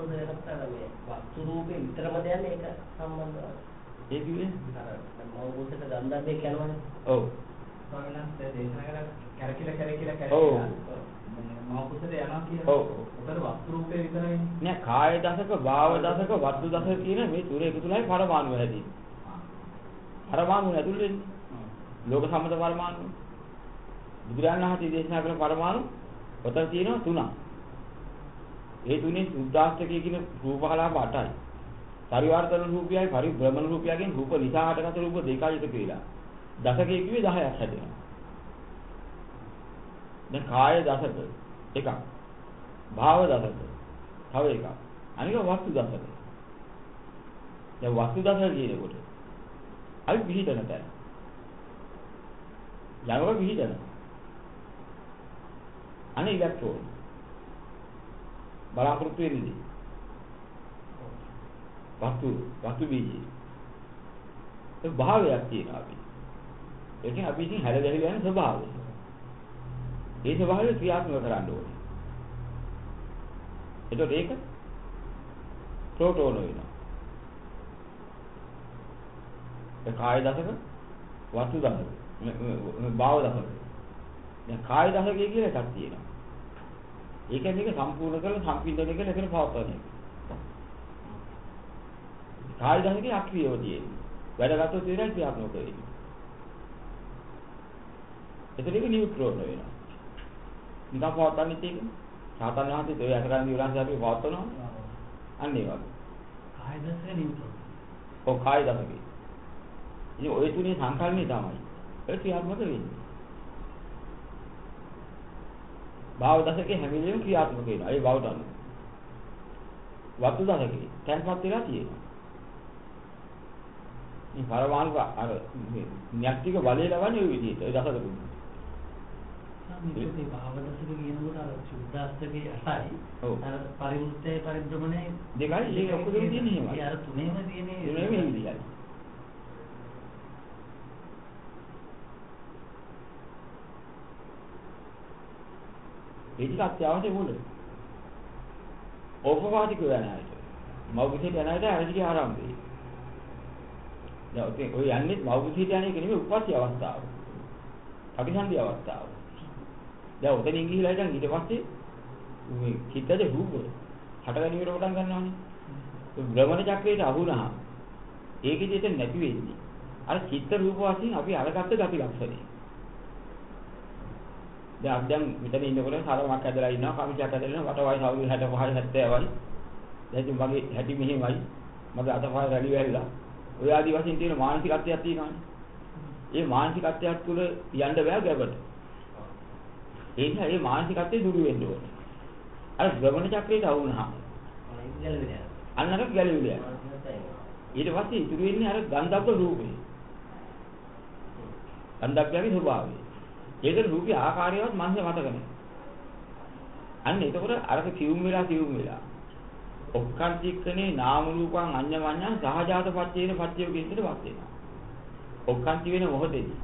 පොතේ නැත්නම් මේ වස්තු රූපේ විතරම දැනන්නේ ඒක සම්බන්ධව. ඒ කිව්වේ? අර මම බුද්ධට ගන්ධබ්බේ කියනවනේ. ඔව්. ස්වාමීන් වහන්සේ දේශනා කළා කැරකිලා කැරකිලා ඔව්. කැරකිලා මම පුතට යනවා කියලා. ඔව්. උතර වස්තු රූපේ විතරයි. නෑ කාය දසක, භාව දසක, වස්තු දසක කියන මේ තුන එකතුලයි පරමාණු හැදෙන්නේ. පරමාණු ඇතුළේ වෙන්නේ. ලෝක සම්මත පරමාණු. බුදුරජාණන් වහන්සේ දේශනා කළ පරමාණු ඔතන තියෙනවා තුනක්. ඒ තුනේ සුද්ධාස්තකයේ කියන රූප කලාප 8යි. පරිවර්තන රූපයයි පරිභ්‍රමණ රූපයයි කියන රූප නිසා හටගත් රූප දෙකයි එකතු වෙලා. දසකයේ කිව්වේ 10ක් හැදෙනවා. දැන් කාය දසක එකක්. භාව දසක තව එකක්. අනික වස්තු දසක. දැන් වස්තු දසක කියනකොට අපි පිළිතන තැන. යනකොට පිළිතන. අනේ ඉලෙක්ට්‍රෝන. බලාපොරොත්තු වෙන්නේ. වස්තු වස්තු බීජය. ඒ භාවයක් තියෙනවා අපි. ඒකෙන් අපි ඉතින් හැල ගැහිලා යන ස්වභාවය. ඒ ස්වභාවය ක්‍රියාත්මක කරන්න ඕනේ. එතකොට ඒක ප්‍රෝටෝන වෙනවා. ඒ කාය දශක වස්තු දශක භාව දශක. දැන් කාය දශකය කියලා එකක් තියෙනවා. ඒ කියන්නේ ඒක සම්පූර්ණ කරලා සම්පින්දනය කරලා එතන පවත්වන එක. කාය දශකේ අක්‍රියව තියෙන්නේ. වැඩ ගත්තොත් විතරයි ක්‍රියාත්මක වෙන්නේ. එතන ඒක නියුට්‍රෝන වෙනවා. නිකන් පවත්වන්නේ ඒක. සාතන් වහන්සේ ඔය අසකරන් දිවලන්ස අපි පවත්වනවා. අන්න ඒ වගේ. කාය දසක නියුට්‍රෝන. ඔව් කාය දශකේ. ඉතින් ඔය තුනේ සංකල්පනේ තමයි. ඒක ක්‍රියාත්මක වෙන්නේ. භාව දශකේ හැම වෙලෙම ක්‍රියාත්මක වෙනවා. ඒ භවට අනුව. වස්තු දශකේ තැන්පත් වෙලා තියෙනවා. මේ පරමාණු අර න්‍යක්තික බලය ලබන්නේ ওই විදිහට. ඒ දශක තුන. මේ භාවදසක කියනකොට අර සුද්ධාස්තකේ 8යි. ඔව්. අර පරිවෘත්තේ පරිභ්‍රමණය දෙකයි ඒක ඔක්කොම තියෙන්නේ එහෙමයි. ඒ අර තුනේම තියෙන්නේ තුනේම ඉන්දියයි. ඒ ටික අත්‍යවශ්‍ය මුල. ඕපවාදික වෙන අයට. මෞගිතේ යන අයට අරදිගේ ආරම්භය. දැන් ඔතේ ඔය යන්නේ මෞගිතේ යන එක නෙමෙයි උපවාසී අවස්ථාව. අභිසන්ධි අවස්ථාව. දැන් ඔතනින් ගිහිලා ඉතින් ඊට පස්සේ මේ චිත්තජ රූප හටගැනීමට පටන් ගන්නවානේ. ඒ භ්‍රමණ චක්‍රයට අහුනහම ඒකෙදි එතන නැති වෙන්නේ. අර චිත්ත රූප වශයෙන් අපි අරගත්ත ගති ලක්ෂණේ. දැන් අපි දැන් මෙතන ඉන්නකොට සරමක් ඇදලා ඉන්නවා කමිචක් ඇදලා ඉන්නවා වට වයස අවුරුදු 65 70යි. දැන් ඉතින් මගේ හැටි මෙහෙමයි. මගේ අතපය රැලි වැරිලා. ඔය ආදි වශයෙන් තියෙන මානසිකත්වයක් තියෙනවානේ. ඒ මානසිකත්වයක් තුළ යන්න බෑ ගැබට. ඒ නිසා මේ මානසිකත්වය දුරු වෙන්න ඕනේ. අර භ්‍රමණ චක්‍රයට අවුනහම ගැලවිලා. අන්නක ගැලවිලා යනවා. ඊට පස්සේ ඉතුරු වෙන්නේ අර ගන්ධබ්බ රූපේ. ගන්ධබ්බයගේ ස්වභාවය. ඒකේ රූපේ ආකාරයවත් මනසේ මතක නැහැ. අන්න එතකොට අරක කියුම් වෙලා කියුම් වෙලා. ඔක්කාන්තික්කනේ නාම රූපං අඤ්ඤමඤ්ඤං සහජාත පච්චේන පච්චය කියන දෙයට වත් වෙනවා. ඔක්කාන්ති වෙන මොහොතේදී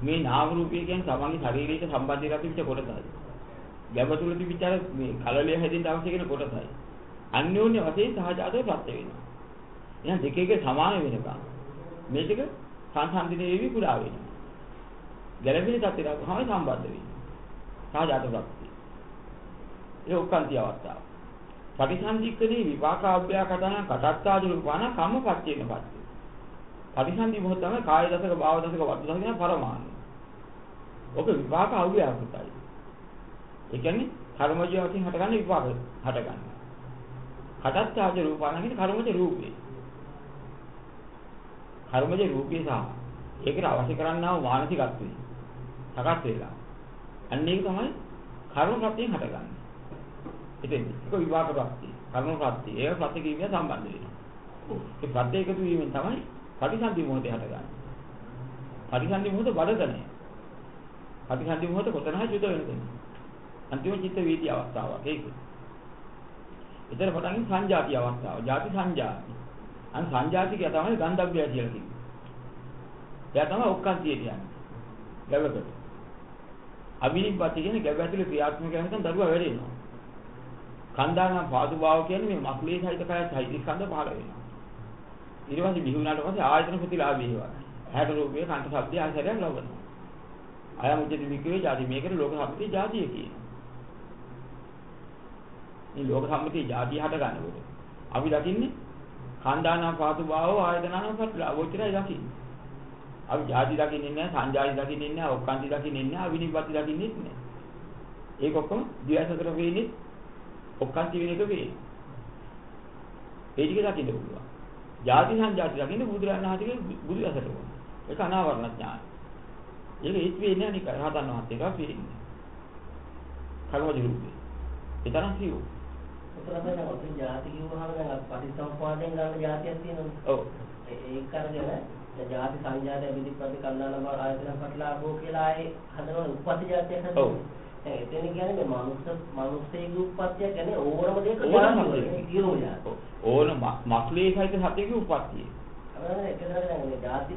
මේ නාම රූපය කියන්නේ තමන්ගේ ශරීරයට සම්බන්ධ කරලා තිබිච්ච කොටසයි. ගැඹ තුල තිබිච්ච අර මේ කලලය හැදෙන්න අවශ්‍ය කරන කොටසයි. අන්‍යෝන්‍ය වශයෙන් සහජාතව ප්‍රත්‍ය වෙනවා. එහෙනම් දෙක එක සමාන වෙනකම් මේ දෙක සංසන්දිනේ වෙවි පුරා වෙනවා. ගැළපෙන තත්ත්වයට ආවම සම්බන්ධ වෙනවා. සහජාත ප්‍රත්‍ය. ඒ ඔක්කාන්ති අවස්ථාව. පටිසන්ධික්කනේ විපාකාභ්‍යා කතන කටත්තාජු රූපාන කම්මපච්චේන පච්චේ. පටිසන්ධි මොහොත තමයි කාය දසක භාව දසක වස්තු දසක කියන පරමාණු. ඔක විපාක අව්‍යාකෘතයි. ඒ කියන්නේ කර්මජ වශයෙන් හටගන්න විපාක හටගන්න. කටත්තාජ රූපාන කියන්නේ කර්මජ රූපේ. කර්මජ රූපේ සහ ඒකට අවශ්‍ය කරන්නා වූ මානසිකත්වය සකස් වෙලා. අන්න ඒක තමයි කර්ම ප්‍රත්‍යයෙන් හටගන්නේ. එතෙන්දී ඒක විපාක ප්‍රත්‍ය, කර්ම ප්‍රත්‍ය, ඒක ප්‍රත්‍ය කිවිය සම්බන්ධ වෙනවා. ඒ ප්‍රත්‍ය එකතු වීමෙන් තමයි පටිසන්ධි මොහොතේ හටගන්නේ. පටිසන්ධි මොහොත බඩතනය. පටිසන්ධි මොහොත කොතනයි චුත වෙන්නේ. අන්තිම චිත්ත වීති අවස්ථාවක් ඒක. ඊතර පටන් සංජාති අවස්ථාව. ಜಾති සංජාති. අන් සංජාතිකය තමයි ගන්ධබ්බය කියලා කියන්නේ. එයා තමයි ඔක්කාන්තිය කියන්නේ. ගැවකට. අවිනිබ්බති කියන්නේ ගැබ ඇතුලේ ක්‍රියාත්මක වෙනකන් දරුවා වැඩෙනවා. කන්දානම් පාදුභාව කියන්නේ මේ මස්ලේ සහිත කය සහිත ස්කන්ධ පහළ වෙනවා. ඊට පස්සේ බිහි වුණාට පස්සේ ආයතන ප්‍රතිලාභී වෙනවා. හැට රූපේ කන්ට ශබ්දය ආශ්‍රයෙන් ලබනවා. අයමුජ්ජති වික්‍රේ ಜಾති මේකට ලෝක සම්පති ಜಾතිය කියනවා. මේ ලෝක සම්පති ಜಾතිය හට ගන්නකොට අපි දකින්නේ කන්දානම් පාදුභාව ආයතනනම් ප්‍රතිලාභ ඔච්චරයි දකින්නේ. අපි ජාති දකින්නේ නැහැ, සංජාති දකින්නේ නැහැ, ඔක්කාන්ති දකින්නේ නැහැ, අවිනිබ්බති දකින්නේ නැහැ. ඒක ඔක්කොම ද්වයාසතර වෙන්නේ ඔක්කාන්ති වෙන එක වෙන්නේ. ඒ ටික දකින්න පුළුවන්. ජාති සංජාති දකින්න බුදුරණන් හතිගේ බුදු ඇසට ඕන. ඒක අනාවරණ ඥානය. ඒක ඒත් වෙන්නේ අනික රහතන් වහන්සේ එකක් වෙන්නේ. කර්මජ රූපේ. ඒ තරම් සියෝ. උතරතන ඔතන ජාති කිව්වහම දැන් පටිච්චසමුප්පාදයෙන් ගන්න ජාතියක් තියෙනවා. ඔව්. ඒක කරගෙන ජාති සංජාත විදිප්පති කල්ලාන බව ආයතන පටලාවෝ කියලා ආයේ හදනවා උප්පත්ති જાතියක් හදනවා. ඔව්. දැන් එතන කියන්නේ මේ මනුස්ස මනුස්සයෙගේ උප්පත්තිය කියන්නේ ඕනම දෙයක ඕනම දෙයක ඕන මක්ලේසයික සතෙකුගේ උප්පත්තිය. අර එකතරා දැන් මේ ජාති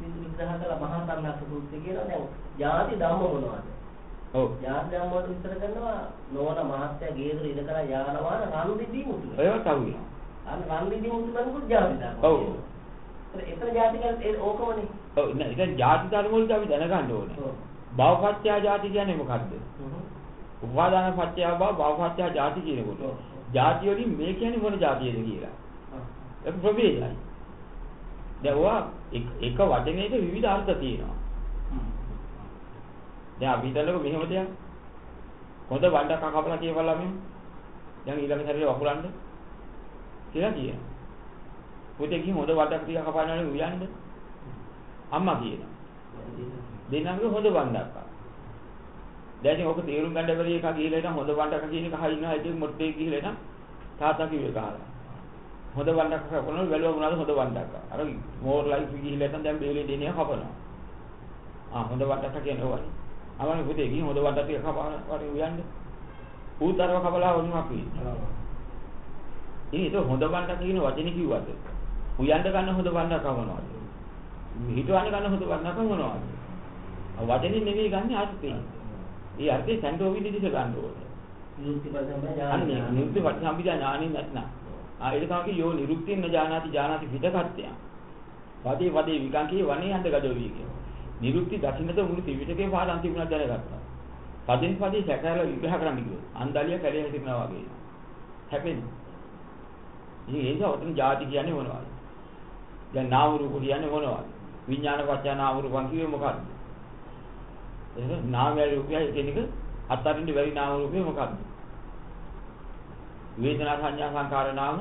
විග්‍රහ කළ මහා සංඝස්ස සූත්‍රය කියලා දැන් ජාති ධම්ම මොනවද? ඔව්. ජාති ධම්ම වලට විස්තර කරනවා නෝන මහත්ය ගේදුර ඉඳ කරා යානවාන රණු දිදී මුතුන. ඒවා තව වෙනවා. අන්න රණු දිදී මුතුනකුත් ජාති ධර්ම. ඔව්. එතන ಜಾති කරත් ඒ ඕකමනේ. ඔව් දැන් ಜಾති ධර්ම වලදී අපි දැනගන්න ඕනේ. භවපත්‍ය ಜಾති කියන්නේ මොකද්ද? උපාදාන පත්‍ය භව භවපත්‍ය ಜಾති කියනකොට ಜಾති වලින් මේ කියන්නේ මොන ಜಾතියද කියලා. ඒක ප්‍රභේදයි. දැන් ඔවා එක වචනයක විවිධ අර්ථ තියෙනවා. දැන් අපි හිතන්නකො මෙහෙම දෙයක්. හොඳ වඩක් කකපලා කියවලා මෙන්න. දැන් ඊළඟ සැරේ වකුලන්න කියලා කියනවා. පුතේ ගිහින් හොඳ වණ්ඩක් ටික කපන්නනේ උයන්න. අම්මා කියනවා. දෙන්නගේ හොඳ වණ්ඩක්. දැන් ඉතින් ඔක තේරුම් ගන්න බැරි එකක් ගිහලා ඉතින් හොඳ වණ්ඩක් කියන එක හයින්නවා ඉතින් මොට්ටේ ගිහලා ඉතින් තාත්තා කිව්වේ ගහලා. හොඳ වණ්ඩක් කපනවා බැලුවා මොනවාද හොඳ වණ්ඩක්. අර මෝර් ලයිෆ් ගිහලා ඉතින් දැන් බේලේ දෙනිය කපනවා. ආ හොඳ වණ්ඩක් කියන්නේ ඕවයි. අමනේ පුතේ ගිහින් හොඳ වණ්ඩක් ටික කපනවා වරේ උයන්න. ඌතරව කපලා වුණා අපි. ඉතින් ඒක හොඳ වණ්ඩක් කියන වචනේ කිව්වද? උයන්න ගන්න හොඳ වණ්ඩක් කවනවාද? හිතවන්න ගන්න හොඳ වණ්ඩක් කවනවාද? වචනේ නෙවෙයි ගන්න අර්ථේ. ඒ අර්ථේ සැන්ඩෝ විදිහට ගන්න ඕනේ. නිරුක්ති වටිසම්පිදා ඥානෙ නැත්නම්. ආ ඒක තමයි යෝ නිරුක්තින් ඥානාති ඥානාති පිටකත්‍ය. පදේ පදේ විකංකේ වනේ යන්න ගඩොවි කියනවා. නිරුක්ති දකින්නද මුළු ත්‍රිවිධකේ පාඩ අන්තිමුණක් දැනගත්තා. පදෙන් පදේ සැකයල විග්‍රහ කරන්න කිව්වොත් අන්දාලිය කැලේ හැසිරෙනවා වගේ. හැපෙන්නේ. ඉතින් ඒක උතන ಜಾති කියන්නේ මොනවද? දැන් නාම රූප කියන්නේ මොනවද? විඥාන පත්‍ය නාම රූපං කිව්වේ මොකක්ද? එහෙනම් නාමය රූපයයි කියන එක අත්හරින්න බැරි නාම රූපේ මොකක්ද? වේදනා සංඥා සංකාර නාම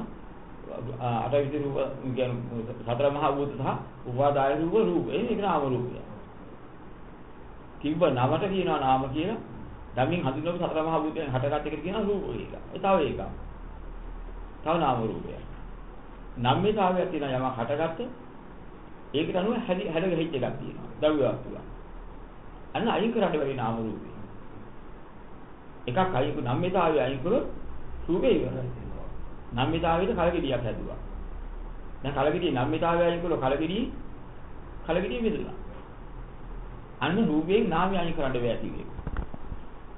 අටවිද රූප කියන්නේ සතර මහා භූත සහ උපාදාය රූප රූප. ඒක නාම රූපය. කිව්ව නමට කියනවා නාම කියලා. ධම්මින් හඳුන්වපු සතර මහා භූතයන් හටගත් එකට කියනවා රූප කියලා. ඒ තව එකක්. තව නාම රූපයක්. නම්මිතාවයක් තියෙනවා යමක් හටගත්ත. ඒකට අනුව හැඩ හැඩ ගහිච්ච එකක් තියෙනවා. ද්‍රව්‍යයක් තුලා. අන්න අයින් කරන්න බැරි නාම රූපේ. එකක් අයින් නම්මිතාවය අයින් කරොත් රූපේ ඉවරයි. නම්මිතාවයට කලගෙඩියක් හැදුවා. දැන් කලගෙඩිය නම්මිතාවය අයින් කළොත් කලගෙඩිය කලගෙඩිය බෙදුණා. අන්න රූපයෙන් නාමය අයින් කරන්න බෑ කිව්වේ.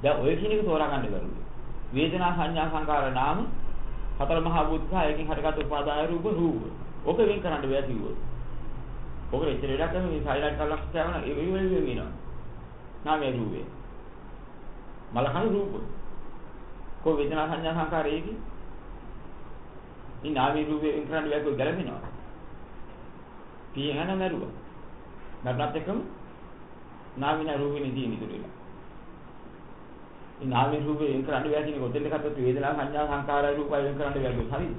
දැන් ඔය කියන එක තෝරා ගන්න බැරුව. වේදනා සංඥා සංකාර නාම හතර මහා භූත සහ එකකින් හටගත් උපාදාය රූප රූප. ඔක වෙන් කරන්න බෑ කිව්වොත්. ඔක එච්චර වැඩක් කරන මේ සයිලන්ට් කරලා කියවන ඒ වෙයි වෙයි වෙනවා. නාමයේ රූපේ. මලකන රූප. කො වේදනා සංඥා සංකාර ඒකේ. මේ නාමයේ රූපේ වෙන් කරන්න බෑ කොයි ගැලපෙනවා. පියහන මරුවා. මරණත් එක්කම නාමින රූපෙනේ තියෙන ඉතුරුලා. මේ නාමයේ රූපේ වෙන් කරන්න බෑ කියන කොතෙන්ද කතත් වේදනා සංඥා සංකාර රූපය වෙන් කරන්න බෑ කිව්වොත් හරිද?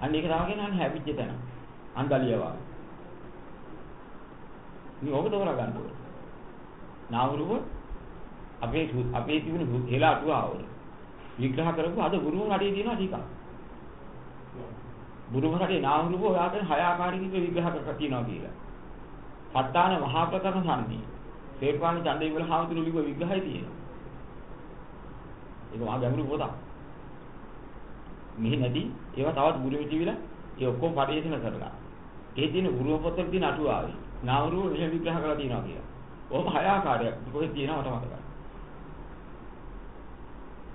අන්න ඒක තමයි කියන්නේ හැපිච්ච තැන. අන්දලිය වාගේ. මේ ඔබ තෝරා ගන්න ඕනේ. නාම රූප අපේ අපේ තිබුණ හෙලා අටුවාවල විග්‍රහ කරපුවා අද ගුරුන් රටේ තියෙනවා ටිකක්. බුදුම රටේ නාම රූප ඔයාට හය ආකාරයකින් විග්‍රහ කරලා තියෙනවා කියලා. පත්තාන මහා ප්‍රකරණ සම්නි. සේපාණි ඡන්දේ වල හාමුදුරු ලිව විග්‍රහය තියෙනවා. ඒක මහා ගැඹුරු පොතක්. මෙහි නැති ඒවා තවත් ගුරු විචිවිලා ඒ ඔක්කොම පරිශන කරලා. ඒ තියෙන ගුරු පොතේ තියෙන අටුවාවේ නාම රූප මෙහෙම විග්‍රහ කරලා තියෙනවා කියලා. ඔහොම හය ආකාරයක් කොහෙද තියෙනව මට මතකයි.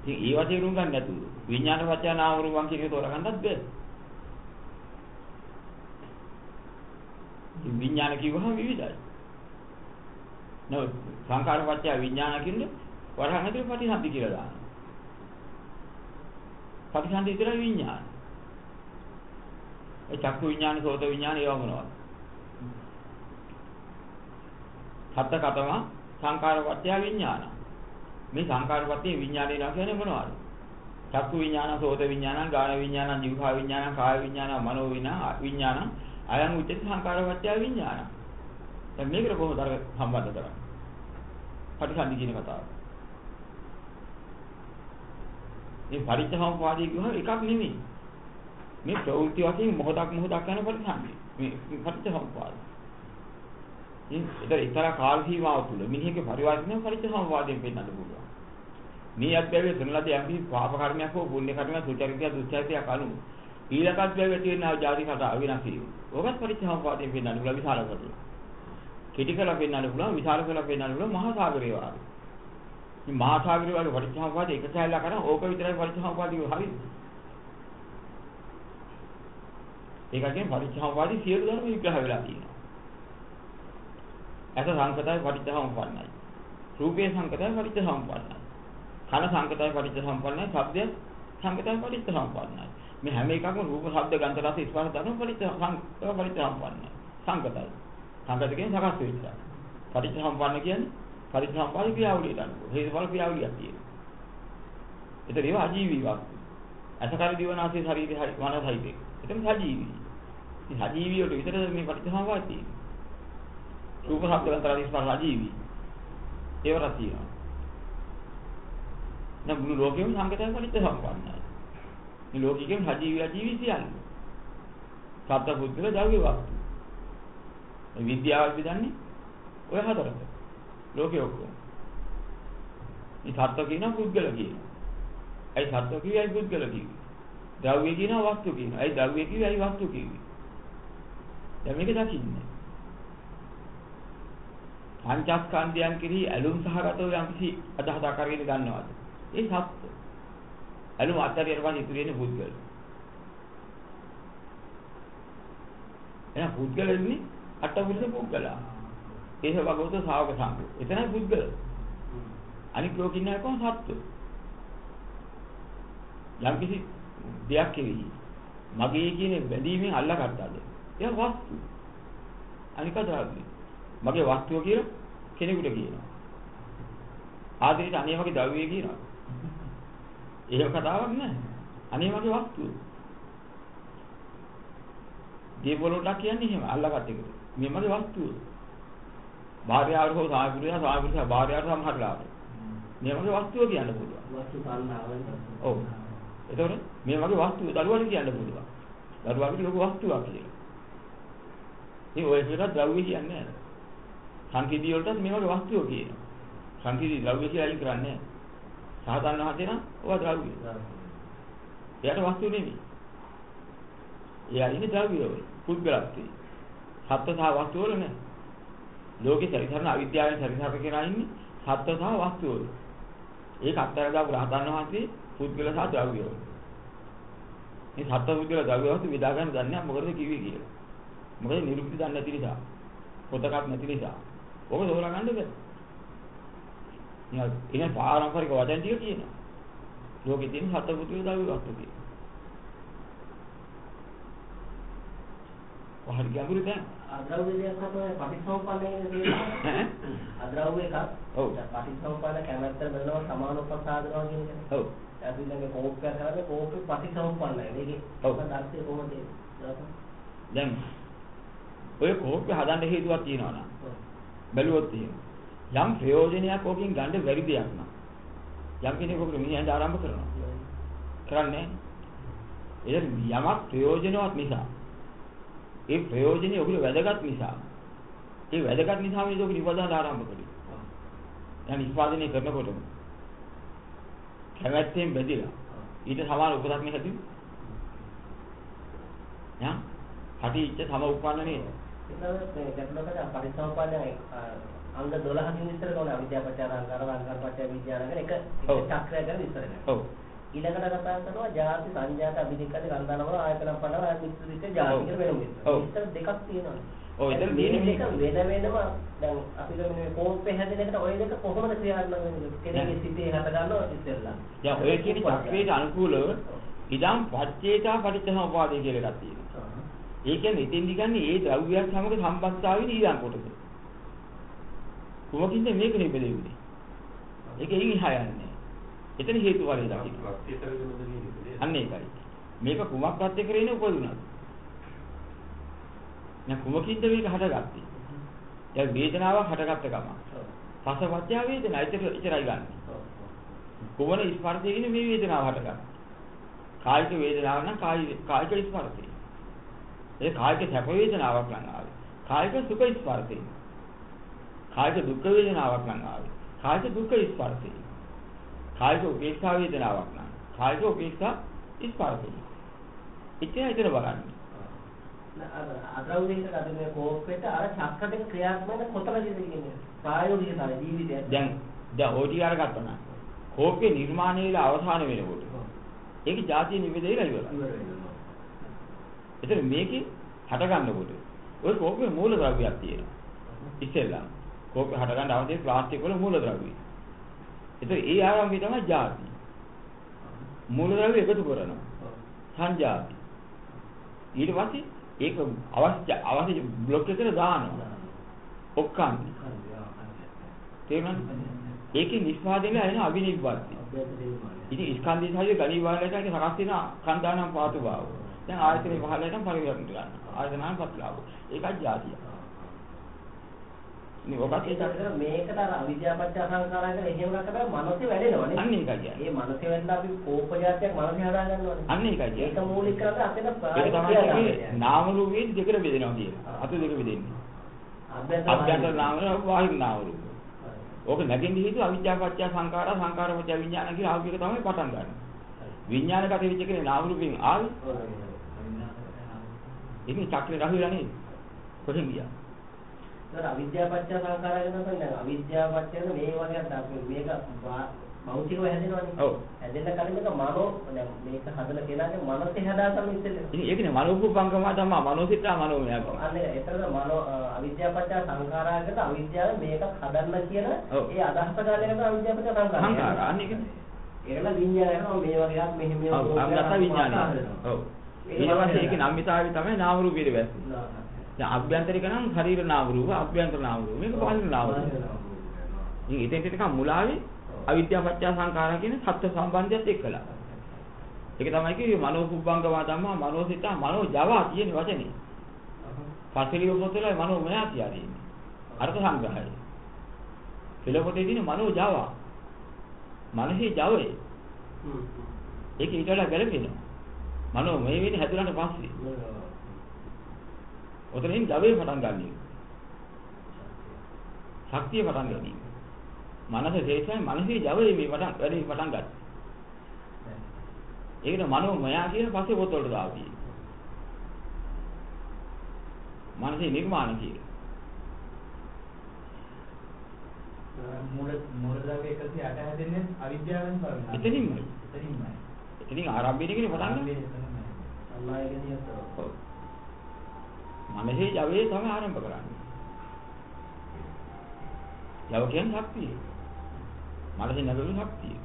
ඉතින් ඒවා තේරුම් ගන්න නැතුව විඥාන පත්‍ය නාම රූපං කියන එක තෝරගන්නත් බෑ. ඉතින් විඥාන කිව්වහම විවිධයි. නෝ සංකාර පත්‍ය විඥාන කියන්නේ වරහන් ඇතුලේ ප්‍රතිසන්දි කියලා දානවා. ප්‍රතිසන්දි විතරයි විඥාන. ඒ චක්කු විඥාන, සෝත විඥාන ඒවා මොනවද? හත කතම සංකාරපත්‍ය විඥාන. මේ සංකාරපත්‍ය විඥානේ නා කියන්නේ මොනවද? චක්කු විඥාන, සෝත විඥාන, ගාන විඥාන, જીවහා විඥාන, කාය විඥාන, මනෝ විඥාන, අයං උච්ච සංකාරපත්‍ය විඥාන. දැන් මේකට කොහොමද අර සම්බන්ධ කරන්නේ? පටිසන්ධි කියන කතාව. මේ පරිච්ඡේදෝපාදී කියුවා එකක් නෙමෙයි. මේ ප්‍රවෘත්ති වශයෙන් මොහොතක් මොහොතක් යන පරිසංගි. මේ පරිච්ඡේදෝපාදී. ඉතින් ඒතර එක්තරා කාල සීමාව තුළ මිනිහගේ පරිවර්තනය පරිච්ඡේදෝපාදයෙන් පෙන්වන්න පුළුවන්. මේ අත්‍යවශ්‍ය කරන ලද යම්කි පාප කර්මයක් හෝ පුණ්‍ය කර්මයක් සුචරිතය දුස්චරිතයක් අනුව ඊළඟ අත්‍යවශ්‍ය තියෙන ජාති කතා අවිනාශී. ඔබත් පරිච්ඡේදෝපාදයෙන් පෙන්වන්න පුළුවන් විශාල කොටස. කෙටි කරලා පෙන්වන්න පුළුවන් විශාල කරලා පෙන්වන්න පුළුවන් මහා සාගරය වගේ. මේ මහා සාගරය වගේ පරිච්ඡේදෝපාද එක සැලලා කරා ඕක විතරයි පරිච්ඡේදෝපාදී හරියි. ඒක කියන්නේ පරිච්ඡේදෝපාදී සියලු ධර්ම විග්‍රහ වෙලා තියෙනවා. ඇස සංකතයි පරිච්ඡේදෝපන්නයි. රූපේ සංකතයි පරිච්ඡේදෝපන්නයි. කන සංකතයි පරිච්ඡේදෝපන්නයි. ශබ්දය සංකතයි පරිච්ඡේදෝපන්නයි. මේ හැම එකක්ම රූප, ශබ්ද, ගන්ධ, රස, ස්පර්ශ ධර්ම පරිච්ඡේදෝපන්නයි. සංකතයි. සංකත කියන්නේ සකස් වෙච්ච. පරිච්ඡේදෝපන්න කියන්නේ පරිච්ඡේදෝපන්න ක්‍රියාවලියට අනුව. හේතුඵල ක්‍රියාවලියක් තියෙනවා. ඒතර ඒවා අජීවී වස්තු. අසකාරී දිවනාසී ශරීරය හරි මනසයි. එතන සජීවී. ඉතින් සජීවී වලට විතරද මේ පරිච්ඡේදෝපන්න තියෙන්නේ. රූප ශබ්ද ගන්ධ රස ස්පර්ශ අජීවී. ඒවට තියෙනවා. දැන් මුළු ලෝකෙම සංකතය පරිච්ඡ සම්පන්නයි. මේ ලෝකිකෙම සජීවී අජීවී සියල්ල. සත්‍ය බුද්ධල ද්‍රව්‍ය වස්තු. මේ විද්‍යාව විදන්නේ ඔය හතරට. ලෝකෙ ඔක්කොම. මේ සත්‍ය කියනවා පුද්ගල කියනවා. ඇයි සත්‍ය කිව්වේ ඇයි පුද්ගල කිව්වේ? ද්‍රව්‍ය කියනවා වස්තු කියනවා. ඇයි ද්‍රව්‍ය කිව්වේ ඇයි වස්තු කිව්වේ? දැන් මේක දකින්නේ. පංචස්කන්ධයන් කෙරෙහි ඇලුම් සහගතව යම්කිසි අදහසක් අරගෙන ගන්නවාද? ඒ සත්‍ය. ඇලුම් අත්හැරියට පස්සේ ඉතුරු වෙන්නේ පුද්ගල. එහෙනම් පුද්ගල ඉන්නේ අටපුරුෂ පුද්ගලයා. ඒක භගවත ශා วก සංඝ. එතනයි පුද්ගල. අනික් ලෝකෙ ඉන්න එකම සත්‍ය. යම්කිසි දෙයක් කෙරෙහි මගේ කියන බැඳීමෙන් අල්ලගත්තාද? ඒක වස්තු. අනික ද්‍රව්‍ය. මගේ වස්තුව කියලා කෙනෙකුට කියනවා. ආදිරිට අනේ මගේ ද්‍රව්‍යය කියනවා. එහෙම කතාවක් නැහැ. අනේ මගේ වස්තුව. දේවලුණා කියන්නේ එහෙම අල්ලගත් එකට. මේ මගේ වස්තුව. භාර්යාවට හෝ සාමිපුරුෂයා සාමිපුරුෂයා භාර්යාවට සමහරලාට. මේ මගේ වස්තුව කියන්න පුළුවන්. වස්තු සංනාවෙන්. ඔව්. එතකොට මේ මගේ වස්තුව දරුවාට කියන්න පුළුවන්. දරුවාට ලොකු වස්තුවක් කියලා. මේ ඔය විදිහට ද්‍රව්‍ය කියන්නේ නැහැ. සංකීර්ණ වලටත් මේ වගේ වස්තුව කියනවා. සංකීර්ණ ද්‍රව්‍ය කියලා අයින් කරන්නේ නැහැ. සාධාරණ හතේ නම් ඔය ද්‍රව්‍ය. එයාට වස්තුව නෙමෙයි. එයා ඉන්නේ ද්‍රව්‍ය වල පුද්ගලත්වයේ. සත්‍ය සහ වස්තු වල නෑ. ලෝකේ සරිසරන අවිද්‍යාවෙන් සරිසර කියලා ඉන්නේ සත්‍ය සහ වස්තු වල. ඒක අත්හැරලා රහතන් වහන්සේ පුද්ගල සහ ද්‍රව්‍ය වල. මේ සත්‍ය පුද්ගල ද්‍රව්‍ය වස්තු බෙදා ගන්න දන්නේ නැහැ මොකද කිව්වේ කියලා. මොකද නිරුක්ති දන්නේ නැති නිසා. පොතකක් නැති නිසා. ඔබ තෝරා ගන්න බෑ. නිකන් ඉතින් පාරම්පරික වචන ටික කියනවා. ලෝකෙ තියෙන සත්‍ය පුද්ගල ද්‍රව්‍ය වස්තු කියනවා. වහරි ගැඹුරු දැන් අද්‍රව්‍ය දෙයක් තමයි පටිච්චසමුප්පන්නයේ තියෙන්නේ. ඈ අද්‍රව්‍ය එකක්. ඔව්. පටිච්චසමුප්පන්න කැමැත්ත බලනවා සමානුපස්සාදනවා කියන එක. ඔව් අපි ළඟ කෝප්පය කරන්නේ කෝප්පේ පටිච්චසමුප්පන්නයි. මේකේ. දර්ශය කොහොමද? දැන් ඔය කෝප්ප හදන්න හේතුවක් තියෙනවා නම් බැලුවොත් එහෙම යම් ප්‍රයෝජනයක් ඕකෙන් ගන්න බැරි දෙයක් නම් යම් කෙනෙක් ඔකට මිනිහෙන් ආරම්භ කරනවා කරන්නේ ඒ යමක් ප්‍රයෝජනවත් නිසා ඒ ප්‍රයෝජනේ ඔබට වැදගත් නිසා. ඒ වැදගත් නිසා මේ ඔබ නිපදවන්න ආරම්භ කළේ? දැන් නිෂ්පාදනය කරනකොටම. කැමැත්තෙන් බැඳිලා. ඊට සමාන උපතක් නේ හැදුවේ? යම් පටිච්ච සම උපන්න නේද? ඒකත් මේ ගැටලුවකට පටිච්චසමුප්පන්නය අංග 12කින් විස්තර කරනවා අවිද්‍යාව පත්‍ය සංකාර සංකාර පත්‍ය විඥාන කියන එක ඔව්. එක චක්‍රය ගැන විස්තර කරනවා. ඔව්. ඊළඟට කතා කරනවා ජාති සංජාත අභිධිකද ගන්ධනවල ආයතන පඩව ආයතනික ජාති. කියලා වෙනම. ඔව්. විස්තර දෙකක් තියෙනවා. ඔව්, එතන මේ. වෙන වෙනම දැන් අපි ගමු මේ කෝප්පේ හැදෙන එකට ඔය දෙක කොහොමද ක්‍රියාත්මක වෙන්නේ? කෙනෙක්ගේ සිතේ හට ගන්නවා ඉස්සෙල්ලා. දැන් ඔය කියන චක්‍රයට අනුකූලව ඉදම් පච්චේතා පටිච්චසමුපාදය කියලා එකක් තියෙනවා. ඒ කියන්නේ ඉතින් දිගන්නේ ඒ ද්‍රව්‍යයන් සමග සම්බන්ධතාවයේ ඊළඟ කොටස. කුමකින්ද මේක නිබෙදෙන්නේ? ඒක එයින් එහා යන්නේ. එතන හේතු වලින් දකින්න. අන්න ඒකයි. මේක කුමක් ප්‍රත්‍ය කරගෙන උපදුණාද? දැන් කුමකින්ද මේක හටගත්තේ? දැන් වේදනාවක් හටගත්ත ගමන්. රසපත්‍ය වේදනා එතන එතරයි ගන්න. කුමන ස්පර්ශයකින් මේ වේදනාව හටගන්නේ? කායික වේදනාවක් නම් කායි කායික ස්පර්ශය. ඒ කායික සැප වේදනාවක් නම් ආවේ. කායික සුඛ ස්පර්ශය. කායික දුක් වේදනාවක් නම් ආවේ. කායික දුක් ස්පර්ශය. කායික උපේක්ෂා වේදනාවක් නම් කායික උපේක්ෂා ස්පර්ශය. ඉතින් හිතන බලන්න. අදෞරේක අදමේ කෝපෙට අර චක්‍ර දෙක ක්‍රියාත්මක කොතනද කියන්නේ? ප්‍රායෝගික තමයි ජීවිතය. දැන් දැන් ඕටි අර ගත්තා කෝපේ නිර්මාණය වෙලා අවසාන වෙනකොට ඒක ජාතිය නිවේදේලා ඉවරයි. එතන මේකේ හට ගන්නකොට ওই කෝපේ මූලද්‍රව්‍යයක් තියෙනවා. ඉතින්ලා කෝපේ හට ගන්න අවදී ප්ලාස්ටික් වල මූලද්‍රව්‍යය. ද්‍රව්‍ය. එතකොට ඒ ආරම්භය තමයි ಜಾති. මූල ද්‍රව්‍ය එකතු කරනවා. සංජාති. ඊට පස්සේ ඒක අවශ්‍ය අවශ්‍ය බ්ලොක් එකට දානවා. ඔක්කන්. තේරුණාද? ඒකේ නිස්පාදනය එන අවිනිබ්බත්ති. ඉතින් ස්කන්ධය සහිත ගණී වාලයට ඒක සකස් වෙන කන්දානම් පාතු භාව. දැන් ආයතනේ පහලටම පරිවර්තන ගන්න. ආයතනාන් පත්ලාව. ඒකයි ಜಾතිය. මේ ඔබත් ඒකට මේකට අර අවිද්‍යාපත්‍ය සංඛාරය කියලා එහෙම නැත්නම් මනසේ වැඩෙනවනේ. අන්න ඒකයි කියන්නේ. ඒ මනසේ වැඩන අපි කෝප જાතියක් මනසේ හදා ගන්නවනේ. අන්න ඒකයි ඒක කියන්නේ. මූලික කරලා අතන ඒක කියන්නේ නාම රූපයෙන් දෙකට බෙදෙනවා කියන්නේ. අත දෙක බෙදෙන්නේ. අභ්‍යන්තර නාම රූප බාහිර නාම රූප. ඕක නැගෙන්නේ හේතුව අවිද්‍යාපත්‍ය සංඛාරා සංඛාරපත්‍ය විඥාන කියලා ආපු එක තමයි පටන් ගන්න. විඥානගත වෙච්ච එකනේ නාම රූපයෙන් ආවේ. ඉතින් චක්‍රේ රහුලා නේද? කොහෙන් ගියා? ඒතර අවිද්‍යාපත්‍ය සංඛාරය කියනකොට දැන් අවිද්‍යාපත්‍ය මේ වගේ අපි මේක භෞතිකව හැදෙනවනේ. ඔව්. හැදෙන්න කලින් එක මනෝ දැන් මේක හදලා කෙනාගේ මනසේ හදා ගන්න ඉස්සෙල්ලා. ඉතින් ඒකනේ මනෝපුප්පංගම තමයි මනෝසිතා මනෝමය. අන්න එතන මනෝ අවිද්‍යාපත්‍ය සංඛාරයකට අවිද්‍යාව මේක හදන්න කියන. ඒ අදහස ගන්න එක අවිද්‍යාපත්‍ය සංඛාරය. සංඛාර අන්න ඒකනේ. ඒකල විඤ්ඤාණය මේ වගේ එකක් මෙහෙම මේ ඔව් අම්ලත විඥානය. ඔව්. ඊට පස්සේ ඒකේ නම්මිතාවය තමයි නාම රූපයේ වැස්සේ. දැන් අභ්‍යන්තරික නම් ශරීර නාම රූප, අභ්‍යන්තර නාම රූප. මේක බාහිර නාම රූප. ඉතින් එතෙන්ට නිකන් මුලාවේ අවිද්‍යාව පත්‍ය සංඛාර කියන සත්‍ය සම්බන්ධයත් එක්කලා. ඒක තමයි කිව්වේ මනෝපුබ්බංගම ධම්මා මනෝසිතා මනෝ ජවා කියන වචනේ. පස්සේ පොතේ මනෝ මයා කියලා තියෙන්නේ. අර්ථ සංග්‍රහය. පිළපොතේ තියෙන මනෝ ජවා. මනසේ ජවය. ඒක ඊට වඩා ගැළපෙනවා. මනෝ මේ වෙන්නේ හැදුනට පස්සේ. ඔතනින් ජවයේ පටන් ගන්න එක. ශක්තිය පටන් ගැනීම. මනස තේසයි මනසේ ජවයේ මේ පටන් වැඩි පටන් ගන්න. ඒකට මනෝමයා කියන පස්සේ පොත් වලට දාලා තියෙනවා. මනසේ නිර්මාණ කියලා. මූල මූල ද්‍රව්‍ය 108 හැදෙන්නේ අවිද්‍යාවෙන් බලනවා. එතනින්මයි. එතනින්මයි. එතනින් ආරම්භයේදී කියන්නේ පටන් ගන්න. සම්මායකනියත් ඔව්. මනසේ ජවයේ තමයි ආරම්භ කරන්නේ. ජව කියන්නේ ශක්තිය. මනසේ නැගලු ශක්තිය.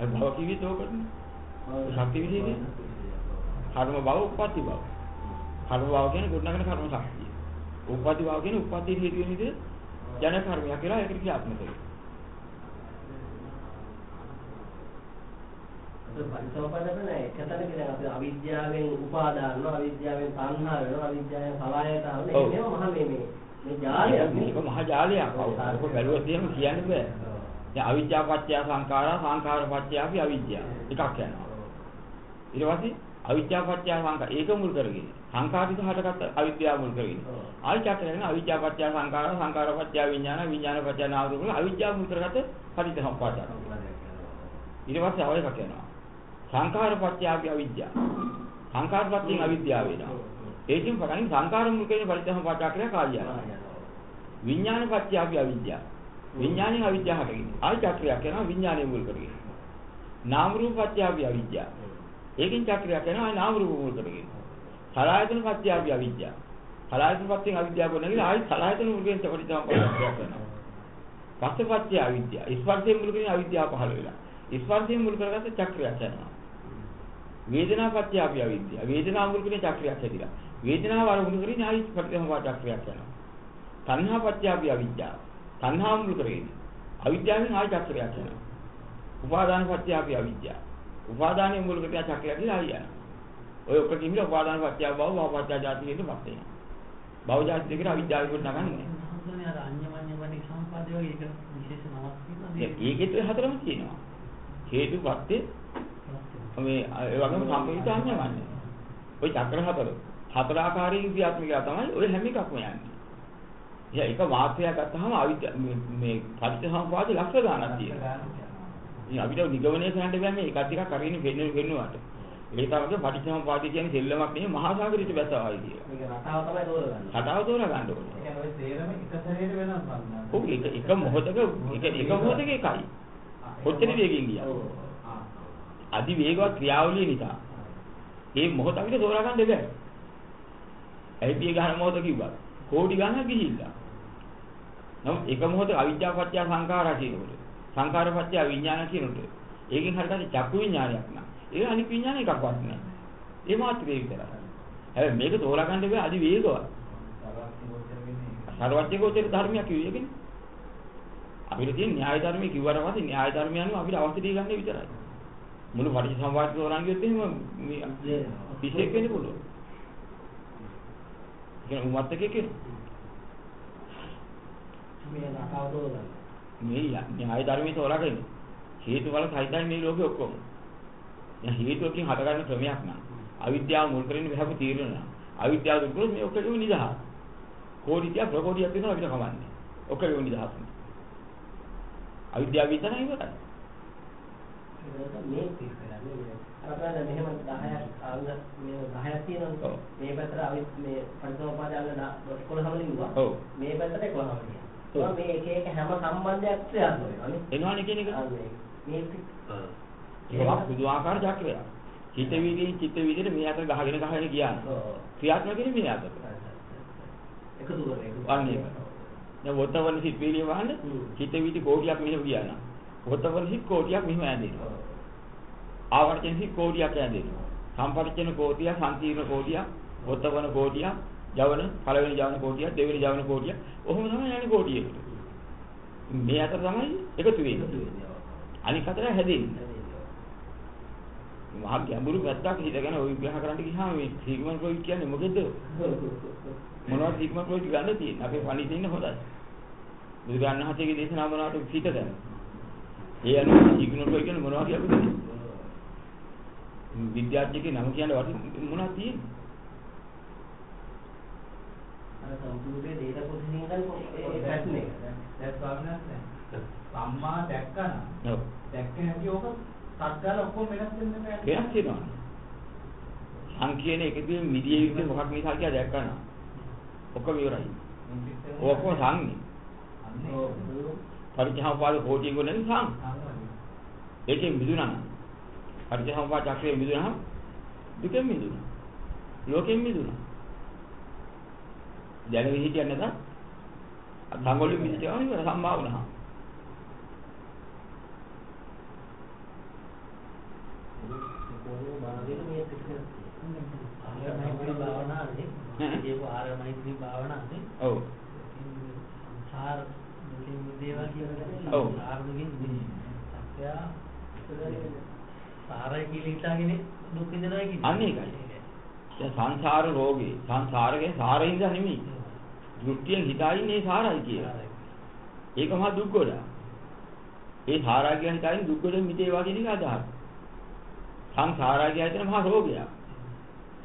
ඒ භව කිවිත් ඕකනේ. ශක්ති විශේෂය. කර්ම භව උප්පත්ති භව. කර්ම භව කියන්නේ ගොඩනගන කර්ම ශක්තිය. උප්පත්ති භව කියන්නේ උප්පත්ති හේතු වෙන විදිහ ජන කර්මයක් කියලා ඒකට ක්‍රියාත්මක කරනවා. පරිසෝපදන නෑ එකතැනක දැන් අපි අවිද්‍යාවෙන් උපාදාන අවිද්‍යාවෙන් සංහා වෙනවා අවිද්‍යාවෙන් සලආයත වෙනවා. මේව මහ මේ මේ මේ ජාලයක් මේක මහා ජාලයක්. ඔක බැලුවොත් එහෙම කියන්න බෑ. දැන් අවිද්‍යාව පත්‍ය සංඛාරා සංඛාර පත්‍ය අපි අවිද්‍යාව. එකක් යනවා. ඊට පස්සේ අවිද්‍යාව පත්‍ය සංඛාර ඒක මුල් කරගෙන සංඛාරිත හටගත්ත අවිද්‍යාව මුල් කරගෙන ආයි චක්‍රයෙන් අවිද්‍යාව පත්‍ය සංඛාර සංඛාර පත්‍ය විඥාන විඥාන පත්‍ය නාම රූප අවිද්‍යාව මුල් කරගත්ත පටිච්චසමුප්පාදය. ඊට පස්සේ අවය එකක් යනවා. සංඛාර පත්‍ය අපි අවිද්‍යාව. සංඛාර පත්‍යෙන් අවිද්‍යාව වෙනවා. ඒකෙන් පටන් සංඛාර මුල් කරගෙන පටිච්චසමුප්පාද චක්‍රය කාර්යය. විඥාන පත්‍ය අපි අවිද්‍යාව. විඥාණයෙන් අවිද්‍යාව හටගෙන. ආයි චක්‍රයක් යනවා විඥාණය මුල් කරගෙන. නාම රූප පත්‍ය අපි අවිද්‍යාව. ඒකෙන් චක්‍රයක් යනවා ආයි නාම රූප මුල් කරගෙන. සලආයතන පත්‍ය අපි අවිද්‍යාව. සලආයතන පත්‍යෙන් අවිද්‍යාව ගොනගෙන ආයි සලආයතන මුල් කරගෙන චපටිතම කරනවා. පස්සපත්‍ය අවිද්‍යාව. ස්පර්ශයෙන් මුල් කරගෙන අවිද්‍යාව පහළ වෙලා. ස්පර්ශයෙන් මුල් කරගත්ත චක්‍රයක් යනවා. වේදනාපත්‍ය අපි අවිද්‍යාව. වේදනාව මුල් කරගෙන චක්‍රයක් හැදිලා. වේදනාව අරමුණු කරගෙන ආයි ප්‍රතිසම්පා චක්‍රයක් යනවා. තණ්හාපත්‍ය අපි අවිද්‍යාව. තණ්හාව මුල් කරගෙන අවිද්‍යාවෙන් ආයි චක්‍රයක් යනවා. උපාදානපත්‍ය අපි අවිද්‍යාව. උපාදානයේ මුල් කරගෙන චක්‍රයක් ගිහලා ආයි යනවා. ඔය ඔක්කොම කිමිලා උපාදානපත්‍ය භව භවපත්‍ය ජාති කියනපත් වෙනවා. භව ජාති දෙකට අවිද්‍යාව කොට නගන්නේ. හඳුනන්නේ අර අඤ්ඤමඤ්ඤ සම්පාදේ වගේ ඒක විශේෂ නමක් තියෙනවා. ඒකෙත් හතරම තියෙනවා. හේතුපත්‍ය මේ ඒ වගේම සම්පූර්ණ අඤ්ඤමඤ්ඤ. ওই චක්‍ර හතර. හතර ආකාරයේ ක්‍රියාත්මකය තමයි ඔය හැම එකක්ම යන්නේ. එයා එක වාක්‍යයක් ගත්තාම අවිද්‍ය මේ පරිච්ඡසම්පාද ලක්ෂ ගානක් තියෙනවා. ඉතින් අපිට නිගමනය කරන්න බෑ මේ එකක් ටිකක් අරින්න වෙන්න වෙන්නවට. ඒ තමයි පටිච්චසමුපාදය කියන්නේ සෙල්ලමක් නෙමෙයි මහා සාගරයට බැසවයි කියලා. මේක රටාව තමයි තෝරගන්නේ. රටාව තෝරා ගන්න ඕනේ. ඒ කියන්නේ ඔය තේරම එක සැරේට වෙනස් වුණා. ඔව් එක එක මොහොතක එක එක මොහොතක එකයි. කොච්චර වේගෙන් ගියා. ඔව්. ආ. අදි වේගවත් ක්‍රියාවලිය නිසා මේ මොහොත අපිට තෝරා ගන්න බැහැ. ඇයිපිය ගන්න මොහොත කිව්වා. කෝටි ගණන් ගිහිල්ලා. නමුත් එක මොහොත අවිද්‍යාව පත්‍ය සංඛාරා කියනකොට සංඛාර පත්‍ය විඥාන කියනකොට ඒකෙන් හරියට චක්කු විඥානයක් නා. ඒ අනිත් විඥාන එකක්වත් නෑ. ඒ මාත්‍රේ විතරයි. හැබැයි මේක තෝරා ගන්න බැහැ අදි වේගවත්. සර්වඥ ගෝචර වෙන්නේ. සර්වඥ ගෝචර ධර්මයක් කිව්වේකනේ. අපිට තියෙන න්‍යාය ධර්මයේ කිව්වට පස්සේ න්‍යාය ධර්මය අනුව අපිට අවශ්‍ය දේ ගන්න විතරයි. මුළු පටිච්චසමුප්පාද තෝරන් ගියොත් එහෙම මේ පිටේක් වෙන්න පුළුවන්. කියන උමත් එකේ කියන මේ රටාව තෝරගන්නේ. මේ න්‍යාය ධර්මයේ තෝරාගෙන හේතුඵල සහිතයි මේ ලෝකෙ ඔක්කොම. දැන් හේතුවකින් හටගන්න ක්‍රමයක් නෑ. අවිද්‍යාව මුල් කරගෙන බහපු තීරණ නෑ. අවිද්‍යාව දුරු කරොත් මේ ඔක්කොම නිදහස්. කෝටිතිය ප්‍රකෝටියක් වෙනවා අපිට කමන්නේ. ඔක්කොම නිදහස්. අවිද්‍යාව විතරයි ඉවරයි. ඒක මේ පිට කරන්නේ. අපිට මෙහෙම 10ක් අංග මේ 10ක් තියෙනවනේ. ඔව්. මේ පැත්තට අවි මේ පරිසෝපාද අංග 11ම ලිව්වා. ඔව්. මේ පැත්තට 11ම ලියනවා. ඔව්. මේ එක එක හැම සම්බන්ධයක් ක්‍රියාත්මක වෙනවානේ. එනවනේ කියන එක. මේ මේ ඒකක් පුදුමාකාර චක්‍රයක්. චිත්ත වීදියේ චිත්ත වීදියේ මේ අතර ගහගෙන ගහගෙන ගියා. ඔව්. ක්‍රියාත්මක වෙන්නේ මේ අතර. එකතු කරලා එකතු. අන්න ඒක. දැන් වොතවන සිත් වීර්ය වහන්න. චිත්ත වීදි කෝටියක් මෙහෙම ගියා නම්. වොතවන සිත් කෝටියක් මෙහෙම ඇඳෙනවා. ඔව්. ආවර්ජන සිත් කෝටියක් ඇඳෙනවා. සම්පරිචන කෝටිය, සංකීර්ණ කෝටිය, වොතවන කෝටිය, ජවන, පළවෙනි ජවන කෝටිය, දෙවෙනි ජවන කෝටිය. ඔහොම තමයි යන්නේ කෝටියකට. මේ අතර තමයි එකතු එකතු වෙන්නේ. වෙන්නේ. ඔව්. අනික අතර හැදෙන්නේ. හැදෙන්නේ. මහා ගැඹුරු පැත්තක් හිතගෙන ඔය විග්‍රහ කරන්න ගියාම මේ සිග්මන්ඩ් ෆ්‍රොයිඩ් කියන්නේ මොකෙද? මොනවද සිග්මන්ඩ් ෆ්‍රොයිඩ් ගන්න තියෙන්නේ? අපේ පණිවිඩ ඉන්න හොඳයි. බුදුරජාණන් වහන්සේගේ දේශනාව මොනවට පිටද? ඒ අනුව ෆ්‍රොයිඩ් කියන්නේ මොනවද කියලාද? විද්‍යාඥයෙක්ගේ නම කියන්න වටින මොනවද තියෙන්නේ? අර කම්පියුටරේ data processing කරන ඒ පැටර්න් එක. දැන් ස්වාමීන් වහන්සේ සම්මා දැක්කන ඔව්. දැක්ක හැටි ඕක සත්‍යල ඔක්කොම වෙනස් වෙන්න බෑ. වෙනස් වෙනවා. සංකීර්ණ එකදී මිදියේ යුත්තේ මොකක් නිසා කියලා දැක්කම. ඔක්කොම ඉවරයි. ඔක්කොම සංන්නේ. අන්නේ ඔව්. පරිචහපාද කෝටිය ගොඩනේ සං. ඒකෙන් මිදුණා පරිචහපාද චක්‍රයෙන් මිදුණා දුකෙන් මිදුණා. ලෝකෙන් මිදුණා. දැනෙවි හිටියන්නේ නැත. සංගොල්ලෙ මිදිනවා ඉවර සම්මා වුණා. ආර්යමෛත්‍රී භාවනාවේ? ඒක ආර්යමෛත්‍රී භාවනාවේ ඔව්. සංසාර මිදේවා කියන ඔව්. සංසාර දුකින් මිදෙනවා. සත්‍ය සාරය කියලා හිතාගෙන දුක් විඳිනවා කියන්නේ. අන්න ඒකයි. දැන් සංසාර රෝගේ සංසාරගේ සාරින්ද නෙමෙයි. දෘෂ්ටියෙන් හිතයින්නේ සාරයි කියලා. ඒක මහා දුක් ගොඩ. ඒ සාරා කියන හිතයින් දුක් ගොඩ මිදේවා කියන එක අදහස්. සංසාරා කියන මහා රෝගයක්.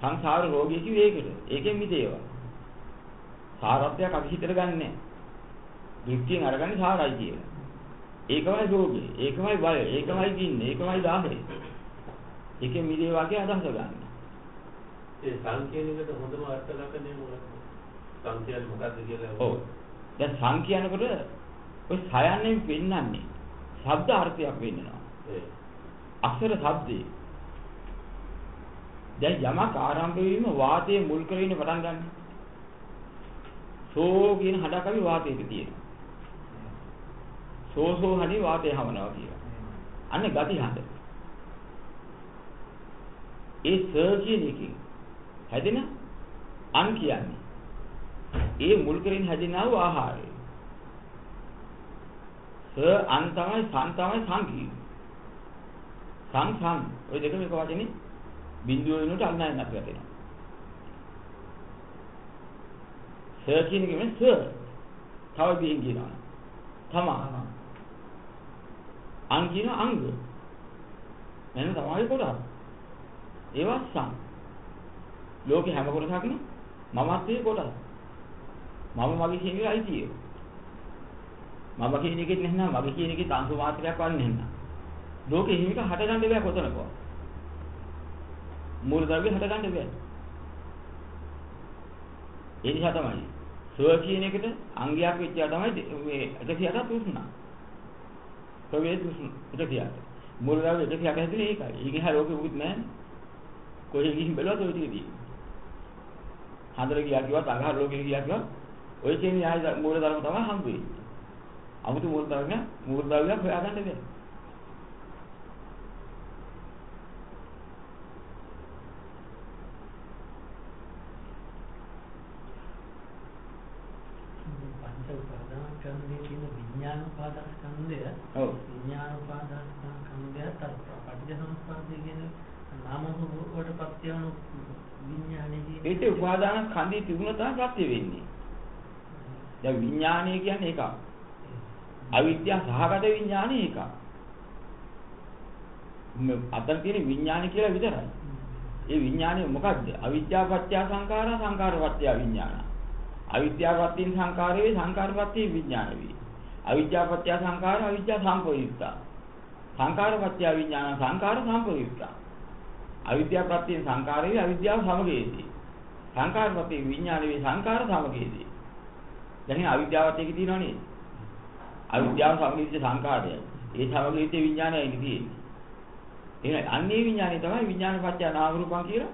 සංසාර රෝගය කිව්වේ ඒකට. ඒකෙන් මිදේවා. සාරත්වයක් අපි හිතට ගන්නෑ. දෘෂ්ටියෙන් අරගන්නේ සාරයි කියලා. ඒකමයි රෝගේ, ඒකමයි බය, ඒකමයි දින්නේ, ඒකමයි දාහේ. ඒකෙන් මිදේවා කියන අදහස ගන්න. ඒ සංකේතයකට හොඳම අර්ථකථනය මොකක්ද? සංකේතය මොකක්ද කියලා ඔව්. දැන් සං කියනකොට ඔය සයන්නෙන් පෙන්වන්නේ ශබ්ද අර්ථයක් වෙන්නනවා. අක්ෂර ශබ්දේ. දැන් යමක් ආරම්භ වීම වාතයේ මුල් කරගෙන පටන් ගන්න. සෝ කියන හඩක් අපි වාතයේ තියෙනවා. සෝ සෝ හඩි වාතය හවනවා කියලා. අන්න ගති හඬ. ඒ ස කියන එකෙන් හැදෙන අන් කියන්නේ. ඒ මුල් කරගෙන හැදෙනා වූ ආහාරය. ස අන් තමයි සන් තමයි සංකීර්ණ. සං සං ওই දෙකම එක වචනේ බිඳුව වෙනකොට අන්න නැත් වැටෙනවා. ස කියන එකෙන් ස තව දෙයක් කියනවා. තමා. අං කියන අංග. මෙන්න තමයි කොටස්. ඒවා සම්. ලෝකේ හැම කොටසක්ම මමත්වයේ කොටස්. මම මගේ කියන එකයි අයිතිය. මම කියන එකෙත් නැත්නම් මගේ කියන එකේ අංශු මාත්‍රයක් වන්නේ නැත්නම්. ලෝකෙ හිමික හටගන්න බෑ කොතනකවත්. මූල ද්‍රව්‍ය හටගන්න බෑ. ඒ නිසා තමයි සුව කියන එකට අංගයක් වෙච්චා තමයි මේ 108 උෂ්ණ. ප්‍රවේද උෂ්ණ 108. මූල ද්‍රව්‍ය 108 හැදෙන්නේ ඒකයි. ඊගේ හැ ලෝකෙ උගුත් නැහැ. කොහෙ ගිහින් බැලුවත් ඔය ටික තියෙන්නේ. හතර ගියා කිව්වත් අඟහර ලෝකෙ ගියා කිව්වත් ඔය කියන්නේ ආය මූල ධර්ම තමයි හම්බ වෙන්නේ. 아무තු මූල ධර්ම මූල ද්‍රව්‍යයක් හොයාගන්න බැහැ. පංච උපාදානස්කන්ධයේ තියෙන විඥාන උපාදානස්කන්ධය ඔව්. විඥාන උපාදානස්කන්ධයත් අර පටිච්චසමුප්පාදයේ කියන නාම රූප වලට පත්‍ය වන විඥානයේ කියන ඒත් උපාදාන ඛණ්ඩේ තිබුණ තමයි ප්‍රත්‍ය වෙන්නේ. දැන් විඥානය කියන්නේ එකක්. අවිද්‍යාව සහගත විඥානය එකක්. මේ අතන තියෙන විඥානය කියලා විතරයි. ඒ විඥානය මොකද්ද? අවිද්‍යාව පත්‍ය සංඛාර සංඛාර පත්‍ය විඥාන. අවිද්‍යාව පත්‍ය සංඛාර වේ සංඛාර පත්‍ය විඥාන වේ. අවිද්‍යාව පත්‍ය සංඛාර අවිද්‍යාව සම්පෝයුක්ත. සංඛාර පත්‍ය විඥාන සංඛාර සම්පෝයුක්ත. අවිද්‍යාව පත්‍ය සංඛාර වේ අවිද්‍යාව සමගයේදී. සංඛාර පත්‍ය විඥාන වේ සංඛාර සමගයේදී. දැන් අවිද්‍යාවත් එකේ තියෙනව නේද? අවිද්‍යාව සමගිච්ච සංඛාරය. ඒ සමගිච්ච විඥානයයි තියෙන්නේ. එහෙනම් අන්නේ විඥානේ තමයි විඥාන පත්‍ය නාම රූපං කියලා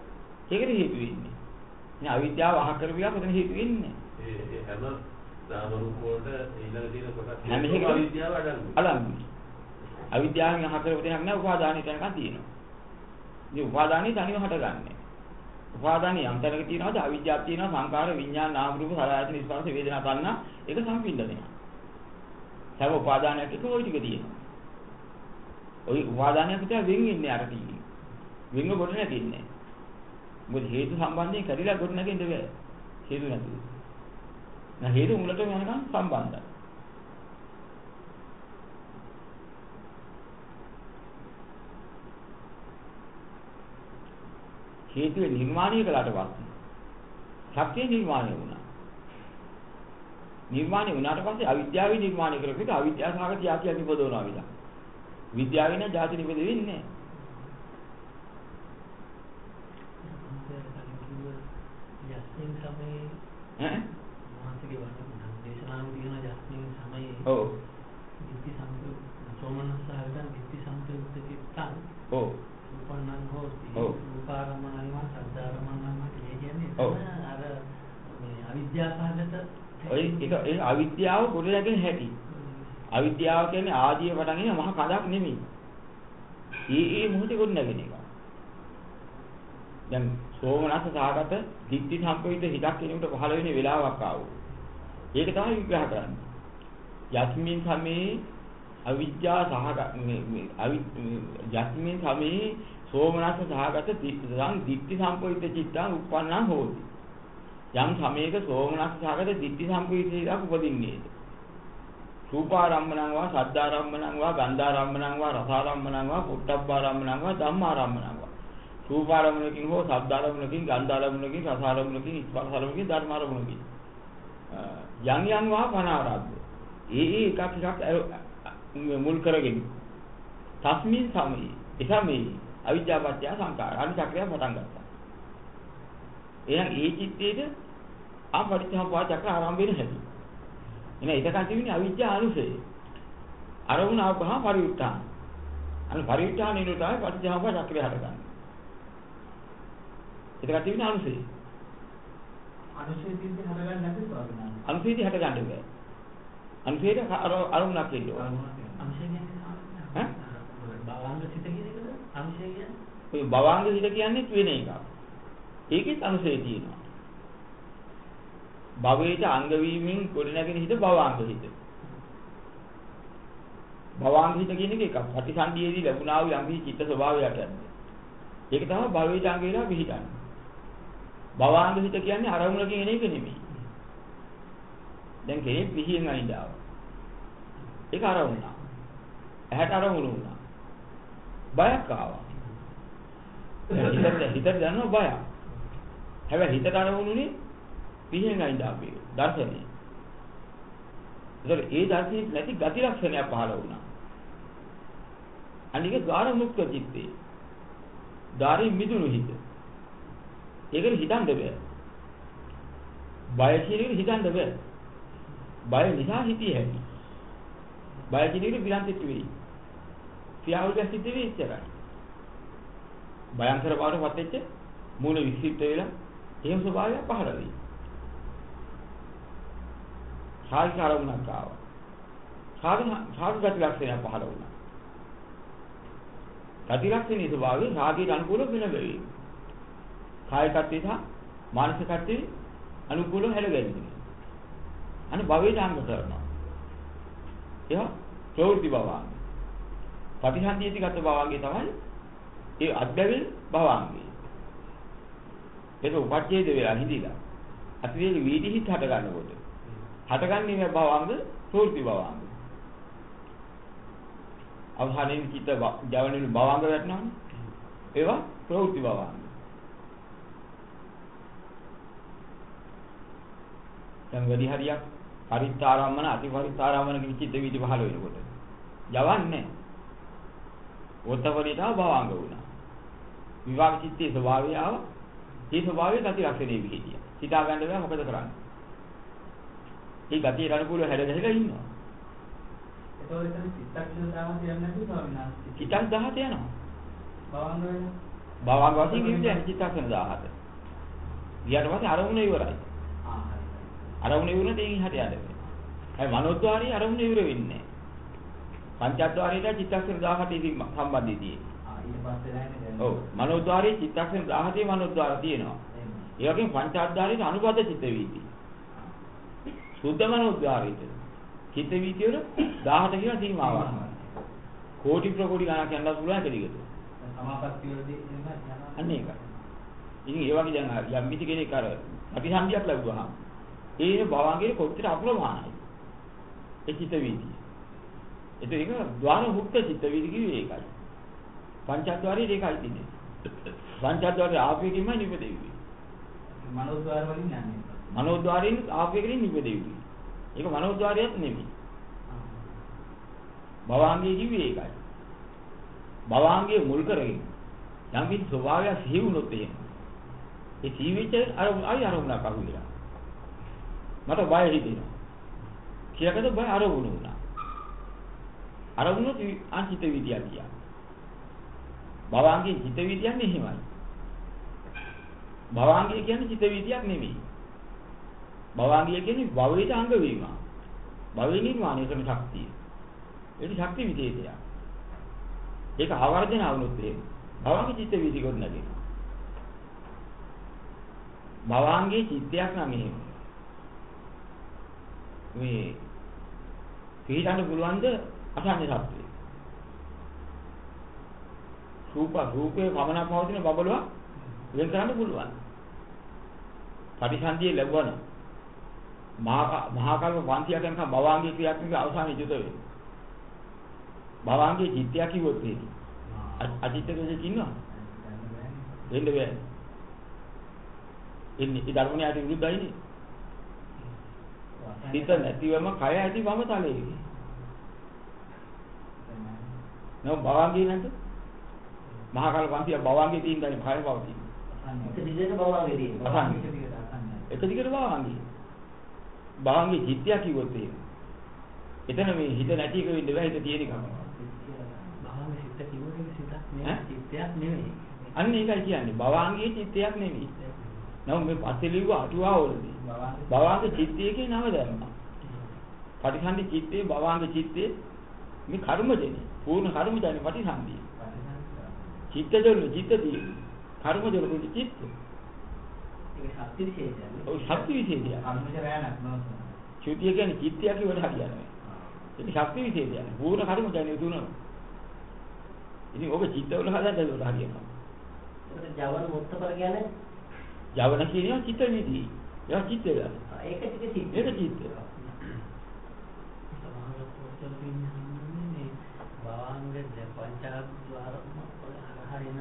ඒකට හේතු වෙන්නේ. ඉතින් අවිද්‍යාව අහ කරපියා කොතන හේතු වෙන්නේ? ඒ හැම නාම රූප වලට ඊළඟ තියෙන කොටස් හැම එකකම අවිද්‍යාව අඩංගුයි. අලංගුයි. අවිද්‍යාවෙන් අහ කරපු දෙයක් නෑ උපාදානිය තැනක තියෙනවා. ඉතින් උපාදානිය තනියම හටගන්නේ. උපාදානිය යම් තැනක තියෙනවද අවිද්‍යාව තියෙනවා සංකාර විඥාන නාම රූප සලආයතන ස්පර්ශ වේදනා තණ්හා ඒක සම්පින්දනය. හැම උපාදානයක් එක ওই ටික තියෙනවා. ওই උපාදානයක් විතර වෙන් ඉන්නේ අර තියෙන්නේ. වෙන්ව කොට නැතින්නේ. මොකද හේතු සම්බන්ධයෙන් කරිලා කොට නැගෙන්න බෑ. හේතු නැතුව. නැහ හේතු මුලටම යනකම් සම්බන්ධයි. හේතුවේ නිර්මාණය කළාට පස්සේ සත්‍ය නිර්මාණය වුණා. නිර්මාණය වුණාට පස්සේ අවිද්‍යාවේ නිර්මාණය කරපු එක අවිද්‍යාව සහගත යාතිය නිපදවනවා විලා. විද්‍යාවේ නම් ಜಾති නිපද වෙන්නේ යස්මින් සමයේ නැහැ. මාසිකේ වන්න දේශනාවේ තියෙන යස්මින් සමයේ ඔව්. දිට්ඨි සම්පූර්ණ සෝමනස්සහගතං දිට්ඨි සම්පූර්ණ චිත්තං ඔව්. උපන්නං හෝති ඔව්. රූපාරමණං සද්ධාරමණං කියන්නේ අර මේ අවිද්‍යාසහගත ඔය ඒක ඒ අවිද්‍යාව ගොඩනැගෙන හැටි. අවිද්‍යාව කියන්නේ ආදිය පටන් ඉන්න මහ කඳක් නෙමෙයි. ඒ ඒ මොහොතේ ගොඩනැගෙන එක. දැන් සෝමනස්ස සාගත දික්ටි සම්පවිත හිතක් කෙනෙකුට පහළ වෙන වෙලාවක් ආවෝ. ඒක තමයි විග්‍රහ කරන්නේ. යස්මින් සමේ අවිද්‍යා සහගත මේ අවි යස්මින් සමේ සෝමනස්ස සහගත දික්ටි සම්පවිත චිත්තං උප්පන්නං හෝති. යම් සමයක සෝමනස්ස සහගත දික්ටි සම්පවිත චිත්තක් උපදින්නේද? රූපාරම්මණං වා සද්ධාරම්මණං වා ගන්ධාරම්මණං වා රසාරම්මණං වා පුට්ටබ්බාරම්මණං වා ධම්මාරම්මණං වා රූපාරම්මණකින් හෝ සද්ධාරම්මණකින් ගන්ධාරම්මණකින් රසාරම්මණකින් ස්පර්ශාරම්මණකින් ධර්මාරම්මණකින් යම් යම් වා පනාරබ්බ ඒ ඒ එකක් එකක් මුල් කරගෙන තස්මින් සමයි එසමයි අවිජ්ජාපත්‍ය සංකාර අනිචක්‍රය පටන් ගත්තා එහෙනම් ඒ චිත්තේට ආපරිත්‍යාපවා චක්‍ර ආරම්භ වෙන හැටි එනේ එතකන් තිබුණේ අවිජ්ජා අනුසය. අරමුණ ආවම පරිඋත්ථාන. අන්න පරිඋත්ථාන තමයි පටිච්චසමුප්පාද චක්‍රය හටගන්නේ. එතකන් තිබුණේ අනුසය. අනුශේ තින්ද හදගන්න නැති ස්වාමීන් වහන්සේ. අනුසයදී හටගන්න බෑ. අනුසයට අරමුණක් එන්න කියන ඔය භවාංග හිත කියන්නේ වෙන එකක්. ඒකෙත් අනුසය තියෙනවා. භවයට අංග වීමෙන් ගොඩනැගෙන හිත භවාංග හිත. භවාංග හිත කියන එක එකක්. පටිසන්ධියේදී ලැබුණා වූ යම් කිසි චිත්ත ස්වභාවයක් යන්නේ. ඒක තමයි භවයට අංග වෙලා පිහිටන්නේ. භවාංග හිත කියන්නේ අරමුණකින් එන එක නෙමෙයි. දැන් කෙනෙක් විහියෙන් අයින්ද ආවා. ඒක අරමුණ. ඇහැට අරමුණ වුණා. බයක් ආවා. හිතට හිතට දැනෙන බය. හැබැයි හිතට අරමුණුනේ පිහින් අයින් දාපේ දර්ශනය. ඒතර ඒ දර්ශනේ නැති ගති ලක්ෂණයක් පහළ වුණා. අනික ගාර මුක්ත චිත්තේ. ධාරි මිදුණු හිත. ඒකෙන් හිතන්න බෑ. බය කියන හිතන්න බෑ. බය නිසා හිතිය හැකි. බය කියන එක විලන්තිට වෙයි. ක්‍රියාවලිය සිද්ධ වෙයි ඉච්චරයි. භයංකර බවටපත් වෙච්ච මූල වික්ෂිප්ත වෙලා එහෙම ස්වභාවයක් පහළ වෙයි. සාධි ආරමුණක් ආවා. සාධි සාධි ගති ලක්ෂණයක් පහළ වුණා. ගති ලක්ෂණයේ ස්වභාවය සාධියට අනුකූල වෙන බැවි. කායිකත්වය සහ මානසිකත්වයේ අනුකූලව හැලගැන්වෙනවා. අනේ භවයට අංග කරනවා. ඒවා ප්‍රවෘත්ති භවංග. ප්‍රතිසන්දියති ගත භවංගේ තමයි ඒ අධ්‍යවෙල් භවංගේ. ඒක උපච්ඡේද වෙලා හිඳිලා. අතිවේග වීදි හිත හට ගන්නකොට. හටගන්නේ මේ භවංග ප්‍රවෘත්ති භවංග. අවධානයෙන් චිත්ත ජවනින් භවංග වැටෙනවනේ. ඒවා ප්‍රවෘත්ති භවංග. දැන් වැඩි හරියක් පරිත්තාරම්මන අතිපරිත්තාරම්මන කියන චිත්ත වීදි පහළ වෙනකොට. යවන්නේ. ඔතවලිට භවංග වුණා. විවාහ චිත්තේ ස්වභාවය ආව. ඒ ස්වභාවය ගති ලක්ෂණේ විහිදියා. හිතා ගන්න බෑ මොකද කරන්නේ. ඒ ගතියට අනුකූලව හැඩ ගැහිලා ඉන්නවා. ඒතකොට එතන චිත්තක්ෂණ දාම කියන්නේ නැති ස්වාමීන්. චිත්තක් 17 යනවා. භවංග වෙන. භවංග වශයෙන් කියන්නේ චිත්තක්ෂණ 17. ගියාට පස්සේ අරමුණ ඉවරයි. ආ හරි. අරමුණ ඉවරනට එයින් හට යන්නේ. හැබැයි මනෝද්වාරයේ අරමුණ ඉවර වෙන්නේ නැහැ. පංචද්වාරයට චිත්තක්ෂණ 17 ඉතින් සම්බන්ධය තියෙන්නේ. ආ ඊට පස්සේ නැහැ නේද? ඔව් මනෝද්වාරයේ චිත්තක්ෂණ 17 මනෝද්වාර තියෙනවා. ඒ වගේම පංචාද්වාරයට අනුබද්ධ චිත්ත වීති. සුද්ධ මනෝද්වාරයට චිත්ත වීති වල 17 කියලා සීමාවක්. කෝටි ප්‍රකෝටි ගණක් යනවා පුළුවන් දිගට. සමාපත්තිය වලදී එහෙම. අන්න ඒක. ඉතින් ඒ වගේ දැන් යම් කිසි කෙනෙක් අර ප්‍රතිසන්දියක් ලැබුවා. ඒ භවංගයේ කොච්චර අප්‍රමාණයි. ඒ චිත්ත වීති. ඒක ඒක ద్వාර මුක්ත චිත්ත වීති කිව්වේ ඒකයි. පංචද්වාරයේ ඒකයි තියෙන්නේ. පංචද්වාරයේ ආපේකින්මයි නිපදෙන්නේ. මනෝද්වාර වලින් යන්නේ. මනෝද්වාරයෙන් ආපේකින් නිපදෙන්නේ. ඒක මනෝද්වාරයක් නෙමෙයි. භවාංගයේ කිව්වේ ඒකයි. භවාංගයේ මුල් කරගෙන යම් කිසි ස්වභාවයක් සිහි වුණොත් එහෙම. ඒ සීවිච්ච අර ආයි අරමුණක් අහුවෙලා. මට බය හිතෙනවා. කියලාකද බය අරමුණ වුණා. අරමුණ අන්තිත විදියක් කියා. භවාංගයේ චිත්ත විදියන්නේ එහෙමයි. භවාංගය කියන්නේ චිත්ත විදියක් නෙමෙයි. භවාංගය කියන්නේ භවයට අංග වීම. භවයේ නිර්මාණය කරන ශක්තිය. ඒක ශක්ති විදේශයක්. ඒක ආවර්ජන වුණොත් එහෙම. භවාංග චිත්ත විදි කොට නැගෙන. භවාංගයේ චිත්තයක් නම් එහෙම. මේ පිළිගන්න පුළුවන්ද අසන්නේ සත්‍යය. රූප රූපේ පමණක් පවතින බබලුවක් වෙන් කරන්න පුළුවන්. පටිසන්ධිය ලැබුවන මහා කල්ප 500ක් යනකම් භවාංගී ක්‍රියාත්මක අවසානයේ යුත වෙයි. භවාංගී චිත්තය කිව්වොත් එහෙම. අචිත්ත දෙයක් ඉන්නවා. වෙන්න බෑ. ඉන්නේ ඒ ධර්මනේ ආදී විරුද්ධයිනේ. හිත නැතිවම කය ඇති වම තලයේ. නෝ භවාංගී නැද්ද? මහා කල්ප 500ක් භවාංගී තියෙන දන්නේ කය පවතින. එක දිගට භවංගේ තියෙනවා. එක දිගට භාංගී. භාංගී චිත්තය කිව්වොත් එහෙම. එතන මේ හිත නැති එක වෙන්න බෑ හිත තියෙන එකම. භවංග සිත කිව්වනේ සිතක්? නෙවෙයි චිත්තයක් නෙවෙයි. අන්න ඒකයි කියන්නේ. භවාංගයේ චිත්තයක් නෙවෙයි. නමුත් මේ පස්සේ ලිව්ව අටුවාවලදී භවාංග චිත්තයේ නම දැම්මා. පටිසන්ධි චිත්තේ භවාංග චිත්තේ මේ කර්මජනේ. පූර්ණ කර්මජනේ පටිසන්ධිය. චිත්තජල චිත්ත තියෙන්නේ. කර්මජල කුඩි චිත්ත. ඒක ශක්ති විශේෂයනේ. ඔය ශක්ති විශේෂය. කර්මජ රැණක් නෝ. චුතිය කියන්නේ චිත්තයක් කියවට හරියන්නේ. ඒක ශක්ති විශේෂයක්. පූර්ණ කර්මජනේ තුනම. ඉතින් ඔබ චිත්තවල හදන්න ඒකට හරියනවා. ඒකට ජවන මුත්තපර කියන්නේ යවන කියනවා චිත්ත විදි. ඒක චිත්ත වෙලා. ඒක සිත්. ඒක චිත්ත. සමහර පොතවල කියන්නේ මේ භවංග පංචාද්වාර හරියන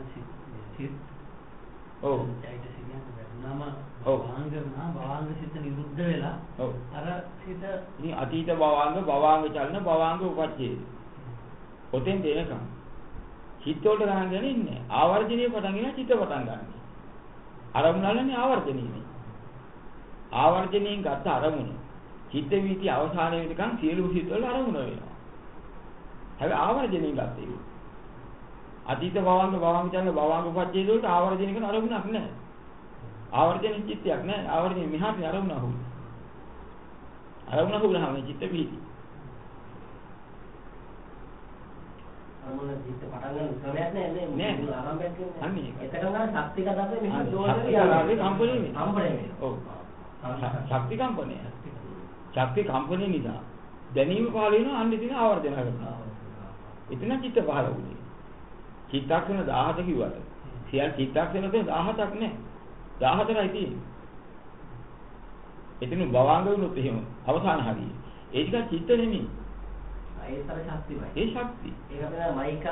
සිත් ඔව්. භවංග සිත නිරුද්ධ වෙලා ඔව්. අර සිත ඉතින් අතීත භවාංග භවාංග චලන භවාංග උපච්ඡේද. ඔතෙන් දෙනකම් චිත්ත වලට ගණන් ගන්නේ ඉන්නේ. ආවර්ජනීය පටන් ගෙන චිත්ත පටන් ගන්න. අරමුණලනේ ආවර්ජනීයනේ. ආවර්ජනීයෙන් ගත්ත අරමුණ චිත්ත වීති අවසාන වෙනකන් සියලු සිත් වල අරමුණ වෙනවා. හැබැයි ආවර්ජනීයෙන් ගත්තේ. අතීත භවාංග භවාංග චලන භවාංග උපච්ඡේද වලට ආවර්ජනීය කරන අරමුණක් නැහැ. ආවර්ජනීය චිත්තයක් නැහැ. ආවර්ජනීය මිහාට අරමුණ අහුයි. අරමුණ හුලහම චිත්ත වීති. අරමුණ චිත්ත පටන් ගන්න ක්‍රමයක් නෑ නෑ. ආරම්භයක් කියන්නේ. අන්න ඒකයි. එකටම ගන්න ශක්ති කතාවේ මෙහෙම අන්න දෝෂ ශක්ති කතාවේ කම්පණය වෙනවා. කම්පණය වෙනවා. ඔව්. ශක්ති කම්පනය. ශක්ති කම්පනය නිසා දැනීම පහළ වෙනවා අන්න ඉතින් ආවර්ජන කරනවා. එතන චිත්ත පහළ වුණේ. චිත්තක්ෂණ 17 කිව්වට සියල් චිත්තක්ෂණ තුන 17ක් නෑ. 14යි තියෙන්නේ. එතන භවංග වුණොත් එහෙම අවසාන හරිය. ඒ ටික චිත්ත නෙමෙයි. ඒතර ශක්තිමයි. ඒ ශක්ති. ඒක අපේ මයික්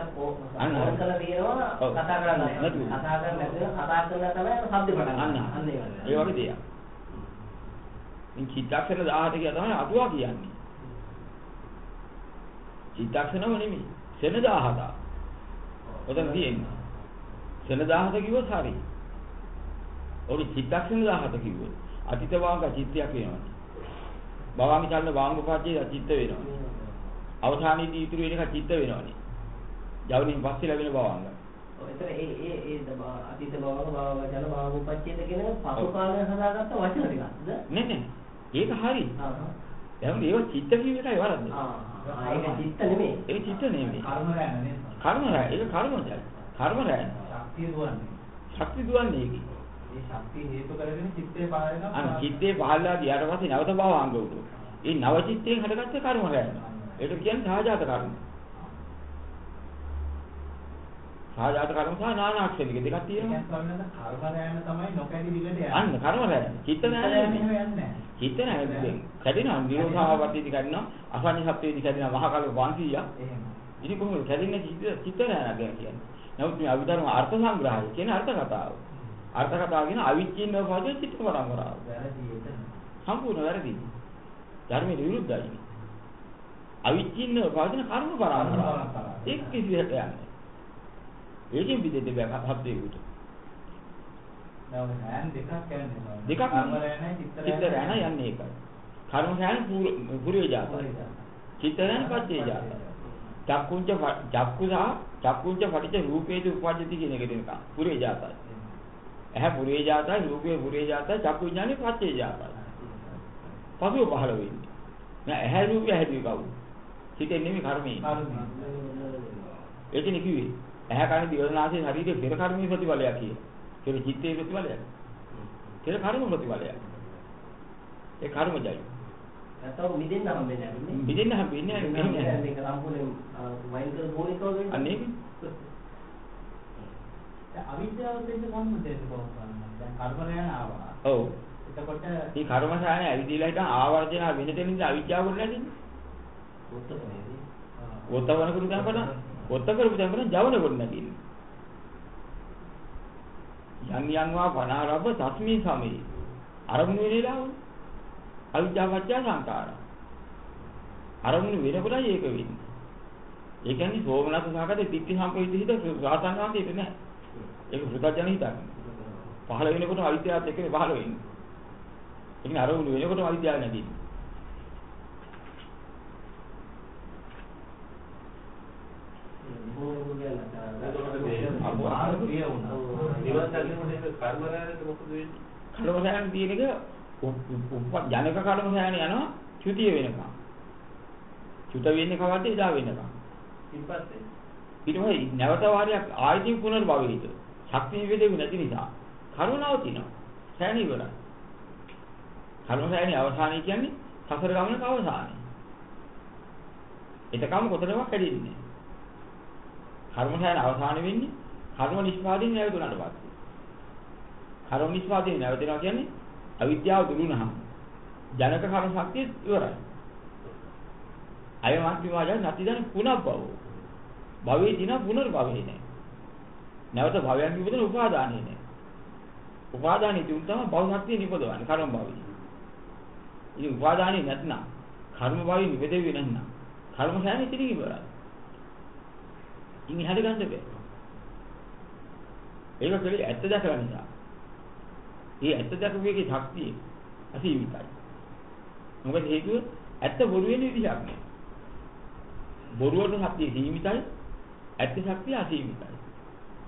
අන්න. ඕන් කරලා තියෙනවා. කතා කරන්න. කතා කරන්න නැතුව කතා කරලා තමයි ශබ්ද පටන් අන්න. ගන්න. අන්න ඒ ඒ වගේ. වගේ දෙයක්. ඉතින් චිත්තක්ෂණ 17 කියලා තමයි අටුවා කියන්නේ. චිත්තක්ෂණම නෙමෙයි. සෙන 17. ඔතන තියෙන්නේ. සෙන 17 කිව්වොත් හරි. ඔරි චිත්තක්ෂණ 17 කිව්වොත් අතීත වාංග චිත්තයක් වෙනවා. භවංග චලන වාංග පච්චේ චිත්ත වෙනවා. අවධානයේදී ඉතුරු වෙන එක චිත්ත වෙනවනේ. ජවනින් පස්සේ ලැබෙන භවංග. එතන ඒ ඒ ඒ අතීත භවක භවක ජන භවක උපච්ඡේද කියන පසු කාලේ හදාගත්ත වචන ටිකක්ද? නේ නේ. ඒක හරි. ආ දැන් ඒව චිත්ත කියන එකයි වරද්ද. ආ ඒක චිත්ත නෙමෙයි. ඒක චිත්ත නෙමෙයි. කර්ම රැණ නේද? කර්ම රැ ඒක කර්මජයි. කර්ම රැ. ශක්තිය දුවන්නේ. ශක්ති දුවන්නේ ඒකේ. ඒ ශක්තිය හේතු කරගෙන චිත්තේ පහළ වෙනවා. අන්න චිත්තේ පහළලා ගියාට පස්සේ නැවත භවංග උඩු. ඒ නව චිත්තයෙන් හටගත්ත කර්ම රැ. ඒක කියන්නේ සහජාත කර්ම. සහජාත කර්ම සහ නානාක්ෂණික දෙකක් තියෙනවා. කර්ම රැණ තමයි නොකැඩි විලට යන්නේ. අන්න කර්ම රැ. චිත්ත චිත්ත නෑ යන්නේ. චිත්ත නෑ. කැඩෙනවා නිරෝධාවපතිති කැඩෙනවා. අසඤ්ඤ සත්වේදී කැඩෙනවා. මහා කල්ප 500ක්. එහෙම. ඉතින් කොහොමද කැඩෙන්නේ චිත්ත චිත්ත නෑ නේද කියන්නේ. නමුත් මේ අවිධර්ම අර්ථ සංග්‍රහය කියන අර්ථ කතාව. අර්ථ කතාව කියන අවිච්ඡින්න පදේ චිත්ත පරම්පරාව. සම්පූර්ණ වැරදි. ධර්මයේ විරුද්ධයි. අවිච්ඡින්න පදින කර්ම පරම්පරාව. ඒක කිසිවට යන්නේ. ඒකෙන් පිටෙන්න බෑ හත්දේකට. දෙකක් යන්නේ. දෙකක් කර්ම රැණයි චිත්ත චිත්ත රැණ යන්නේ ඒකයි. කර්ම රැණ පුරේ ජාතයි. චිත්ත රැණ පච්චේ ජාතයි. චක්කුංච චක්කුසා චක්කුංච පටිච්ච රූපේති උපජ්ජති කියන එක දෙනකම් පුරේ ජාතයි. ඇහැ පුරේ ජාතයි රූපේ පුරේ ජාතයි චක්කු විඥානේ පච්චේ ජාතයි. පසුව පහළ වෙන්නේ. නෑ ඇහැ රූපය හැදුවේ කවුද? හිතෙන් නෙමෙයි කර්මයේ. කර්ම. ඒකනේ කිව්වේ. ඇහැ කන දිවනාසයේ ශරීරයේ පෙර කර්මයේ ප්‍රතිඵලයක් කියලා. පෙර චිත්තයේ ප්‍රතිඵලයක්. පෙර කර්ම ප්‍රතිඵලයක්. ඒ කර්මජයි. නැත්නම් මිදෙන්න හම්බෙන්නේ නැහැ. මිදෙන්න හම්බෙන්නේ නැහැ මේක සම්පූර්ණයෙන් වයින් කර බොනිකව වෙන්නේ. දැන් අවිද්‍යාවත් එක්ක සම්බන්ධයෙන් කොහොමද? දැන් කර්ම රැණ ආවා. ඔව්. එතකොට මේ කර්මසායන ඇවිදලා හිටන් ආවර්ජන වෙන තැනින්ද අවිද්‍යාව කොට නැදින්නේ. උත්තරේ. ඔත්තවන කරු දැන් පටන් ඔත්ත කරපු දැන් පටන් ජවන කොට නැදින්නේ. යන් යන් වා පනාරබ්බ තස්මී සමේ. අරමුණු වෙනේලාව. අවිද්‍යාවච්ඡ සංකාර. අරමුණු වෙනකොටයි ඒක වෙන්නේ. ඒ කියන්නේ සෝමනස්ස සහගත දික්ටි සම්පවිත හිත රාතන් වහන්සේට නෑ. ඒක පුතජන හිතක්. පහළ වෙනකොට අවිද්‍යාවත් එක්කනේ පහළ වෙන්නේ. ඒ කියන්නේ අරමුණු වෙනකොටම අවිද්‍යාව නැදින්නේ. කර්ම සෑහන තියෙන එක ජනක කර්ම සෑහන යනවා චුතිය වෙනකම්. චුත වෙන්නේ කවද්ද එදා වෙනකම්. ඉන්පස්සේ ඊට නැවත වාරයක් ආයතින් පුනර්භවය හිත. ශක්තිය වේදෙමු නැති නිසා කරුණාව තිනවා. සෑහන ඉවරයි. කර්ම සෑහනේ අවසානය කියන්නේ සසර ගමනක අවසානය. එතකම කොතනවත් කැඩෙන්නේ කර්ම සෑයන අවසාන වෙන්නේ කර්ම නිෂ්පාදයෙන් නැවතුණාට පස්සේ. කර්ම නිෂ්පාදයෙන් නැවතෙනවා කියන්නේ අවිද්‍යාව දුරු වුණාම ජනක කර්ම ශක්තිය ඉවරයි. අයමත් විවාදය නැතිදන් පුනබ්බව. භවයේ දින පුනර්භවයේ නැහැ. නැවත භවයන් විපදින උපාදානිය නැහැ. උපාදානිය තුන් තමයි භව ශක්තිය නිපදවන්නේ කර්ම භවයේ. ඉතින් උපාදානිය නැත්නම් කර්ම භවයේ නිපදෙන්නේ නැත්නම් කර්ම සෑම ඉතින් ඉවරයි. ඉතින් එහාට ගන්න බෑ. ඒක කලේ ඇත්ත දැකලා නිසා. මේ ඇත්ත දැකපු එකේ ශක්තිය අසීමිතයි. මොකද හේතුව ඇත්ත බොරු වෙන විදිහක් නෑ. බොරුවට ශක්තිය සීමිතයි. ඇත්ත ශක්තිය අසීමිතයි.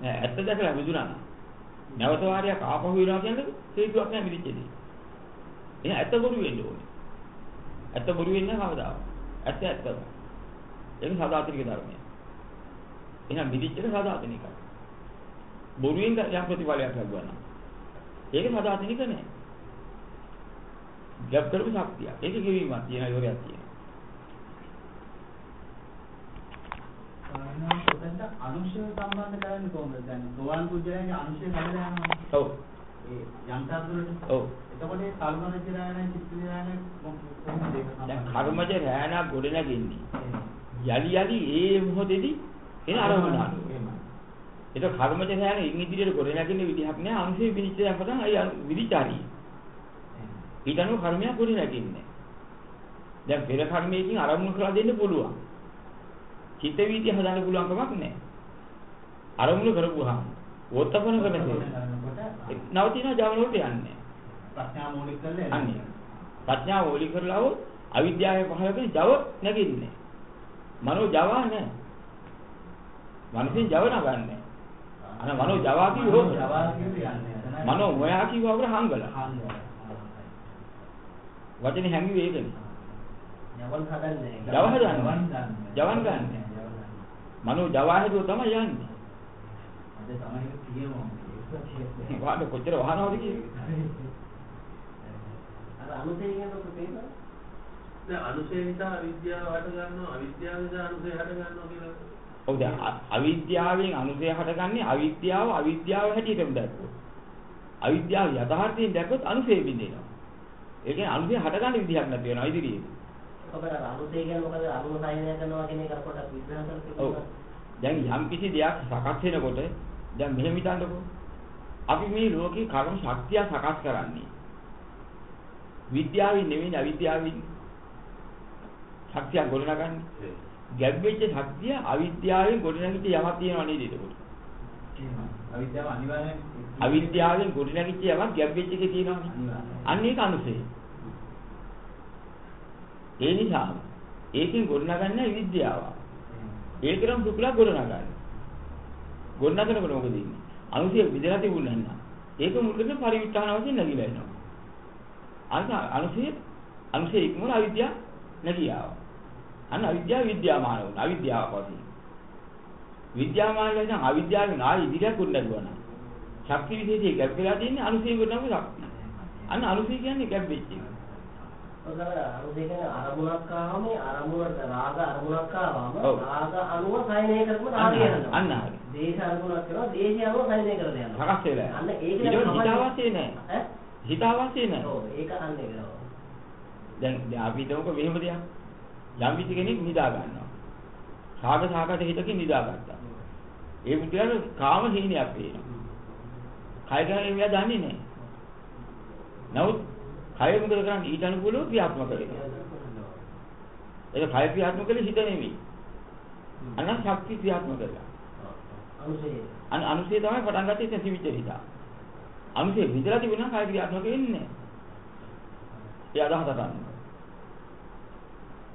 නෑ ඇත්ත දැකලා මිදුණා නම් නැවත වාරයක් ආපහු වෙනවා කියන්නේ හේතුවක් නෑ මිදිච්චේදී. එහෙනම් ඇත්ත බොරු වෙන්න ඕනේ. ඇත්ත බොරු වෙන්නේ නැහැ කවදාවත්. ඇත්ත ඇත්ත. ඒක සදාතනික ධර්මය. එහෙනම් මිදිච්ච එක සදාතනිකයි. බොරුවෙන් යම් ප්‍රතිඵලයක් ලැබුවා නම් ඒක සදාතනික නෑ. ගැප් කරපු ශක්තිය. ඒක ගෙවීමක් තියෙන යෝරයක් තියෙන. ඔතෙන්ට අනුශය සම්බන්ධ කරන්නේ කොහොමද? දැන් සෝවාන් පුජ්‍යයන්ගේ අනුශය යනවා. ඔව්. ඒ යන්තම් ඔව්. එතකොට ඒ කල්පන චිරායන චිත්ත කොහොමද ඒක දැන් කර්මජ රෑනා ගොඩ නැගෙන්නේ. යලි යලි ඒ මොහොතේදී එන අරමුණ අනුව. ඒක කර්මජ රෑන ඉන් ඉදිරියට ගොඩ නැගෙන්න විදිහක් නෑ. අංශේ විනිච්ච දැන් පටන් අය විදිචාරී. ඊට අනුව කර්මයක් ගොඩ නැගෙන්නේ. දැන් පෙර කර්මයකින් අරමුණු කරලා දෙන්න පුළුවන්. චිත්ත වීදිය හදන්න පුළුවන් කමක් නැහැ. අරමුණු කරපුවාම ඕතපන කරනකොට නවතින ජවන වලට යන්නේ. ප්‍රඥා මූලික කරලා අන්නේ. ප්‍රඥාව ඕලි කරලා આવොත් අවිද්‍යාවේ පහළ වෙන ජව නැගින්නේ. මනෝ ජවා නැහැ. මනසින් ජව නගන්නේ. අන මනෝ ජවා කිව්වොත් ජවා කියන්නේ යන්නේ. මනෝ මොයා කිව්වා අපර හංගල. හංගල. වචනේ හැංගුවේ ඒකනේ. යවන් හදන්නේ ජව හදන්නේ. ජවන් ගන්න. ජවන් ගන්න. මනෝ ජවා හදුව තමයි යන්නේ. අද තමයි ඒක කියමු. වාඩ කොච්චර වහනවද කියන්නේ. අර අනුසය කියනකොට තේරෙනවද? දැන් අනුසය නිසා අවිද්‍යාව හට ගන්නවා අවිද්‍යාව නිසා අනුසය හට ගන්නවා කියලා. ඔව් දැන් අවිද්‍යාවෙන් අනුසය හටගන්නේ අවිද්‍යාව අවිද්‍යාව හැටියටම දැක්කොත්. අවිද්‍යාව යථාර්ථයෙන් දැක්කොත් අනුසය බින්දෙනවා. ඒ කියන්නේ අනුසය හටගන්න විදිහක් නැති වෙනවා ඉදිරියේ. ඔබ අර අනුසය කියන්නේ මොකද? අනුම සායනය කරනවා කියන එක පොඩ්ඩක් විස්තර කරලා ඔව්. දැන් යම් කිසි දෙයක් සකස් වෙනකොට දැන් මෙහෙම හිතන්නකෝ. අපි මේ ලෝකේ කර්ම ශක්තිය සකස් කරන්නේ. විද්‍යාවෙන් නෙවෙයි අවිද්‍යාවෙන්. ශක්තිය ගොඩනගන්නේ. ගැබ්වෙච්ච ශක්තිය අවිද්‍යාවෙන් ගොඩනැගිච්ච යමක් තියෙනවා නේද එතකොට? අවිද්‍යාව අනිවාර්යෙන් අවිද්‍යාවෙන් ගොඩනැගිච්ච යමක් ගැබ්වෙච්ච එකේ. අනිවාර්යෙන්. අන්න ඒක අනුසය. ඒ නිසා ඒකෙන් ගොඩනගන්නේ විද්‍යාව. ඒකනම් දුකලා ගොඩනගන්නේ. ගොඩනගනකොට මොකද වෙන්නේ? අනුසය විදලා තිබුණා නම් ඒක මුල් කරගෙන පරිවිත්තාන වශයෙන් නැగిලා එනවා. අනුසය අනුසය ඉක්මන අවිද්‍යාව නැගියාව. අන්න අවිද්‍යාව විද්‍යාමාන වුණා. අවිද්‍යාව වශයෙන්. විද්‍යාමාන වෙන අවිද්‍යාවෙන් ආයි ඉදිරියට ගොඩනගුවා නම් ශක්ති විශේෂයේ ගැප් වෙලා තියෙන්නේ අනුසය ගොඩනගපු ශක්තිය. අන්න අනුසය කියන්නේ ගැප් වෙච්ච එක. ඔතන අනුසය කියන්නේ අරමුණක් ආවම අරමුණට රාග අරමුණක් ආවම. රාග අනුව සායනය කරපම රාගය යනවා. අන්න හරි. දේශ අරමුණක් කරනවා දේශය අනුව සායනය කරලා යනවා. සකස් වෙලා. අන්න ඒක ඊට තමයි පස්සේ හිත අවශ්‍ය නැහැ. ඈ? හිත අවශ්‍ය නැහැ. ඔව් ඒක අන්න ඒක. දැන් අපි හිතමුකෝ මෙහෙම දෙයක්. යම් කිසි කෙනෙක් නිදා ගන්නවා. සාග සාගත හිතකින් නිදාගත්තා. ඒ පුද්ගලයාට කාම හීනයක් පේනවා. කය ගැන එයා දන්නේ නැහැ. නමුත් කය මොකද කරන්නේ ඊට අනුකූලව ක්‍රියාත්මක වෙනවා. ඒක කය ක්‍රියාත්මක කළේ හිත නෙමෙයි. අන්න ශක්ති ක්‍රියාත්මක කරලා. අනුසය. අන අනුසය තමයි පටන් ගත්තේ ඉතින් සිවිච්ච නිසා. අනුසය විදලා තිබුණා කය ක්‍රියාත්මක වෙන්නේ නැහැ. ඒ අදහස ගන්න.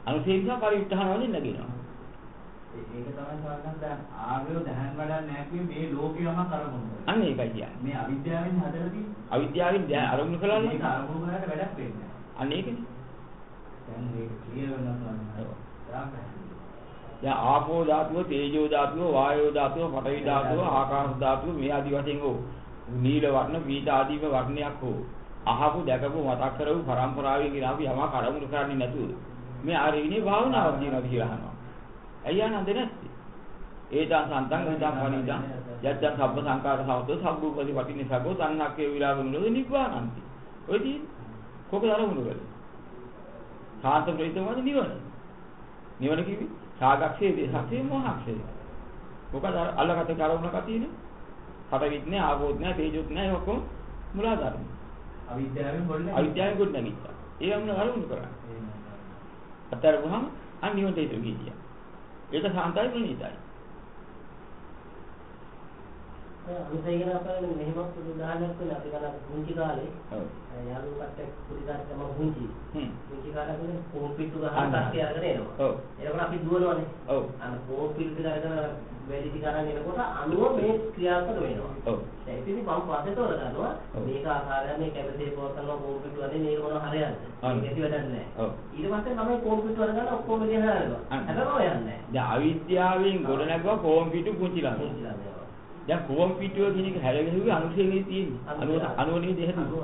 අනුසය නිසා පරිඋත්ථාන වලින් නැගෙනවා. ඒක තමයි සවන්නත් දැන් ආර්යෝ දැහන් වැඩක් නැහැ කිව්වේ මේ ලෝකෙම කරලා. අන්න ඒකයි කියන්නේ. මේ අවිද්‍යාවෙන් හදලා තියෙන්නේ. අවිද්‍යාවෙන් දැන් අරමුණු කළා මේක නේද? අරමුණු කරාට වැඩක් වෙන්නේ නැහැ. අන්න ඒකනේ. දැන් මේක ක්ලියර් වෙනවා. තමයි. දැන් ආපෝ ධාතුව, තේජෝ ධාතුව, වායෝ ධාතුව, පඨවි ධාතුව, ආකාශ ධාතුව මේ ආදි වශයෙන් හෝ නීල වර්ණ, පීත ආදීම වර්ණයක් හෝ අහපු දැකපු මතක් කරපු පරම්පරාවෙන් ගෙන අපි යමක් අරමුණු කරන්නේ නැතුව මේ ආරෙවිනේ භාවනාවක් දිනනවා කියලා අහනවා. ඇයි ආනන්ද නැත්තේ? ඒතං සන්තං විදං පනිදං යද්දං සබ්බ සංකාර සමතෝ සබ්බූපති පටිනිසග්ගෝ තණ්හක්කේ විරාගුණෝ නිබ්බානන්ති. ඔය තියෙන්නේ. කොකද අරමුණු කරන්නේ? සාන්ත ප්‍රේතමද නිවන. නිවන කිව්වේ රාගක්ෂේ දේසක්ෂේ මොහක්ෂේ. මොකද අල්ලගත කරුණක තියෙන්නේ? පටවිත් නෑ ආවෝත් නෑ තේජොත් නෑ ඔක්කොම මුලාධර්ම. අවිද්‍යාවෙන් ගොඩනැගිලා. අවිද්‍යාවෙන් ගොඩ නැගිට්ටා. ඒ වගේම අරමුණු කරා. එහෙමයි. අත්තරගුහම අන් නිවනට හිතු ගියා. ඒක සාන්තයි ප්‍රණීතයි. අනුසය කියන අපේ මෙහෙම උදාහරණයක් වෙන අපි කරා පුංචි කාලේ ඔව්. යාළුවට පුරිදාට තම පුංචි. පුංචි කාලේ අන්න. ගහන කට්ටිය අරගෙන එනවා. ඔව්. එතකොට අපි දුවනවානේ. ඔව්. අන්න කොම්පියුටර් අරගෙන වැඩි ටික අරන් එනකොට අනුව මේ ක්‍රියාත්මක වෙනවා. ඔව්. දැන් ඉතින් මම පස්සේ තෝර ගන්නවා ඔව්. මේක ආකාරයෙන් මේ කැපිටේ පොර කරනවා කොම්පියුටර් වලින් මේක මොන හරියක්ද? අන්න. මේක වැඩක් නැහැ. ඔව්. ඊට පස්සේ මම කොම්පියුටර් අරගෙන ඔක්කොම දිහා හරනවා. හැබැයි මම යන්නේ දැන් අවිද්‍යාවෙන් ගොඩ නැගුවා කොම්පියුටර් පුංචි ළමයි. නැහැ. දැන් කොම්පියුටර් කියන එක හැලගෙහුවේ අනුසේනේ තියෙන්නේ. අනුව අනුවනේ දෙහෙතු.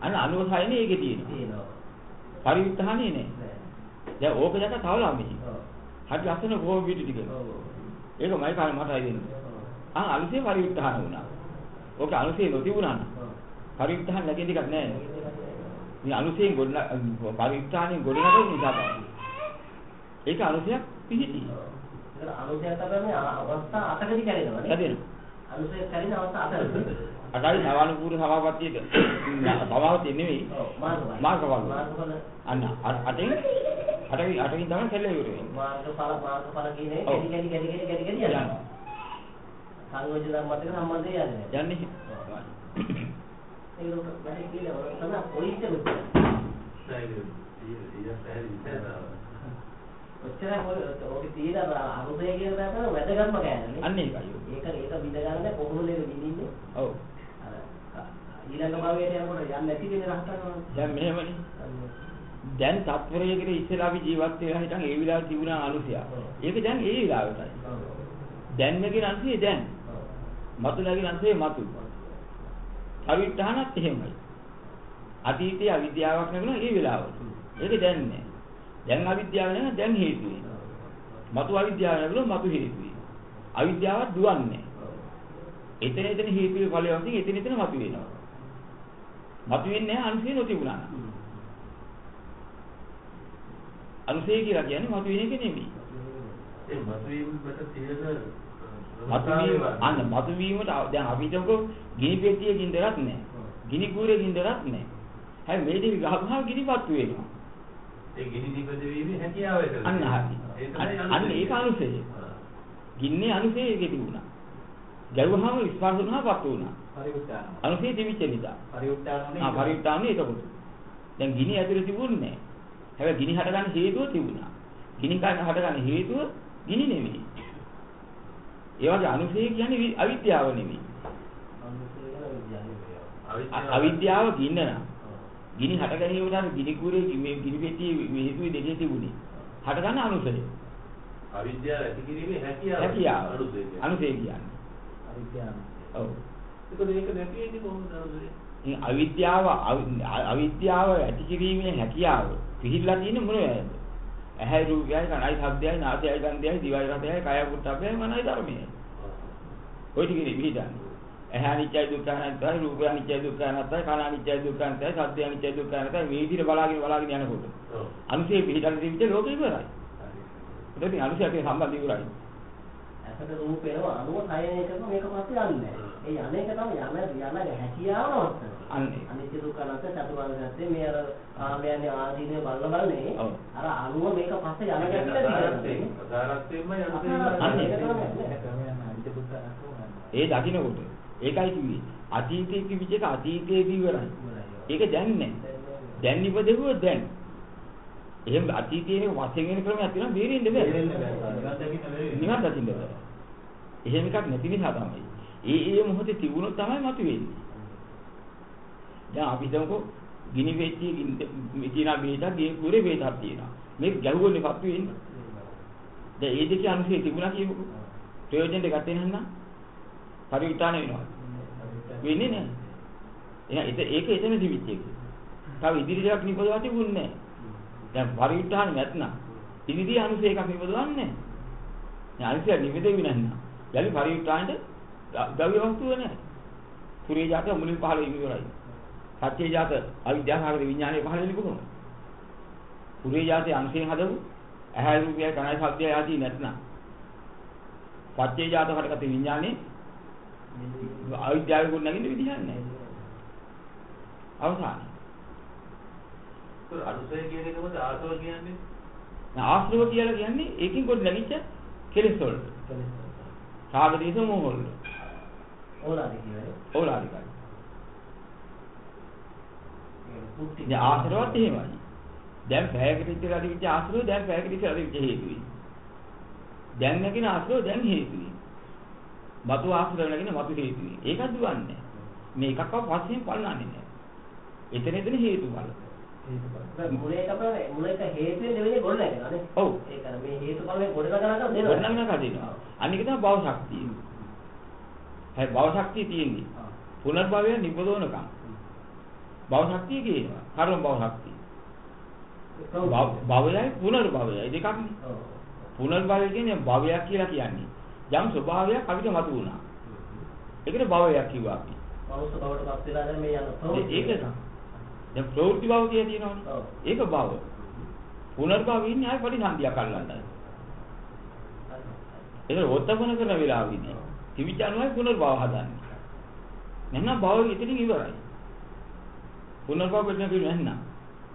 අන්න අනුව සයනේ ඒකේ තියෙනවා. තියෙනවා. පරිවිත්තහනේ නේ. නෑ. දැන් ඕක දැක තව ළමයි. හරි ලස්සන කොම්පියුටර් ටික. ඔව්. ඒකමයි කාලේ මට අයිදෙන්නේ. ආ අනුසේ පරිවිත්තහන වුණා. ඕක අනුසේ නොතිබුණා නම් ඔව්. පරිවිත්තහන නැගින් ටිකක් නෑ. මේ අනුසයෙන් ගොඩ පරිවිත්තහනෙන් ගොඩ නැගුණු නිසා තමයි. ඒක අනුසයක් පිහිටි. ඒක අනුසය තමයි අවස්ථා අටකදී කැරෙනවා නේ. හැදෙන. අනුසය කැරෙන අවස්ථා අටකදී. අටයි නවානුපූර්ව සභාපතියට සභාපතිය නෙවෙයි ඔව් මාර්ගඵල. මාර්ගඵල. මාර්ගඵල. අන්න අ- අටින් අටකින් අටකින් තමයි සැලේ ඉවර වෙන්නේ. මාර්ගඵල මාර්ගඵල කියන්නේ ඔව්. කැඩි කැඩි කැඩි කැඩි කැඩි යනවා. සංයෝජන ධර්මات එක්ක සම්බන්ධය යන්නේ. යන්නේ ඒක වැඩි කියලා තමයි පොලිසිය මෙතන. ඔච්චර ඔගේ තියෙන අනුසය කියන දේ තමයි වැදගත්ම කෑනේ. අන්න ඒකයි. ඒක ඒක විඳ ගන්න කොහොමද ඒක විඳින්නේ? ඔව්. අර ඊළඟ භවයට යනකොට යන්නේ නැති වෙන රහතන් දැන් මෙහෙමනේ. වහන්සේ. දැන් තත්පරයකට ඉස්සෙල්ලා අපි ජීවත් වෙලා හිටන් ඒ විලාස තිබුණා අනුසය. ඒක දැන් ඒ විලාසටයි. දැන් නැගින අංශය දැන්. මතු නැගින අංශය මතු. අවිත්තහනත් එහෙමයි. අතීතයේ අවිද්‍යාවක් නැගුණා ඒ වෙලාවට. ඒක දැන් නෑ. දැන් අවිද්‍යාව නැග දැන් හේතු වෙනවා. මතු අවිද්‍යාව නැගුණා මතු හේතු වෙනවා. අවිද්‍යාව දුවන්නේ. එතන එතන හේතුවේ ඵලය වශයෙන් එතන එතන මතු වෙනවා. මතු වෙන්නේ නැහැ අනුසය නොතිබුණා අනුසය කියලා කියන්නේ මතු වෙන එක නෙමෙයි. ඒ මතුවීමට තියෙන මතුවීම අන්න මතුවීමට දැන් අපි හිතමුකෝ ගිනි පෙට්ටියේ ගින්දරක් නැහැ. ගිනි කූරේ ගින්දරක් නැහැ. හැබැයි මේ දෙවි ගහපුවාම ගිනිපත්තු වෙනවා. ඒ ගිනි නිපද වීමේ හැකියාව ඒක. අන්න හරි. අන්න ඒක අනුසය. ගින්නේ අනුසය ඒකේ තිබුණා. ගැලුවාම ස්පර්ශ වුණා පත්තු වුණා. පරිඋත්තාන. අනුසය තිබිච්ච නිසා. පරිඋත්තාන ආ පරිඋත්තානේ එතකොට. දැන් ගිනි ඇතුලේ තිබුණේ නැහැ. හැබැයි ගිනි හටගන්න හේතුව තිබුණා. ගිනි හටගන්න හේතුව ගිනි නෙවෙයි. ඒ වගේ අනුසය කියන්නේ අවිද්‍යාව නෙවෙයි. අවිද්‍යාව ගින්න නම්. ගිනි හට ගැනීමට අර ගිනි කුරේ මේ ගිනි පෙට්ටියේ මේ හේතුවේ දෙකේ තිබුණේ. හට ගන්න අනුසය. අවිද්‍යාව ඇති කිරීමේ හැකියාව. හැකියාව. අනුසය කියන්නේ. අවිද්‍යාව. ඔව්. ඒක නැති වෙන්නේ කොහොමද අනුසය? අවිද්‍යාව අවි- අවිද්‍යාව ඇති කිරීමේ හැකියාව පිහිටලා තියෙන්නේ මොනවද? ඇහැ රූපයයි කනයි ශබ්දයයි නාසයයි ගන්ධයයි දිවයි රසයයි කයයි පුට්ටබ්බයයි මනයි ධර්මයයි. ඔය ටිකේ පිහිටන්නේ. ඇහැ අනිත්‍යයි දුක්ඛ අනාත්තයි රූපය අනිත්‍යයි දුක්ඛ අනාත්තයි කන අනිත්‍යයි දුක්ඛ අනාත්තයි ශබ්දය අනිත්‍යයි දුක්ඛ අනාත්තයි මේ විදිහට බලාගෙන බලාගෙන යනකොට ඔව්. අනුසය පිහිටලා තිබිච්ච ලෝකෙ ඉවරයි. හරි. ඒකෙන් අනුසයට සම්බන්ධ ඉවරයි. ඇසට රූපේව අනුව සයනය කරන මේක පස්සේ යන්නේ. ඒ යන්නේ එක තමයි යන යන හැකියාව නවත්තන. අන්නේ. අනිත්‍ය දුක්ඛ අනාත්ම චතුරාර්ය සත්‍ය මේ අර ආමයන්ගේ ආදීනේ බල්ල බලන්නේ ඔව්. අර අනුව මේක පස්සේ යන ගැටිලා අදාරත්වයෙන් තියෙනවා. අදාරත්වයෙන්මයි අනුසය අන්නේ. ඒක තමයි. ක්‍රමයන් අනිත්‍ය දුක්ඛ අනාත්ම. ඒ දකින්නකොට ඒකයි කිව්වේ. අතීතයේ තිබිච්ච එක අතීතයේදී ඉවරයි. ඒක දැන් නැහැ. දැන් ඉපදෙවුව දැන්. එහෙම අතීතයේ වශයෙන් වෙන ක්‍රමයක් තියෙනවා බේරෙන්න බෑ. නිවන් දකින්න බෑ. එහෙම එකක් නැති නිසා තමයි. ඒ ඒ මොහොතේ තිබුණොත් තමයි මතුවෙන්නේ. දැන් අපි හිතමුකෝ ගිනි වෙච්චි තියෙන බේතක් ගේ පුරේ බේතක් තියෙනවා. මේක ගැහුවොනේ පත්තු වෙන්නේ. දැන් ඒ දෙකේ අනුසය තිබුණා කියමුකෝ. ප්‍රයෝජන දෙකක් තියෙන නම් පරිවිතාන වෙනවා. වෙන්නේ නැහැ. එහෙනම් ඒක ඒක එතන තිබිච්ච එක. තව ඉදිරියට නිපදවා තිබුණේ නැහැ. දැන් පරිවිතාන නැත්නම් ඉදිරිය අනුසය එකක් නිපදවන්නේ නැහැ. දැන් අනුසය නිපදෙවි නැත්නම් යලි පරිවිතානට ගව්‍ය වස්තුව නැහැ. පුරේ ජාත මුලින් පහළ වෙන්නේ ඉවරයි. සත්‍ය ජාත අවිද්‍යාවකට විඥානය පහළ වෙන්නේ කොහොමද? පුරේ ජාතේ අංශයෙන් හදපු ඇහැ රූපය කනයි ශබ්දය ආදී නැත්නම් සත්‍ය ජාත හටගත විඥානේ අවිද්‍යාවේ ගොඩ නැගින්න විදිහක් නැහැ. අවසානයි. ඒක අනුසය කියන එකමද ආසව කියන්නේ? ආශ්‍රව කියලා කියන්නේ ඒකෙන් ගොඩ නැගිච්ච කෙලෙස් වලට. රාග දේශ මොහ වලට. ඕලාදී කියන්නේ. ඕලාරිකයි. දැන් ආශ්‍රවත් එහෙමයි. දැන් පැයකට ඉස්සර අදිවිච්ච ආශ්‍රව දැන් පැයකට ඉස්සර අදිවිච්ච හේතුයි. දැන් නැගින ආශ්‍රව දැන් හේතුයි. මතු ආශ්‍රව නැගින මතු හේතුයි. ඒකත් දුවන්නේ. මේ එකක්ව පස්සෙන් පල්ලන්නේ නැහැ. එතන එතන හේතු බල. දැන් මුලේ අපේ මුලේ හේතුවෙන් දෙවෙනි ගොඩ නැගෙනවා නේ. ඔව්. ඒක මේ හේතු බලයෙන් ගොඩ නගනවා දෙනවා. ගොඩනගන කදිනවා. අනික තමයි භව ශක්තිය. භව ශක්තිය තියෙන්නේ. පුනර්භවය නිපදවනකම්. භව ශක්තිය කියනවා. කර්ම භව ශක්තිය. භව- භවයයි පුනර්භවයයි දෙකක් නේ. ඔව්. පුනර්භවය කියන්නේ භවයක් කියලා කියන්නේ. යම් ස්වභාවයක් අපිට මතු වුණා. ඒකට භවයක් කිව්වා අපි. මනුස්ස බවට පත් වෙලා දැන් මේ යන ප්‍රවෘත්ති. ඒක තමයි. දැන් ප්‍රවෘත්ති භව කියලා තියෙනවනේ. ඒක භව. පුනර්භව ඉන්නේ ආයි පරිසන්දියක් අල්ලන්නයි. ඒක වොත්තපන කරන වෙලාවෙදී තිවිච්ච අනුවයි පුනර්භව හදන්නේ. නැත්නම් භව ඉතින් ඉවරයි. පුනර්භව වෙන්න කිව්ව නැත්නම්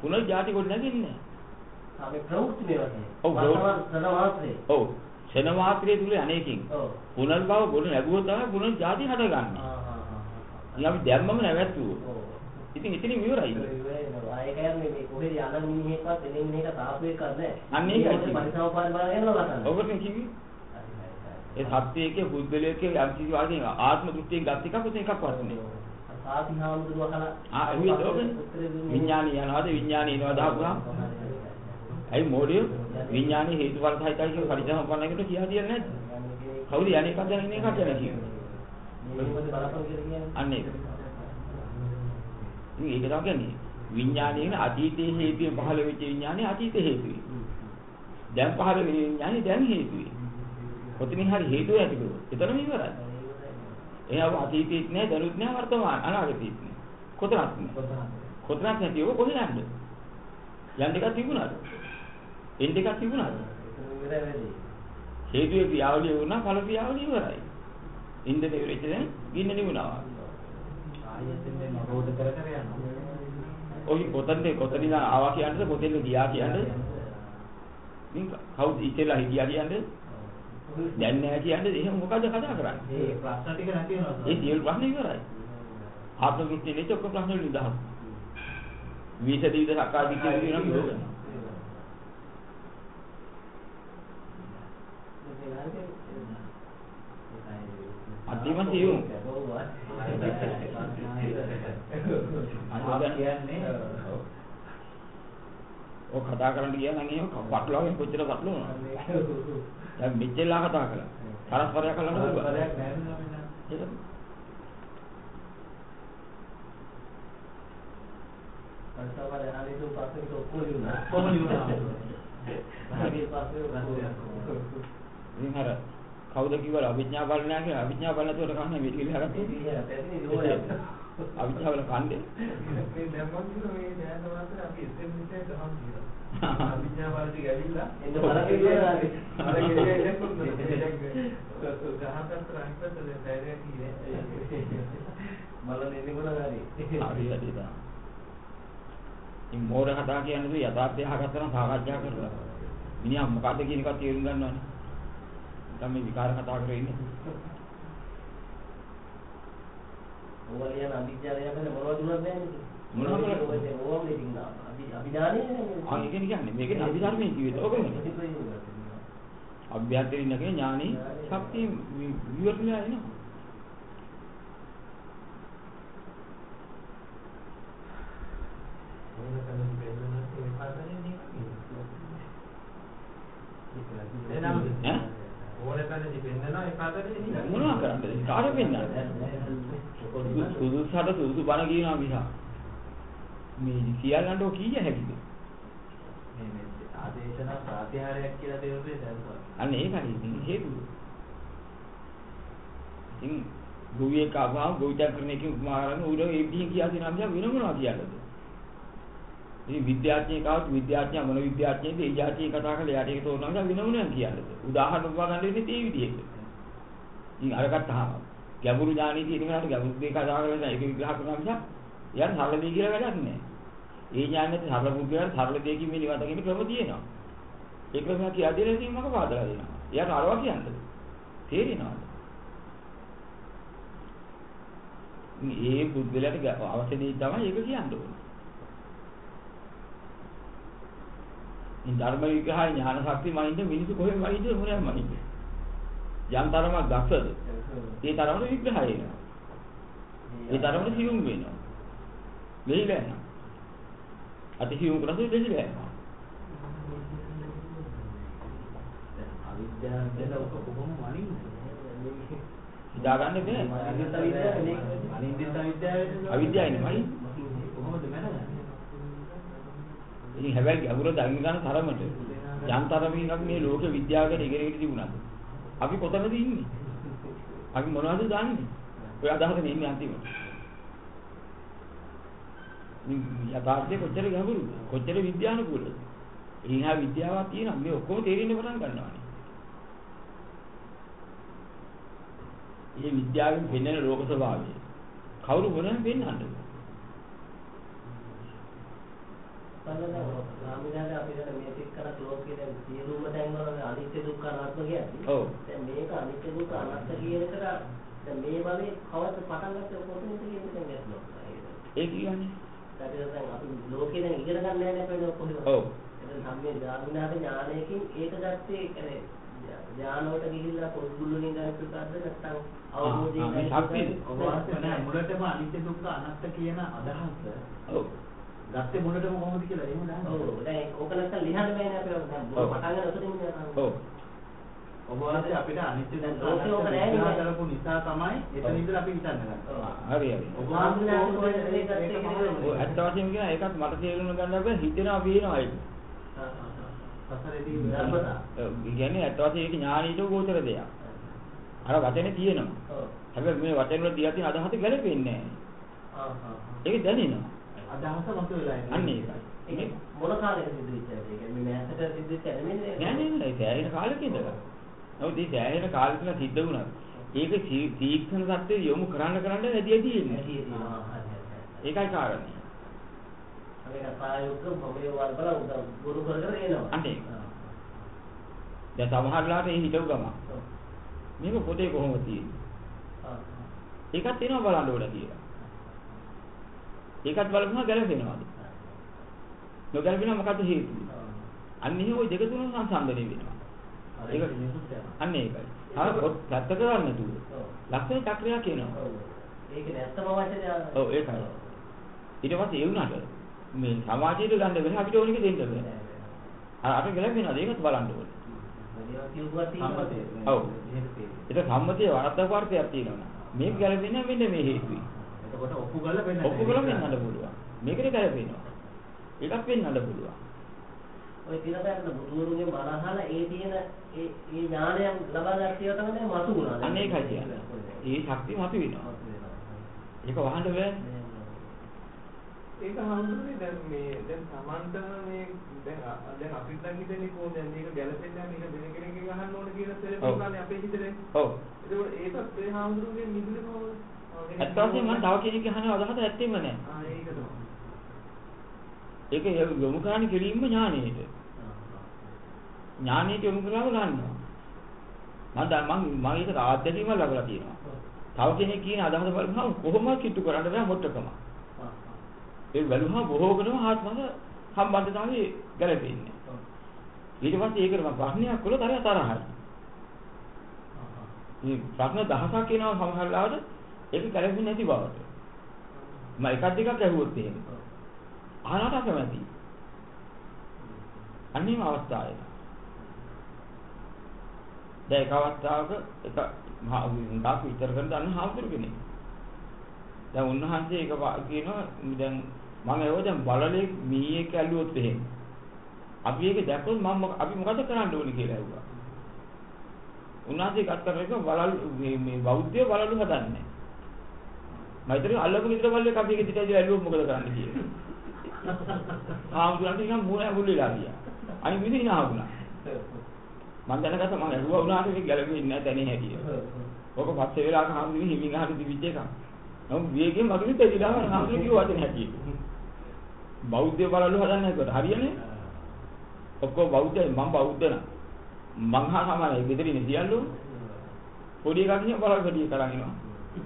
පුනර්ජාති කොට නැගින්නේ. අපි ප්‍රවෘත්ති මේවා කියන්නේ. ඔව්, සනවාස්ත්‍රේ. ඔව්. මාත්‍රයේ තුල අනේකින් ඔව්. පුනර්භව ගොඩ නැගුවොත් තමයි පුනර්ජාති ආ. ඉතින් අපි දැම්මම නැවැත්තුවෝ. ඉතින් එතනින් ඉවරයි. මේ. ඔබට කිව්වේ ඒ සත්‍යයේ බුද්ධලයේ යම් කිසි වාදීන ආත්ම දෘෂ්ටියෙන් ගත් එකක් උතේ එකක් වස්නේ. සාති හාමුදුරුවෝ අහලා ආ. විඥානය යනවාද විඥානය එනවා දාපුවා. ඇයි මොඩිය විඥානේ හේතුඵල සහිතයි කියන පරිසම්පන්නයකට කියා දෙන්නේ නැද්ද? කවුද යන්නේ එකක් දැන ඉන්නේ එකක් දැන කියන්නේ. අන්න ඒක. ඉතින් ඒක තමයි කියන්නේ විඥානයේ අතීතයේ හේතුවෙන් පහළ වෙච්ච විඥානේ අතීත හේතුවයි. දැන් පහළ වෙන විඥානේ දැන් හේතුවයි. කොතනින් හරි හේතුව ඇති කරුවොත් එතනම ඉවරයි. එයාව අතීතෙත් නෑ දැනුත් නෑ වර්තමාන අනාගතෙත් නෑ. කොතනත් නෑ. කොතනත් නැතිව කොහෙ යන්නද? යන්න එකක් තිබුණාද? එන්න එකක් තිබුණාද? හේතුවේ ක්‍රියාවලිය වුණා ඵල ක්‍රියාවලිය ඉවරයි. ඉන්දනේ ඉවරෙච්ච දැන් ගින්න නිවුණා. ආයෙත් එන්නේ නරෝධ කර කර යනවා. ඔය කොතනද කොතනින් ආවා කියන්නද කොතෙන්ද ගියා කියන්නද? මින් කවුද ඉතලා හිටියා කියන්නද? දැන් නෑ කියන්නද? එහෙම මොකද කතා කරන්නේ? ඒ ප්‍රශ්න ටික නැති වෙනවා. ඒ සියලු ප්‍රශ්න ඉවරයි. ආත්ම දෘෂ්ටි නෙච්ච ඔක්කොම ප්‍රශ්න වලින් නිදහස්. විෂ දීද දිට්ඨිය කියනවා නේද? අන්තිම සියුම්. අනිවාර්යයෙන් කියන්නේ ඔය කතා කරන්න ගියා නම් එහෙම පටලවාගෙන කොච්චර පටලවනවද? දැන් මෙච්චරලා කතා කළා. පරස්පරයක් කළා නේද? පරයක් නැහැ නේද? ඒක පරිසම්පාද අනිත් ප්‍රශ්නෙට ඔක්කොම ලියුණා. කොහොම ලියුණා? භාගයේ පස්සේ. ඉතින් අර කවුද කිව්වල අවිඥා බල නැහැ කියලා අවිඥා බල නැතුවට කන්නේ මේ කියලා හරත් අවිඥා බල කන්නේ මේ දැම්මම මේ දැනන මාතර අපි එතෙන් විතර ගහන් කියනවා. අවිඥා වලට ගැවිලා එන්න බලන්න කියලා අර ඉන්න කොහොමද? ගහකට දැන් බැරිය කියේ. බලන්න එන්නේ කොහොමද හරි. හරි හරි දා. ඉතින් මෝඩ කතා කියන්නේ යථාර්ථය අහගත්තා නම් සාකච්ඡා කරලා. මිනිහා මොකද්ද කියන එක තේරුම් ගන්නවනේ. දැන් මේ විකාර කතා කරේ ඉන්නේ. ඕවා ලියන අභිඥානය අපේ මොනවද දුන්නත් නැහැ නේද? ඒක කියන්නේ මේකේ අභිධර්මයේ කිව්වෙත් ඕකනේ. අභ්‍යන්තරින් නැගෙන ඥානෙ ශක්තිය විවරණය එනවා. මොනවා කරන්නද? කාටද පෙන්නන්නේ? සුදුසුට සුදුසු බණ කියනවා මිසක්. මේ සියල්ලන්ට ඔය කීය හැකිද? මේ මේ ආදේශන ප්‍රාතිහාරයක් කියලා තේරුනේ දැන් අන්න ඒකයි ඉතින් හේතුව. ඉතින් ගොවියෙක් ආවම ගොවිතැන් කරන එකකින් උපමා කරගෙන ඌට ඒ විදිහින් කියා දෙනවා මිසක් වෙන මොනවා කියලාද? ඉතින් විද්‍යාඥයෙක් ආවොත් විද්‍යාඥයා මොන විද්‍යාඥයෙක්ද ඒ જાතිය කතා කරලා එයාට ඒක තෝරනවා මිසක් වෙන මොනවා කියලාද? උදාහරණ උපමා ගන්න වෙන්නේ ඒ විදිහට. ඉතින් අරකට අහම ගැඹුරු ඥානෙ තියෙන කෙනාට ගැඹුරු දෙයක් කතා කරලා ඒක විග්‍රහ කරනවා මිසක් එයාට සරල දෙය කියලා වැඩක් නැහැ. ඒ ඥානෙත් සරල පුද්ගලයාට සරල දෙයකින් මේ නිවන් දකින්න ක්‍රම තියෙනවා. ඒ ක්‍රමය කියලා දෙලා ඉතින් මම පාදලා දෙනවා. එයාට අරවා කියන්නේ. තේරෙනවද? මේ පුද්ගලයාට අවශ්‍ය දේ තමයි ඒක කියන්න ඕනේ. මේ ධර්ම විග්‍රහය ඥාන ශක්තිය මනින්ද මිනිස්සු කොහෙන් මනින්ද මොනවාම මනින්ද? යම් තරමක් ගස්සද? ඒ තරමට විග්‍රහය එනවා. ඒ තරමට සියුම් වෙනවා. වෙයිලා යනවා. අති සියුම් කරලා දෙහිලා යනවා. අවිද්‍යාව දෙල ඔක කොහොම වනින්නේ? හිතා ගන්න බෑ. අනිද්දිත. අනිද්දිත අවිද්‍යාවනේ. මයි. කොහොමද මැනගන්නේ? ඉතින් හැබැයි ගැඹුර දකින්න ගන්න තරමට යම් තරමකින් මේ ලෝක විද්‍යාවකට ඉගෙනගෙන තිබුණාද? අපි කොතනද ඉන්නේ? අපි මොනවද දන්නේ? ඔය අදහසනේ ඉන්නේ අන්තිමට. යථාර්ථය කොච්චර ගැඹුරුද? කොච්චර විද්‍යානුකූලද? එහා විද්‍යාවක් තියෙනවා මේ ඔක්කොම තේරෙන්න පටන් ගන්නවානේ. මේ විද්‍යාවෙන් පෙන්වන ලෝක ස්වභාවය. කවුරු මොනවද පෙන්වන්නද? ස්වාමීනාට අපි දැන් මේ පිට කරත් ලෝකයේ දැන් සියලුම තැන් වල අනිත්‍ය දුක්ඛ අනාත්ම කියන්නේ. ඔව්. දැන් මේක අනිත්‍ය දුක්ඛ අනාත්ම කියන එකට දැන් මේ භවයේ කවද පටන් ගත්තේ කොතනද කියන එක දැන් ගැටලුවක්. ඒ කියන්නේ. ඔව්. සම්මේ ධාර්මිනාට ඥානයකින් ඒක ගත්තේ කියන්නේ ඥානවට ගිහිල්ලා පොත්ගුල්ලුනින් ගන්න එකක්ද නැත්නම් අවබෝධයෙන් නෑ මුලටම අනිත්‍ය දුක්ඛ අනාත්ම කියන අදහස ඔව්. ගත්තේ මුලටම කොහොමද කියලා එහෙම දාන්න. ඔව් දැන් ඕක නැත්නම් ලියන්න බෑනේ අපි දැන්. පටන් ගන්න උතනින් යනවා. ඔව්. ඔබ වහන්සේ අපිට අනිත්‍ය. විග්‍රහ කරපු නිසා තමයි එතන ඉඳලා අපි හිතන්න ගන්නේ. හරි හරි. ඔබ වහන්සේ ඒක ඒක ඇත්ත වශයෙන්ම කියන ඒකත් මට තේරුම් ගන්න බෑ හිතෙනවා පේනවා ඒක. සසරේදී. ඔව්, ඒ කියන්නේ ඇත්ත වශයෙන්ම ඒක ඥානීට ගෝචර දෙයක්. අර වචනේ තියෙනවා. ඔව්. හැබැයි මේ වචන වල දියා තියෙන අදහස ගැලපෙන්නේ නැහැ. ආ ආ. ඒක දැනෙනවා. අදහස මතු වෙලා ඉන්නේ. අන්න ඒකයි. ඒක මොන කාලෙක සිද්ධ වෙච්ච එකද? ඒ කියන්නේ මේ මෑතක සිද්ධ වෙච්ච නෙමෙයි නෑ නෑ නෑ සෑහෙන කාලෙක ඉඳලා. නමුත් මේ සෑහෙන කාලෙක ඉඳලා සිද්ධ වුණා. ඒක තීක්ෂණ සත්‍ය යොමු කරන්න කරන්න වැඩි වැඩි එන්නේ. ඒකයි කාරණේ. ඒක ප්‍රායෝගික මොමේ වල බල උදා ගුරු කර කර එනවා. ඒක. දැන් සමහරලාට ඒ හිතව ගම. මේක පොතේ කොහොමද තියෙන්නේ? ඒකත් එනවා බලන්න ඕන කියලා. ඒකත් බලපුවම ගැලපෙනවද? නොගැලපෙනවා මොකද හේතුව? අන්න එහෙම ওই දෙක තුන සංසන්දනය වෙනවා. ඒක නිකුත් යනවා. අන්න ඒකයි. අර පොත් පැත්ත කරන්නේ නැතුව. ඔව්. ලක්ෂණ චක්‍රයක් එනවා. ඔව්. ඒක නැත්තම වචනේ. ඔව් ඒකයි. ඊට පස්සේ ඒ වුණාට මේ සමාජයට ගන්න වෙන අපිට ඕනික දෙන්න බෑ. අර අර ගැලපෙනවද ඒකත් බලන්න ඕනේ. ඔව්. ඒක සම්මතිය වරද්දාපාර්ථයක් තියෙනවා. මේක ගැලපෙන්නේ මෙන්න මේ හේතුයි. එතකොට ඔප්පු කරලා වෙන්න. ඔප්පු කළා වෙන්නන්න පුළුවන්. මේකට ගැලපෙනවා. ඒකත් වෙන්නන්න පුළුවන්. ඔය දිනපෑට බුදුරුගේ මනහල ඒ තියෙන ඒ ඒ ඥානයන් ලබා ගන්න තමයි මතු වුණා. අන්න ඒකයි කියන්නේ. ඒ ශක්තිය මතු වෙනවා. ඒක වහන්න බෑ. ඒක හඳුනන්නේ දැන් මේ දැන් Tamanට මේ දැන් දැන් අපිට නම් හිතන්නේ කොහොමද දැන් මේක ගැලපෙන්නේ මේක වෙන කෙනෙක්ගෙන් අහන්න ඕන කියන ඔව්. සෙලෙබ්‍රේෂන් අපේ හිතේ. ඔව්. ඒකෝට ඒකත් ඒ හඳුනන්නේ මිදුලේ කොහොමද? ආ, වෙන ඇත්ත වශයෙන්ම මම තව කෙනෙක් අහන අදහස ඇත්තෙම නෑ. ආ ඒක තමයි. ඒක යොමු කරන්නේ කෙලින්ම ඥානෙට. ඥානෙට යොමු කරලා ගන්නවා. මම දැන් මම මම ඒක ආද්‍යදීම ලබලා තියෙනවා. තව කෙනෙක් කියන අදහස බලපුවම කොහොමද කිට්ටු කරන්න බෑ මොට්ටකම. ඒ බැලුවම බොහෝ වෙනම ආත්මද සම්බන්ධතාවයේ ගැලපෙන්නේ. ඊට පස්සේ ඒකට මම ප්‍රශ්නයක් කළොත් අර තරහයි. මේ ප්‍රශ්න දහසක් කියනවා සමහර ලාවට ඒක ගැලපෙන්නේ නැති බවට. මම එකක් දෙකක් ඇහුවොත් එහෙම. අහනට අකමැති. අන්නේම අවස්ථාවයි. දැන් එක අවස්ථාවක එක මහා විතර කරන දන්න හාමුදුරු කෙනෙක්. දැන් උන්වහන්සේ එක කියනවා දැන් මම ඒව දැන් බලලේ මීයේ කැල්ලුවොත් එහෙම. අපි ඒක දැක්කොත් මම අපි මොකද කරන්න ඕනේ කියලා ඇහුවා. උන්වහන්සේ ගත් කරගෙන බලල් මේ මේ බෞද්ධය බලලු හදන්නේ. මම ඉතින් අල්ලපු විතර බලලේ අපි ඒක දිටදී ඇල්ලුවොත් මොකද කරන්න කියලා. ආමුදුරන්ට නිකන් මූණ ඇඟුල් වෙලා ගියා. අනිත් මිනිහ නාහුණා. මම දැනගත්තා මම ඇහුවා උනාට මේක ගැලපෙන්නේ නැහැ දැනේ හැටිය. ඕක පස්සේ වෙලාවක හාමුදුරුවෝ හිමින් අහලා තිබිච්ච එකක්. නමුත් විවේකයෙන් මගෙන් තේරිලා හාමුදුරුවෝ කිව්ව වචන හැටිය. බෞද්ධය බලලු හදන්නේ ඒකට හරියන්නේ. ඔක්කොම බෞද්ධයි මම බෞද්ධ නා. මං හා සමානයි ගෙදරින් සියල්ලෝ. පොඩි එකක් කියන බලල් වැඩි කරන් ඉනවා.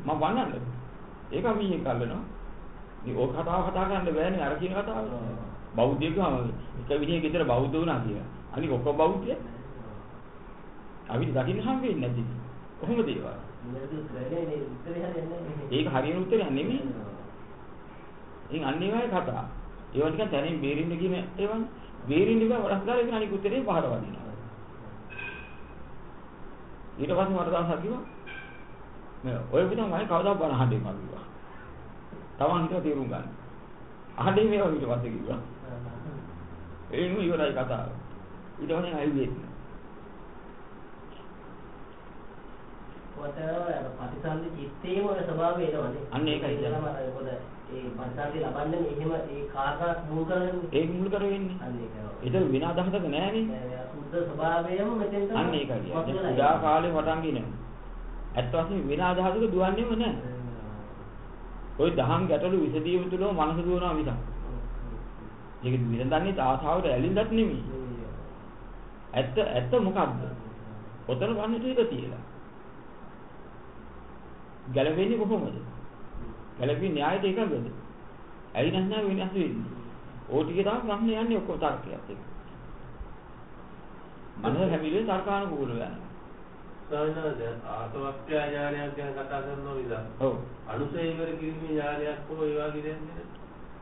මම වන්නන්නද? ඒක මීයේ කල්ලනවා. මේ ඕක කතාව කතා කරන්න බෑනේ අර කියන කතාව. බෞද්ධයෙක් ගාම එක විදිහේ ගෙදර බෞද්ධ වුණා කියලා. අනික ඔක්කොම බෞද්ධය. අපිට දකින්න හම් වෙන්නේ නැති. කොහොමද ඒවා? ඒක හරියන උත්තරයක් නෙමෙයි. ඉතින් වගේ කතා. ඒවා ටිකක් තැනින් බේරින්න කියන ඒවා බේරින්න බෑ වරස් ගාලා ඉතින් අනික උත්තරේ පහර වදිනවා. ඊට පස්සේ මට දවසක් කිව්වා මේ ඔය විදිහම මම කවදා බණ අහන්නේ මම කිව්වා. තමන් හිතුවා තේරුම් ගන්න. අහන්නේ මේවා ඊට පස්සේ කිව්වා. ඒ නෙවෙයි ඉවරයි කතාව. ඊට පස්සේ ආයෙත් ඔතන ප්‍රතිසන්දි චිත්තේම ඔය ස්වභාවය එනවනේ. අන්න ඒකයි අර මොකද ඒ ප්‍රතිසන්දි ලබන්නේ එහෙම ඒ කාරණා මුල් කරගෙන ඒක මුල් කර වෙන්නේ. අන්න ඒක. ඒතර විනා දහසක නෑනේ. සුද්ධ ස්වභාවයම මෙතෙන්ට අන්න ඒකයි කියන්නේ. උදා කාලේ පටන් ගෙන. ඇත්ත වශයෙන්ම විනා දහසක දුවන්නේම නෑ. ওই දහම් ගැටලු විසදීම තුලම මනස දුවනවා මිසක්. ඒක විඳන්නේ ආසාවට ඇලින්දත් නෙමෙයි. ඇත්ත ඇත්ත මොකද්ද? ඔතන වන්නට එක තියලා. ගැලපෙන්නේ කොහොමද? ගැලපෙන්නේ න්‍යායයට එකඟද? ඇයි නැත්නම් වෙනස් වෙන්නේ? ඕ ටික තමයි ප්‍රශ්න යන්නේ ඔක්කොම තර්කයක් එක්ක. මනස හැමිලේ තර්කානුකූලව යනවා. දැන් ආසවක්ඛ්‍යා ඥානයක් ගැන කතා කරනවා විලා. ඔව්. අනුසය ඉවර කිරීමේ ඥානයක් හෝ ඒ වගේ නේද?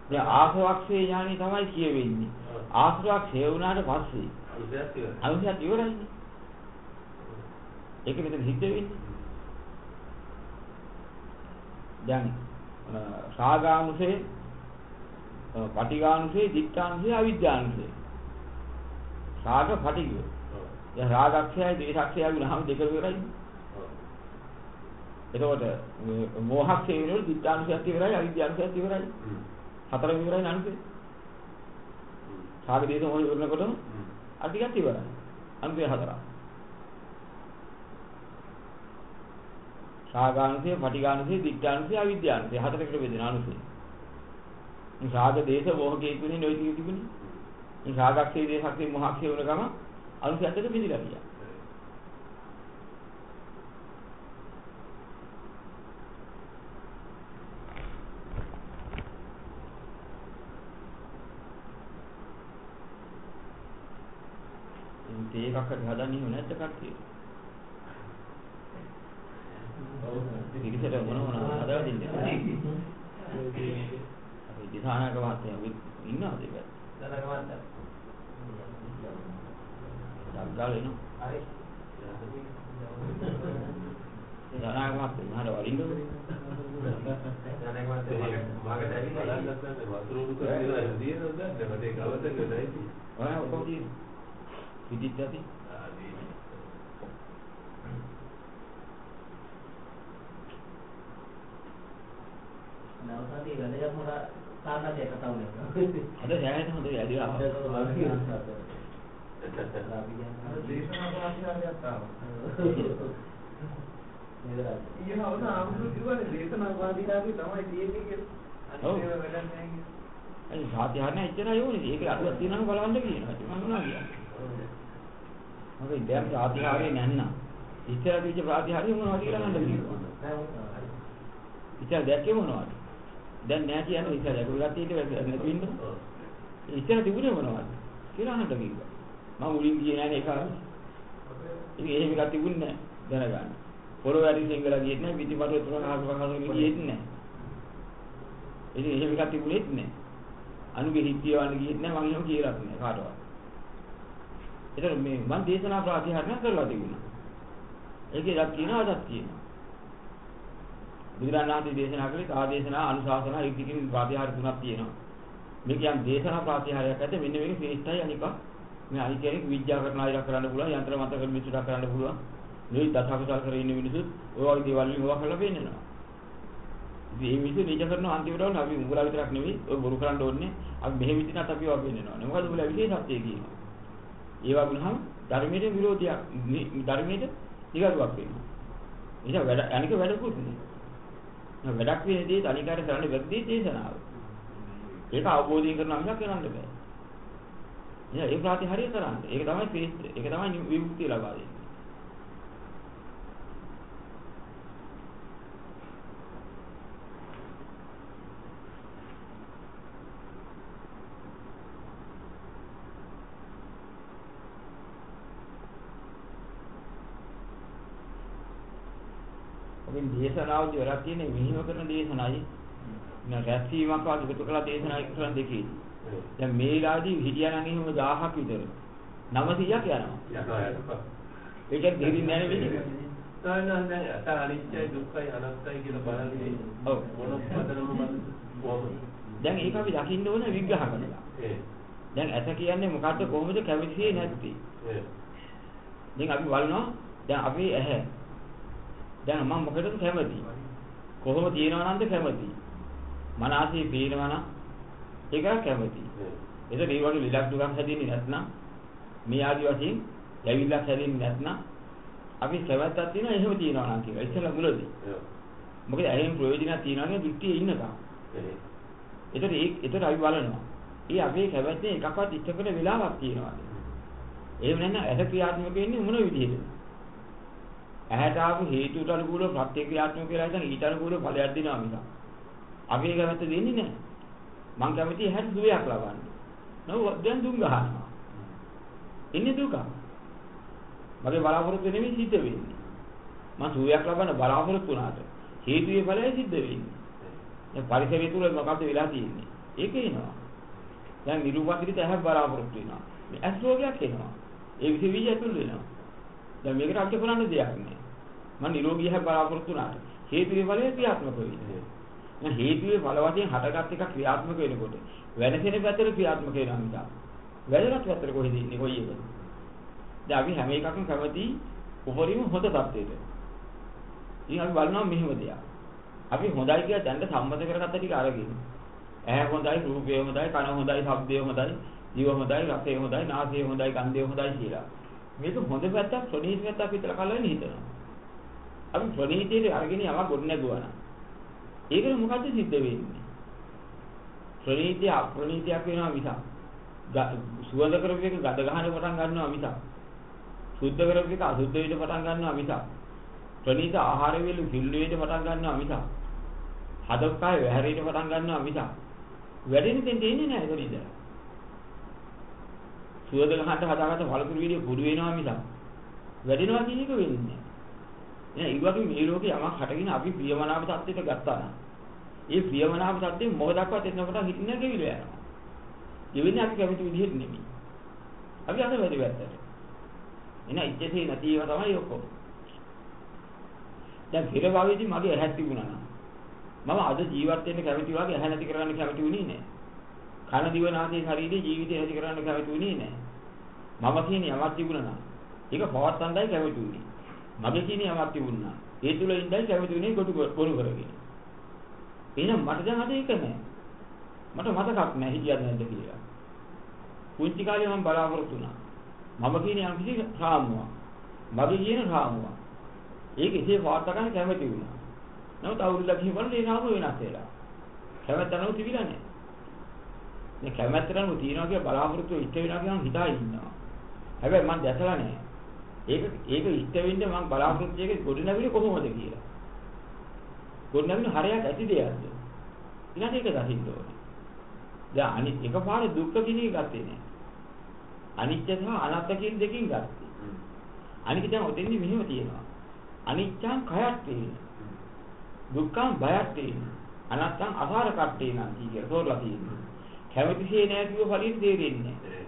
දැන් ආසවක්ෂේ ඥානෙ තමයි කියවෙන්නේ. ආසවක්ෂේ වුණාට පස්සේ අනුසයත් ඉවර. අනුසයත් ඉවරයිනේ. ඒක මෙතන හිත වෙන්නේ. දැන් රාගානුසේ පටිඝානුසේ දික්ඨානුසේ අවිද්‍යානුසේ රාග පටිඝය දැන් රාගක්ෂයයි දේශක්ෂයයි වුණාම දෙක ඉවරයි. එතකොට මෝහක්ෂය වෙනකොට දික්ඨානුසයත් ඉවරයි අවිද්‍යානුසයත් ඉවරයි. හතර ඉවරයි නන්සේ රාග දේශ මොහ ඉවරනකොටම අර ටිකත් ඉවරයි. අන්තිම හතරක්. රාගානුසය, පටිඝානුසය, දික්ඛානුසය, අවිද්‍යානුසය. හතරකට බෙදෙන අනුසය. මේ රාග දේශ මොහකේ තුනේ නොයි ටික තිබුණේ. මේ රාගක්ෂේ දේශක්ෂේ මොහක්ෂේ වුණ ගම අනුසයත් එක බෙදිලා ගියා. ඉතින් ඒකක් හරි හදන්නේ නැද්ද කට්ටිය? පිරිසට මොන මොන හදලා දෙන්නේ. අපි දිසානායක මහත්තයා ඉන්නවද ඒක? දරගමන්ට. සම්දාල එනවා. හරි. මහත්තයා මහර වරින්ද? ඥානයක් මත මාකට ඇවිල්ලා වතුර උඩු කරලා ඉවරයි දිනනොත් දැන් මට ඒක අවතක නැහැ. ඔය ඔක්කොම. පිටිත් ඇති. දවසදී වැඩයක් මොකක් කාරණාවක් කතා වුණා. අද සෑහෙන හොඳ ඇදිලා ඊයන අවුන ආමුදු කිව්වනේ දේශනා වාදිකාගේ තමයි තියෙන්නේ කියලා. අනිත් ඒවා වැඩක් නැහැ කියලා. අයි සාධ්‍යහරණ එච්චරයි ඕනේ. ඒක අඩුවක් තියෙනවම බලන්න කියනවා. මම මොනවා කියන්නේ. මොකද දැන් ප්‍රාතිහාර්ය නැන්නා. ඉස්සර දීච්ච ප්‍රාතිහාර්ය මොනවද කියලා මම කිව්වා. ඉස්සර දැක්කේ මොනවද? දැන් නෑ කියන්නේ ඉස්සර දැකලා තියෙන්නේ නැති වෙන්න. ඉස්සර තිබුණේ මොනවද? කියලා අහන්න කිව්වා. මම උලින් ගියේ නෑනේ ඒක. ඉතින් එහෙම එකක් තිබුණේ නෑ දැනගන්න. පොළොව ඇරි සිංගලා ගියෙත් නැහැ පිටිපටව තුන හසුක හසුක ගියෙත් නැහැ. ඉතින් එහෙම එකක් තිබුණෙත් නැහැ. අනුගේ හිත් කියවන්න ගියෙත් නැහැ මම එහෙම කියලාත් නැහැ කාටවත්. ඒතර මේ මම දේශනා ප්‍රාතිහාර්ය කරලා තිබුණා. ඒකේ දක් කියනවා අදක් කියනවා. බුදුරණන් වහන්සේ දේශනා කළේ ආදේශනා අනුශාසනා ඒ දෙකකින් ප්‍රාතිහාර්ය තුනක් තියෙනවා. මේක යම් දේශනා ප්‍රාතිහාර්යයක් ඇද්ද මෙන්න මේක ශ්‍රේෂ්ඨයි අනික මේ අනික කෙනෙක් විද්‍යා කරන අයලා කරන්න පුළුවන් යන්ත්‍ර මන්ත්‍ර කරන මිනිස්සුන්ට කරන්න පුළුවන්. මේ දසකසල් කරගෙන ඉන්න මිනිස්සුත් ඔය වගේ දේවල් වලින් ඕවා කරලා පෙන්නනවා. ඉතින් මේ මිනිස්සු නිජ කරන අන්තිමට වුණ අපි උඹලා විතරක් නෙවෙයි ඔය බොරු කරන්න ඕනේ. අපි මෙහෙ විදිහට අපි ඒවා පෙන්නනවා. මොකද උඹලා විශේෂත්වයේ කියනවා. ඒවා වුණාම ධර්මයේ විරෝධයක් ධර්මයේ නිගරුවක් වෙනවා. ඒක වැඩ අනික වැඩකුත් නේ. වැඩක් වෙන දේ අනිකාර කරන්න වැද්දී දේශනාව. ඒක අවබෝධයෙන් කරන මිසක් කරන්න බෑ. එහෙනම් ඒ ප්‍රාතිහාර්ය කරන්න. ඒක තමයි ශ්‍රේෂ්ඨ. ඒක තමයි විමුක්තිය ලබා දෙන්නේ. ඔබෙන් දේශනාවදී වරක් තියෙන්නේ මෙහිම කරන දේශනයි. න රැස්වීමක් වගේ එකතු කළා දේශනා කරන දෙකේදී. දැන් මේ වෙලාවේදී හිටියා නම් එහෙම 1000ක් විතර. 900ක් යනවා. යනවා යනවා. ඒක දෙරින් නැහැ වෙන්නේ. සාමාන්‍යයෙන් දැන් අත අනිත්‍යයි දුක්ඛයි අනාත්තයි කියලා බලන්නේ ඔව්. මොන පදනම මත? දැන් ඒක අපි දකින්න ඕන විග්‍රහ කරලා. ඒ දැන් ඇස කියන්නේ මොකද්ද කොහොමද කැමතිසේ නැත්තේ? ඒ දැන් අපි බලනවා දැන් අපි ඇහැ. දැන් මම මොකටද කැමති? කොහොම තියනවා නන්ද කැමති? මනසේ පේනවා නම් ඒක කැමති. ඒක ඒ වගේ විලක් දුකක් හැදෙන්නේ නැත්නම් මේ ආදි වශයෙන් යවිලක් හැදෙන්නේ නැත්නම් අපි කැමැත්තක් තියෙනවා එහෙම තියනවා නම් කියලා. ඉස්සෙල්ලා මුලදී. ඒ මොකද ඇහෙන් ප්‍රයෝජනයක් තියනවා නේ දෘෂ්ටියේ ඉන්නකම්. ඒ ඒතර ඒ ඒතර අපි බලනවා. ඒ අපේ කැමැත්තෙන් එකක්වත් ඉෂ්ට කරන වෙලාවක් තියෙනවා. එහෙම නැත්නම් ඇස ක්‍රියාත්මක වෙන්නේ මොන විදිහටද? ඇහැට ආපු හේතුට අනුකූලව ප්‍රත්‍ය ක්‍රියාත්මක වෙලා ඉතින් ඊට අනුකූලව ඵලයක් දෙනවා මිසක්. අපි ඒ කැමැත්ත දෙන්නේ නැහැ. මං කැමති ඇහැට දුවයක් ලබන්න. නෝ දැන් දුම් ගහනවා. ඉන්නේ දුක. මගේ බලාපොරොත්තු නෙමෙයි සිද්ධ වෙන්නේ. මං සුවයක් ලබන්න බලාපොරොත්තු වුණාට හේතුයේ ඵලය සිද්ධ වෙන්නේ. දැන් පරිසරය තුල මොකද්ද වෙලා තියෙන්නේ? ඒක එනවා. දැන් නිරූපදිත ඇහැ බලාපොරොත්තු වෙනවා. මේ ඇස් රෝගයක් එනවා. ඒ විස වීජ ඇතුල් වෙනවා. දැන් මේකට අක්ක කරන්න දෙයක් නෑ. මම නිරෝගී ඇහැ බලාපොරොත්තු වුණාට හේතුයේ ඵලය ක්‍රියාත්මක වෙන්නේ. දැන් හේතුයේ ඵල වශයෙන් හටගත් එක ක්‍රියාත්මක වෙනකොට වෙනසෙන පැත්තට ක්‍රියාත්මක වෙනවා මිසක්. වැදගත් පැත්තට කොහෙද ඉන්නේ කොයි එකද? දැන් අපි හැම එකක්ම කැමති උපරිම හොඳ තත්ත්වයට. ඉතින් අපි බලනවා මෙහෙම දෙයක්. අපි හොඳයි කියලා දැනට සම්මත කරගත්ත ටික අරගෙන. ඇහැ හොඳයි, රූපය හොඳයි, කන හොඳයි, ශබ්දය හොඳයි, දිව හොඳයි, රසය හොඳයි, නාසය හොඳයි, ගන්ධය හොඳයි කියලා. මේක හොඳ පැත්තක්, ප්‍රණීත පැත්තක් විතර කලවෙන්න හිතනවා. අපි ප්‍රණීතයේ අරගෙන යමක් ගොඩ නැගුවා නම්. ඒකට මොකද්ද සිද්ධ වෙන්නේ? ප්‍රණීතය අප්‍රණීතයක් වෙනවා මිසක්. සුවඳ කරපු එක ගඳ ගහන පටන් ගන්නවා මිසක්. සුද්ධ කරපු එක අසුද්ධ වෙන්න පටන් ගන්නවා මිසක්. ප්‍රණීත ආහාර වේලු පිල්ල වෙන්න පටන් ගන්නවා මිසක්. හදවතයි වැහැරෙන්න පටන් ගන්නවා මිසක්. වැඩෙන දෙන්න දෙන්නේ නැහැ ඒක නේද? සුවඳ ගහන්න හදාගත්ත වලකුරු වීඩියෝ කුඩු වෙනවා මිසක්. වැඩෙනවා කියන එක වෙන්නේ නැහැ. ඒ වගේ මේ ලෝකේ යමක් හටගෙන අපි ප්‍රියමනාප තත්ත්වයට ගත්තා නම් ඒ ප්‍රියමනාප තත්ත්වෙ මොකදක්වත් එන්නකොට හිටින්න ගෙවිලා යනවා. ගෙවෙන්නේ අපි කැමති විදිහට නෙමෙයි. අපි අද වැඩි වැත්තට. එන ඉච්ඡේ නැති ඒවා තමයි ඔක්කොම. දැන් පෙර භවයේදී මගේ ඇහක් තිබුණා නම් මම අද ජීවත් වෙන්න කැමති වගේ ඇහැ නැති කරගන්න කැමති වුණේ නැහැ. කන දිව නාසය ශරීරයේ ජීවිතය නැති කරගන්න කැමති වුණේ නැහැ. මම කියන යමක් තිබුණා නම් ඒක පවත්තන්නයි කැමති වුණේ. මගේ කියන යමක් තිබුණා. ඒ තුල ඉඳන් කැමති වුණේ කොටු බොරු කරගෙන. එහෙනම් මට දැන් අද ඒක නැහැ. මට මතකක් නැහැ හිටියද නැද්ද කියලා. පුංචි කාලේ මම බලාපොරොත්තු වුණා. මම කියන යම් කිසි රාමුවක්. මගේ කියන රාමුවක්. ඒක ඉතින් වාර්තා කරන්න කැමති වුණා. නමුත් අවුරුද්දක් ගිහින් ඒ රාමුව වෙනස් වෙලා. කැමැත්ත නෝ තිබිලා නැහැ. මේ කැමැත්ත නෝ තියනවා කියලා බලාපොරොත්තු ඉෂ්ට වෙනවා කියලා මම හිතා ඉන්නවා. හැබැයි මම දැකලා නැහැ. ඒක ඒක ඉෂ්ට වෙන්නේ මම බලාපොරොත්තු එකේ ගොඩ නැවිලි කොහොමද කියලා. ගොඩ නැවිලි හරයක් ඇති දෙයක්ද? ඊළඟ එක දකින්න ඕනේ. දැන් අනිත් එකපාරේ දුක්ඛ කියන එක ගත්තේ නෑ. අනිත්‍ය සහ අනාත්ම කියන දෙකකින් ගත්තේ. අනිත් දැන් ඔතෙන්දි මෙහෙම තියෙනවා. අනිච්චං කයක් තියෙන. දුක්ඛං බයක් තියෙන. අනත්තං අසාර කට්ටේ නම් කියලා තෝරලා තියෙනවා. කැමතිසේ නෑ කිව්ව ඵලින් තේරෙන්නේ නෑ.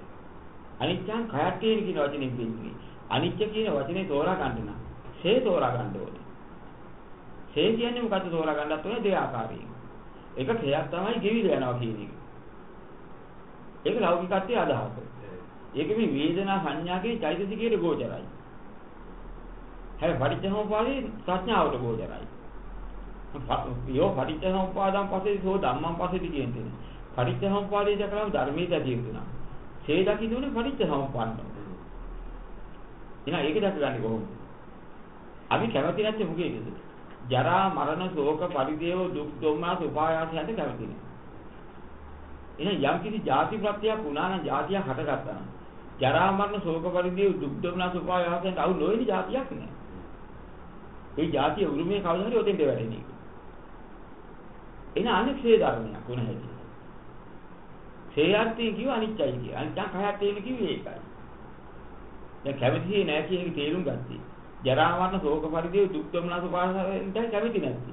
අනිච්චං කයක් තියෙන කියන වචනේ දෙන්නේ. අනිච්ච කියන වචනේ තෝරා ගන්න නම් සේ තෝරා ගන්න ඕනේ. සේ කියන්නේ මොකද්ද තෝරා ගන්නත් ඕනේ දෙආකාරයෙන්. එක ක්‍රියාවක් තමයි ගෙවිල යනවා කියන එක. ඒක ලෞකිකත්වයේ අදහස. ඒක මේ වේදනා සංඥාගේ චෛතසිකයේ ගෝචරයි. හැබැයි පටිච්චසමුප්පාදේ ප්‍රඥාවට ගෝචරයි. යෝ පටිච්චසමුප්පාදම් පස්සේ සෝ ධම්මං පස්සේ කියන්නේ. පටිච්චසමුප්පාදේ දැකලාම ධර්මයේ දැකිය යුතුනා. සේ දකින්නුනේ පටිච්චසමුප්පන්නව. එහෙනම් ඒක දැකගන්නේ කොහොමද? අපි කැමති නැත්තේ මොකේද? ජරා මරණ ශෝක පරිදේව දුක් දුම්මාස උපායාසයන්ට කැමති නැහැ. එහෙනම් යම්කිසි ಜಾති ප්‍රත්‍යක් වුණා නම් ಜಾතිය හටගත්තා නම් ජරා මරණ ශෝක පරිදේව දුක් දුම්නාස උපායාසයන්ට අවු නොවන જાතියක් නෑ. ඒ જાතිය උරුමේ කවදා හරි ඔතෙන් දෙවැරෙන්නේ. එන අනික්ෂේ ධර්මයක් වුණ හැටි. ක්ෂේයත්‍ය කිව්ව අනිත්‍යයි කිය. අනිත්‍ය කහයත් තියෙන කිව්වේ ඒකයි. දැන් කැමතියි නෑ කියන එක තේරුම් ගත්තී. ජරා මරණ ශෝක පරිදේව දුක් දුම්නාස උපායාසයන්ට කැමති නැති.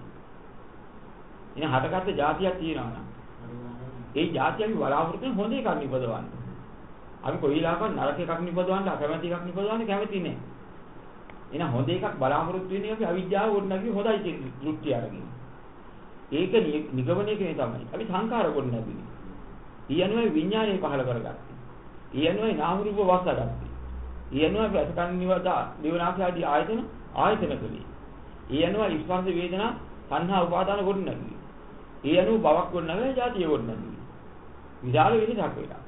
එන හටගත්ත ಜಾතියක් තියෙනවා නම් ඒ જાති අපි බලාපොරොත්තු වෙන හොඳ එකක් නිපදවන්න. අපි කොයි ලාකවත් නරක එකක් නිපදවන්න අකමැති එකක් නිපදවන්න කැමති නෑ. එහෙනම් හොඳ එකක් බලාපොරොත්තු වෙන්නේ අපි අවිද්‍යාව ගොඩනගන්නේ හොඳයි කියන දෘෂ්ටි අරගෙන. ඒක නිගමනය කෙනේ තමයි. අපි සංඛාර ගොඩනගන්නේ. ඊයනුයි විඥානය පහල කරගත්තේ. ඊයනුයි නාම රූප ඒ අනුව අපි අසකන් නිවදා දේවනාසී ආදී ආයතන ආයතන කලේ. ඒ අනුව ස්පර්ශ වේදනා සංහා උපාදාන ගොඩනැගුවේ. ඒ අනුව බවක් ගොඩනැගෙන જાතිය ගොඩනැගුවේ. විශාල විදිහට වෙලා.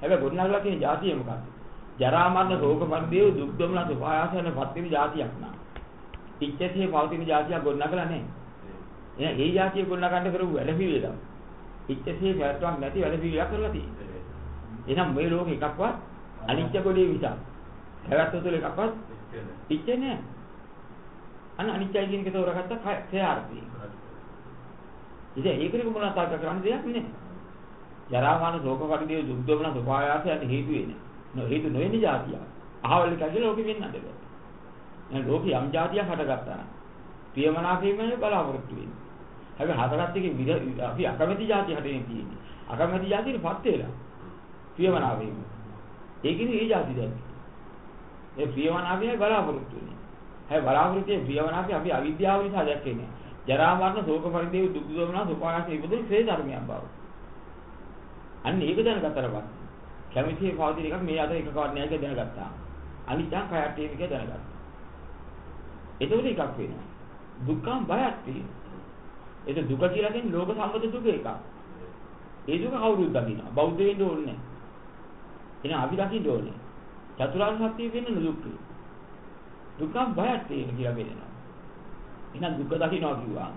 හැබැයි ගොඩනැගලා තියෙන જાතිය මොකක්ද? ජරා මරණ රෝග පරිදේ දුක් දොමනස භයාසන පත්තින જાතියක් නා. ඉච්ඡතියේ පවතින જાතියක් ගොඩනගලා නැහැ. එහෙනම් ඒ જાතිය ගොඩනගන්න කරපු වැඩ පිළිවෙලක්. ඉච්ඡතියේ පැවැත්මක් නැති වැඩ පිළිවෙලක් කරලා තියෙනවා. එහෙනම් මේ ලෝකේ එකක්වත් අනිත්‍ය ගොඩේ විසක්. පැවැත්ම තුළ එකක්වත් පිච්චෙන්නේ නැහැ. අන්න අනිත්‍යයි කියන එක තෝරගත්ත ක්‍රියාර්ථය. ඉතින් ඒකෙක මොනවා සාර්ථක කරන්න දෙයක් නැහැ. ජරා මරණ ශෝක පරිදේ දුක් දොමන සපායාසයන් හේතු වෙන්නේ. නෝ හේතු නොවෙන જાතිය. අහවල කැදලා ලෝකෙ වෙන්නද බෑ. දැන් ලෝකෙ යම් જાතියක් හටගත්තා නම් ප්‍රියමනාපීමේ බලාපොරොත්තු වෙන්නේ. හැබැයි හතරත් එකේ අපි අකමැති જાති හටගෙන තියෙන්නේ. අකමැති જાතිනේ පත් වෙලා. ප්‍රියමනාපීම. ඒකිනේ ඒ જાති දැක්කේ. ඒ ප්‍රියමනාපීමේ බලාපොරොත්තු වෙන්නේ. හැබැයි බලාපොරොත්තුේ ප්‍රියමනාපී අපි අවිද්‍යාව නිසා දැක්කේ නෑ. ජරා මරණ ශෝක පරිදේ දුක් දුමන සුපායාස ඉපදුනේ සේ ධර්මයක් බව. අන්න ඒක දැනගත්තට පස්සේ කැමැතිේ පවතින එකක් මේ අතර එකකවත් නෑ කියලා දැනගත්තා. අනිත්‍යං කයට තියෙන එක දැනගත්තා. ඒතකොට එකක් වෙනවා. දුක්ඛං බයක් තියෙනවා. ඒක දුක කියලා කියන්නේ ලෝක සම්බන්ධ දුක එකක්. ඒ දුක කවුරුත් දකිනවා. බෞද්ධ වෙන්න ඕනේ නෑ. එහෙනම් අපි දකින්න ඕනේ. චතුරාර්ය සත්‍ය වෙන්න දුක්ඛ. දුක්ඛං බයක් තියෙන කියලා වෙනවා. එහෙනම් දුක දකින්නවා කිව්වා.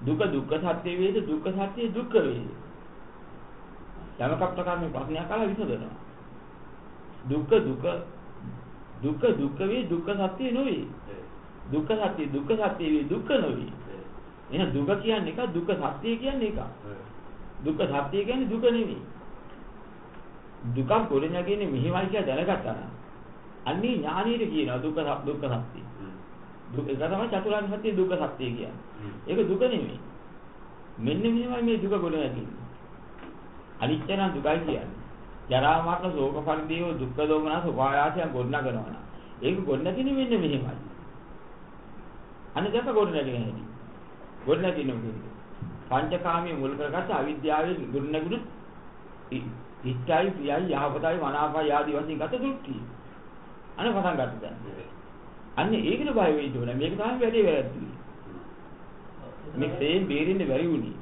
දුක දුක්ඛ සත්‍ය වේද දුක්ඛ සත්‍ය දුක්ඛ වේද? යමක ප්‍රකාරමේ ප්‍රශ්නයක් අහලා විසඳනවා. දුක්ඛ දුක දුක්ඛ දුක්ඛ වේ දුක්ඛ සත්‍ය නෙවෙයි. දුක්ඛ සත්‍ය දුක්ඛ සත්‍ය වේ දුක්ඛ නෙවෙයි. එහෙනම් දුක කියන්නේ එක දුක්ඛ සත්‍ය කියන්නේ එක. දුක්ඛ සත්‍ය කියන්නේ දුක නෙවෙයි. දුකක් ගොඩ නැගෙන්නේ මෙහිමයි කියලා දැනගත්තා නම් අන්නේ ඥානෙට කියනවා දුක්ඛ දුක්ඛ සත්‍ය. දුක ඒක තමයි චතුරාර්ය සත්‍ය දුක්ඛ සත්‍ය කියන්නේ. ඒක දුක නෙවෙයි. මෙන්න මෙහෙමයි මේ දුක ගොඩ නැගෙන්නේ. අනිත්‍ය නම් දුකයි කියන්නේ. ජරා මරණ ශෝක පරිදේව දුක්ඛ දෝමනස උපායාසයන් ගොඩනගනවා නම් ඒක ගොඩනගන්නේ මෙන්න මෙහෙමයි. අනිත් එක ගොඩනගන්නේ නැහැටි. ගොඩනගන්නේ මොකද? පංචකාමයේ මුල් කරගත්ත අවිද්‍යාවේ ගොඩනගුණු ඉච්ඡයි ප්‍රියයි යහපතයි මනාපයි ආදී වශයෙන් ගත දෘෂ්ටි. අනේ පටන් ගන්න දැන්. අන්න ඒකනේ බය වෙන්න ඕනේ. මේක තමයි වැඩේ වැරද්දි. මේ තේන් බේරෙන්න බැරි වුණේ.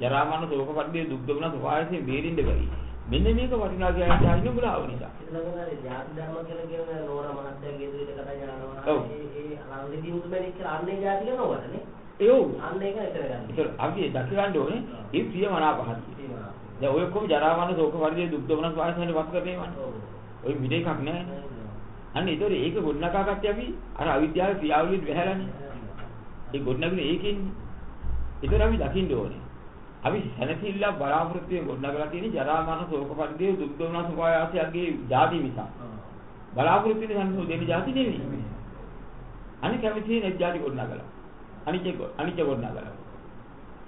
ජරා මරණ ශෝක පරිදේ දුක් දුමන සුභායයෙන් බේරෙන්න බැරි. මෙන්න මේක වටිනා කියලා හිතාගෙන උඹලා ආව නිසා. ඊළඟට ජාති ධර්ම කියලා කියන නෝර මහත්තයාගේ ඉදිරියට කතා කරනවා. ඔව්. ඒ අරන්දිදී මුතුමැණික් කියලා අන්නේ ජාති කරනවද නේ? ඒව්. අන්න ඒක ඉතර ගන්න. ඒක අපි දකින්න ඕනේ ඒ ප්‍රිය මනාපහත්. දැන් ඔය කොහොම ජරා මරණ ශෝක පරිදේ දුක් දුමන සුභායයෙන් වත් කරේවනේ. ඔය මිඩ එකක් නැහැ. අන්න ඒතොර ඒක ගොඩනගා ගත්තේ අපි අර අවිද්‍යාවේ ක්‍රියාවලියට වැහැලානේ. ඒ ගොඩනගන්නේ ඒකෙන්නේ. ඒතොර අපි දකින්න ඕනේ. අපි සැනසෙල්ල බලාපොරොත්තු වෙන ගොඩනගලා තියෙන ජරා මරණ ශෝක පරිදේ දුක් දුමන සුභායයන්ගේ ಜಾති නිසා. බලාපොරොත්තු වෙන සම්පූර්ණ දෙන ಜಾති නෙවෙයි. අනිත් කැමති නැජ්ජාටි ගොඩනගලා. අනිත්‍ය අනිත්‍ය ගොඩනගලා.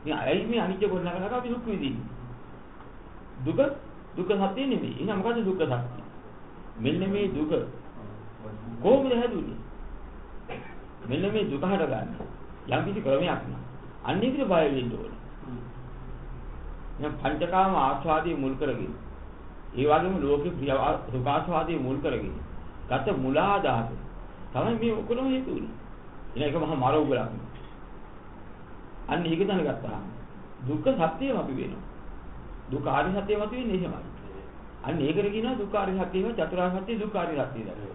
ඉතින් ඇයි මේ අනිත්‍ය ගොඩනගලා අපි දුක් විඳින්නේ? දුක දුක සත්‍ය නෙමෙයි. එහෙනම් මොකද්ද දුක්ඛ සත්‍ය? මෙන්න මේ දුක කොහොමද හැදුනේ? මෙන්න මේ දුක හටගන්න යම් කිසි ක්‍රමයක් නෑ. අන්න ඒකට බය වෙන්න ඕනේ. දැන් පංචකාම ආස්වාදයේ මුල් කරගෙන ඒ වගේම ලෝකේ ප්‍රිය සුඛාස්වාදයේ මුල් කරගෙන ගත මුලා දාත තමයි මේ ඔක්කොම හේතු වෙන්නේ. එන එක මහා මර උගලක්. අන්න ඒක දැනගත්තා. දුක්ඛ සත්‍යම අපි වෙනවා. දුක්ඛ ආර්ය සත්‍යම අපි වෙන්නේ එහෙමයි. අන්න ඒකට කියනවා දුක්ඛ ආර්ය සත්‍යම චතුරාර්ය සත්‍ය දුක්ඛ ආර්ය සත්‍ය දැක්ක.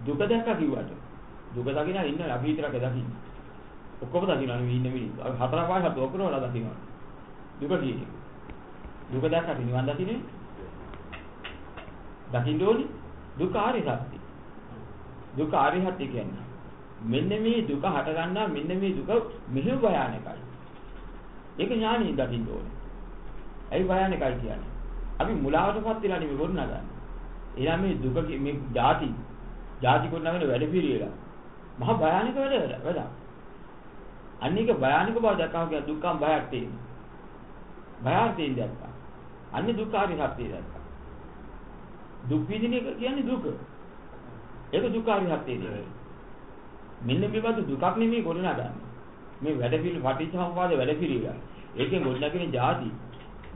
දුක දැක්ක කිව්වට දුක දකින්න ඉන්න අපි විතරක් දකින්න. ඔක්කොම දකින්න නෙවෙයි ඉන්න මිනිස්සු. අපි හතර පහ හත ඔක්කොම වල දකින්න. දුක කියන්නේ. දුක දැක්කට නිවන් දකින්නේ. දකින්න ඕනි දුක ආර්ය සත්‍ය. දුක ආර්ය සත්‍ය කියන්නේ මෙන්න මේ දුක හට ගන්නා මෙන්න මේ දුක මෙහෙම භයානකයි. ඒක ඥානියෙන් දකින්න ඕනේ. ඇයි භයානකයි කියන්නේ? අපි මුලාවටපත් වෙලා නෙමෙයි ගොඩනගන්නේ. එයා මේ දුක මේ ಜಾති ಜಾති ගොඩනගන වැඩ පිළිවෙලා. මහා භයානක වැඩ වැඩ. අනික භයානක බව දැක්කම කිය දුක්ඛම් භයක් තියෙනවා. භයක් තියෙන දැක්කා. අන්නේ දුක්ඛාරි සත්‍යය දැක්කා. දුක් විඳින එක කියන්නේ දුක. ඒක දුක්ඛාරි සත්‍යය කියන්නේ. මෙන්න මේ වගේ දුකක් නෙමෙයි ගොඩනගන්නේ. මේ වැඩ පිළි වටිච්ච සම්පාද වැඩ පිළිවෙලා. ඒකෙන් ගොඩනගන ಜಾති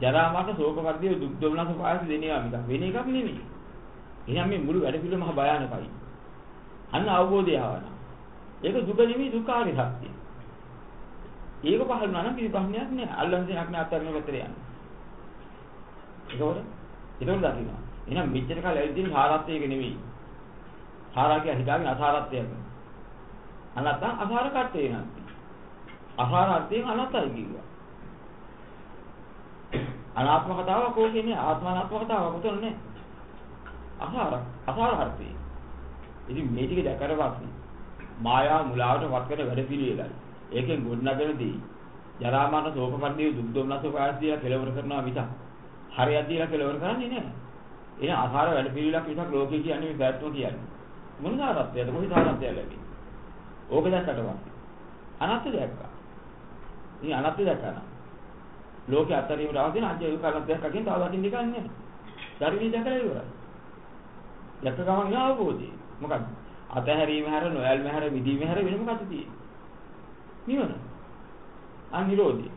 ජරා මරණ ශෝක පරිදේ දුක් දුමනස පායස දෙනවා මිසක් වෙන එකක් නෙමෙයි. එහෙනම් මේ මුළු වැඩ පිළිවෙලම භයානකයි. අන්න අවබෝධය ආවනම්. ඒක දුක නෙමෙයි දුක්ඛාරි සත්‍යය. ඒක පහළ වුණා නම් කිසි ප්‍රශ්නයක් නෑ. අල්ලන් දෙයක් නෑ අත්හැරෙන පැත්තට යන්න. ඒකවල ඒකවල දකින්න. එහෙනම් මෙච්චර කාලෙ ඇවිදින් සාරත්වයක නෙමෙයි. සාරා කිය හිතාගෙන අසාරත්වයක. අනත්තම් අසාර කට්ටේ නං. අසාරත්වයෙන් අනත්තයි කිව්වා. අනාත්ම කතාවක් ඕකේ නේ ආත්මානාත්ම කතාවක් උතන නේ. අසාර අසාර අර්ථය. ඉතින් මේ ටික දැකලා පස්සේ මායා මුලාවට වත් කරන වැඩ පිළිවෙලයි. ඒකෙන් ගොඩනගෙනදී ජරා මරණ ශෝක පරිදේ දුක් දුම්නස පායස් දීලා කෙලවර කරනවා මිසක් හරියක් දීලා කෙලවර කරන්නේ නැහැ. එන ආහාර වැඩ පිළිලක් මිසක් ලෝකේ කියන්නේ මේ පැත්තම කියන්නේ. මොන සාරත්වයද කොහේ සාරත්වය ලැබෙන්නේ? ඕක දැක්කට පස්සේ අනත්ය දැක්කා. ඉතින් අනත්ය දැක්කා නම් ලෝකේ අතරීමට අවදින අජය කරනත්යක් අකින් තව දකින්න දෙයක් නැහැ. ධර්මී දැකලා ඉවරයි. දැක්ක ගමන් ආවෝදී. මොකක්ද? අතහැරීම හැර නොයල්ම හැර විදීම හැර වෙන මොකක්ද තියෙන්නේ? නිවන. අන් නිරෝධය.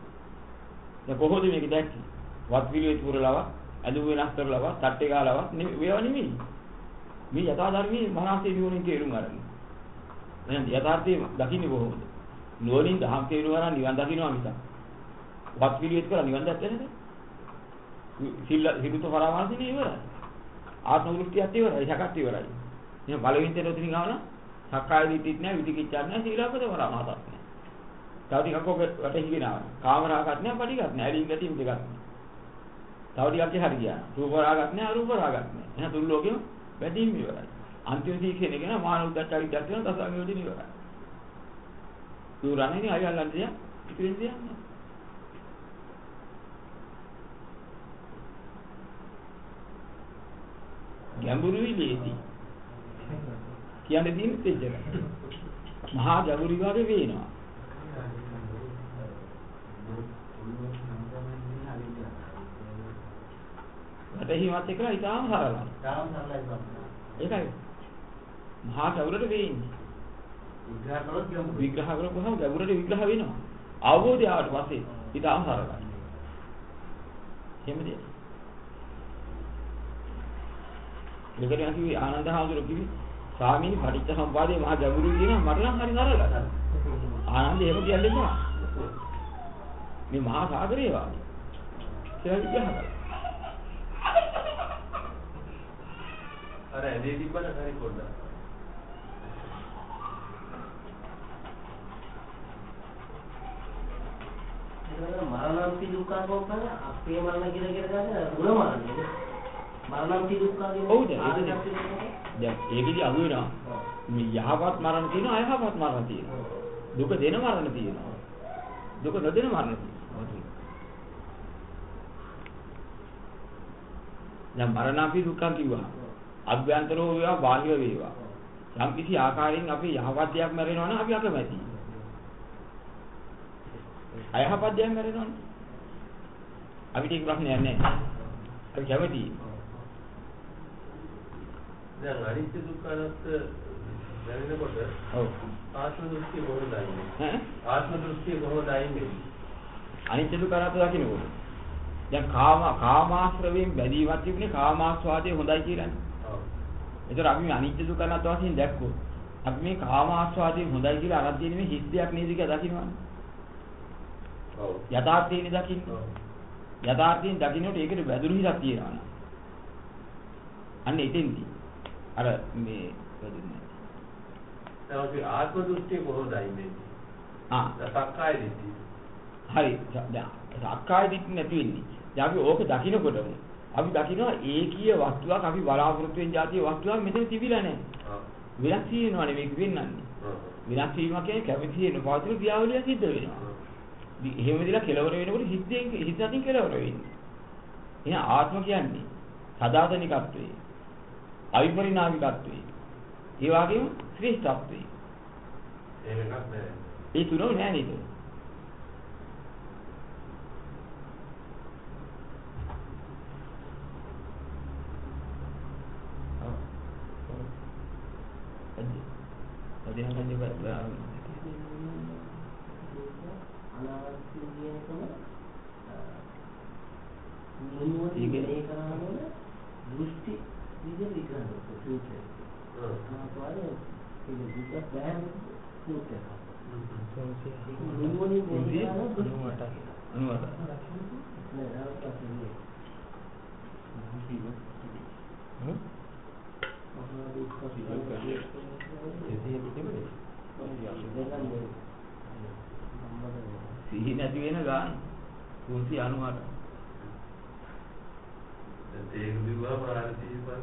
දැන් කොහොමද මේක දැක්කේ? වත් පිළිවෙත් පුරලව, අඳුම වෙනස් කරලව, තට්ටේ ගාලව මේවා නෙමෙයි. මේ යථා ධර්මයේ මනසේ නිවනින් තේරුම් අරගෙන. එහෙනම් යථාර්ථය දකින්නේ කොහොමද? නුවණින් දහම් තේරුම් අරන් නිවන් දකින්නවා මිසක්. වත් පිළිවෙත් කරලා නිවන් දැක්කේ නේද? සිල් හිතුත පරාමාසිනේ ඉවරයි. ආත්ම දෘෂ්ටියත් ඉවරයි, සකත් ඉවරයි. එහෙනම් බලවින් තේරෙන්නේ ඉතින් ආවනම් සක්කාය දිට්ඨිත් නැහැ, විදිකිච්ඡාත් නැහැ, සීලවකද පරාමාසත් නැහැ. තව ටිකක් ඔක වැටහිගෙන ආවා. කාමරාගත් නැහැ, පටිගත් නැහැ, ඇලීම් ගැටීම් දෙකක් නැහැ. තව ටිකක් හරි ගියා. රූප රාගත් නැහැ, අරූප රාගත් නැහැ. එහෙනම් තුන් ලෝකෙම වැඩිම ඉවරයි. අන්තිම සීක්ෂණය කියන මාන උද්දච්ච විද්‍යාව කියන දසංගයෝදී ඉවරයි. දුරන්නේ අය අල්ලන්නේ ඉතින් දෙන්නේ. ගැඹුරුයි ලේසි. කියන්නේ තියෙන්නේ එච්චරයි. මහා ගැඹුරු වගේ වෙනවා. වැටහීමත් එක්කලා ඉතාලම සරලයි. තාම සරලයි. ඒකයි. මහා ගැඹුරට වෙන්නේ. විග්‍රහ කළොත් ගැඹුරු. විග්‍රහ කරපුවහම ගැඹුරට විග්‍රහ වෙනවා. අවබෝධය ආවට පස්සේ ඉතාලම සරලයි. එහෙමද? මෙකට යකි ආනන්ද හාමුදුරුවෝ කිව්වේ ස්වාමීනි පටිච්ච සම්පදායේ මහා ගැඹුරුයි කියනවා මට නම් හරි සරලයි. ආනන්ද එහෙම කියන්නේ නැහැ. මේ මහා සාගරේ වාගේ. කියලා විග්‍රහ. අර ඇදේ තිබ්බන හරි පොඩ්ඩක්. මරණන්ති දුක්ඛ කෝපන අපේ මරණ කියලා කියලා ගන්න ಗುಣ මරණය. මරණන්ති දුක්ඛ කියන්නේ ඔව් දැන් ඒකදී අහු වෙනවා. මේ යහපත් මරණ තියෙනවා අයහපත් මරණ තියෙනවා. දුක දෙන මරණ තියෙනවා. දුක නොදෙන මරණ තියෙනවා. දැන් මරණාපි දුක්ඛ කිව්වා. අභ්‍යන්තරෝ වේවා බාහිර වේවා. යම් කිසි ආකාරයෙන් අපි යහපත් දෙයක් මැරෙනවා නම් අපි අකමැතියි. අයහපත් දෙයක් මැරෙනවා නම් අපිට ඒක ප්‍රශ්නයක් නැහැ. අපි කැමතියි. දැන් අනිත්‍ය දුක්ඛ අනාත්ම දැනෙනකොට ඔව්. ආත්ම දෘෂ්ටිය කොහොමද අයින්නේ? ඈ ආත්ම දෘෂ්ටිය කොහොමද අයින්නේ? අනිත්‍ය දුක්ඛ අනාත්ම දකින්නකොට. දැන් කාම කාමාශ්‍රවයෙන් බැඳීමක් තිබුණේ කාමාස්වාදයේ හොඳයි කියලානේ. ඔව්. ඒතර අපි මේ අනිත්‍ය දුක්ඛ අනාත්ම වශයෙන් දැක්කොත් අපි මේ කාමාස්වාදයේ හොඳයි කියලා අරන් තියෙන මේ හිස් දෙයක් නේද කියලා දකින්නවනේ. ඔව්. යථාර්ථයනේ දකින්නේ. ඔව්. යථාර්ථයෙන් දකින්නට ඒකට වැදුරු හිලක් තියෙනවා? අන්න එතෙන්දී අර මේ අපි ආත්ම දෘෂ්ටිය කොහොමද අයින්නේ? ආ සක්කාය දිට්ඨිය. හරි සක්කාය දිට්ඨිය නැති වෙන්නේ. දැන් අපි ඕක දකින්නකොටම අපි දකිනවා ඒකීය වස්තුවක් අපි බලාපොරොත්තු වෙන જાතිය වස්තුවක් මෙතන තිබිලා නැහැ. වෙනස් වෙනවනේ මේක වෙන්නන්නේ. වෙනස් වීම කියන්නේ කැමති වෙන පවතින ක්‍රියාවලිය සිද්ධ වෙනවා. එහෙම දිලා කෙලවර වෙනකොට හිතෙන් හිත අතින් කෙලවර වෙන්නේ. එහෙනම් ආත්ම කියන්නේ සදාතනිකත්වයේ අවිපරිණාමිකත්වයේ ඒ වගේම ශ්‍රේෂ්ඨත්වයේ එහෙම එකක් නෑ. ඒ තුනම නෑ නේද? අදින කන්නේ අනාවශ්‍ය කියනකම නුනුවණ ඊගේ- මේ immediately turn to the future. Mm. Uh, so I don't think it is a plan future. නුවණින් මොනවා නුවණට නුවණට නෑ නෑ තමයි හ්ම් මොකද කොහොමද කරන්නේ එතන කිව්වනේ සිහි නැති වෙන ගාන 398 एक भी हुआ प्रार्थी पर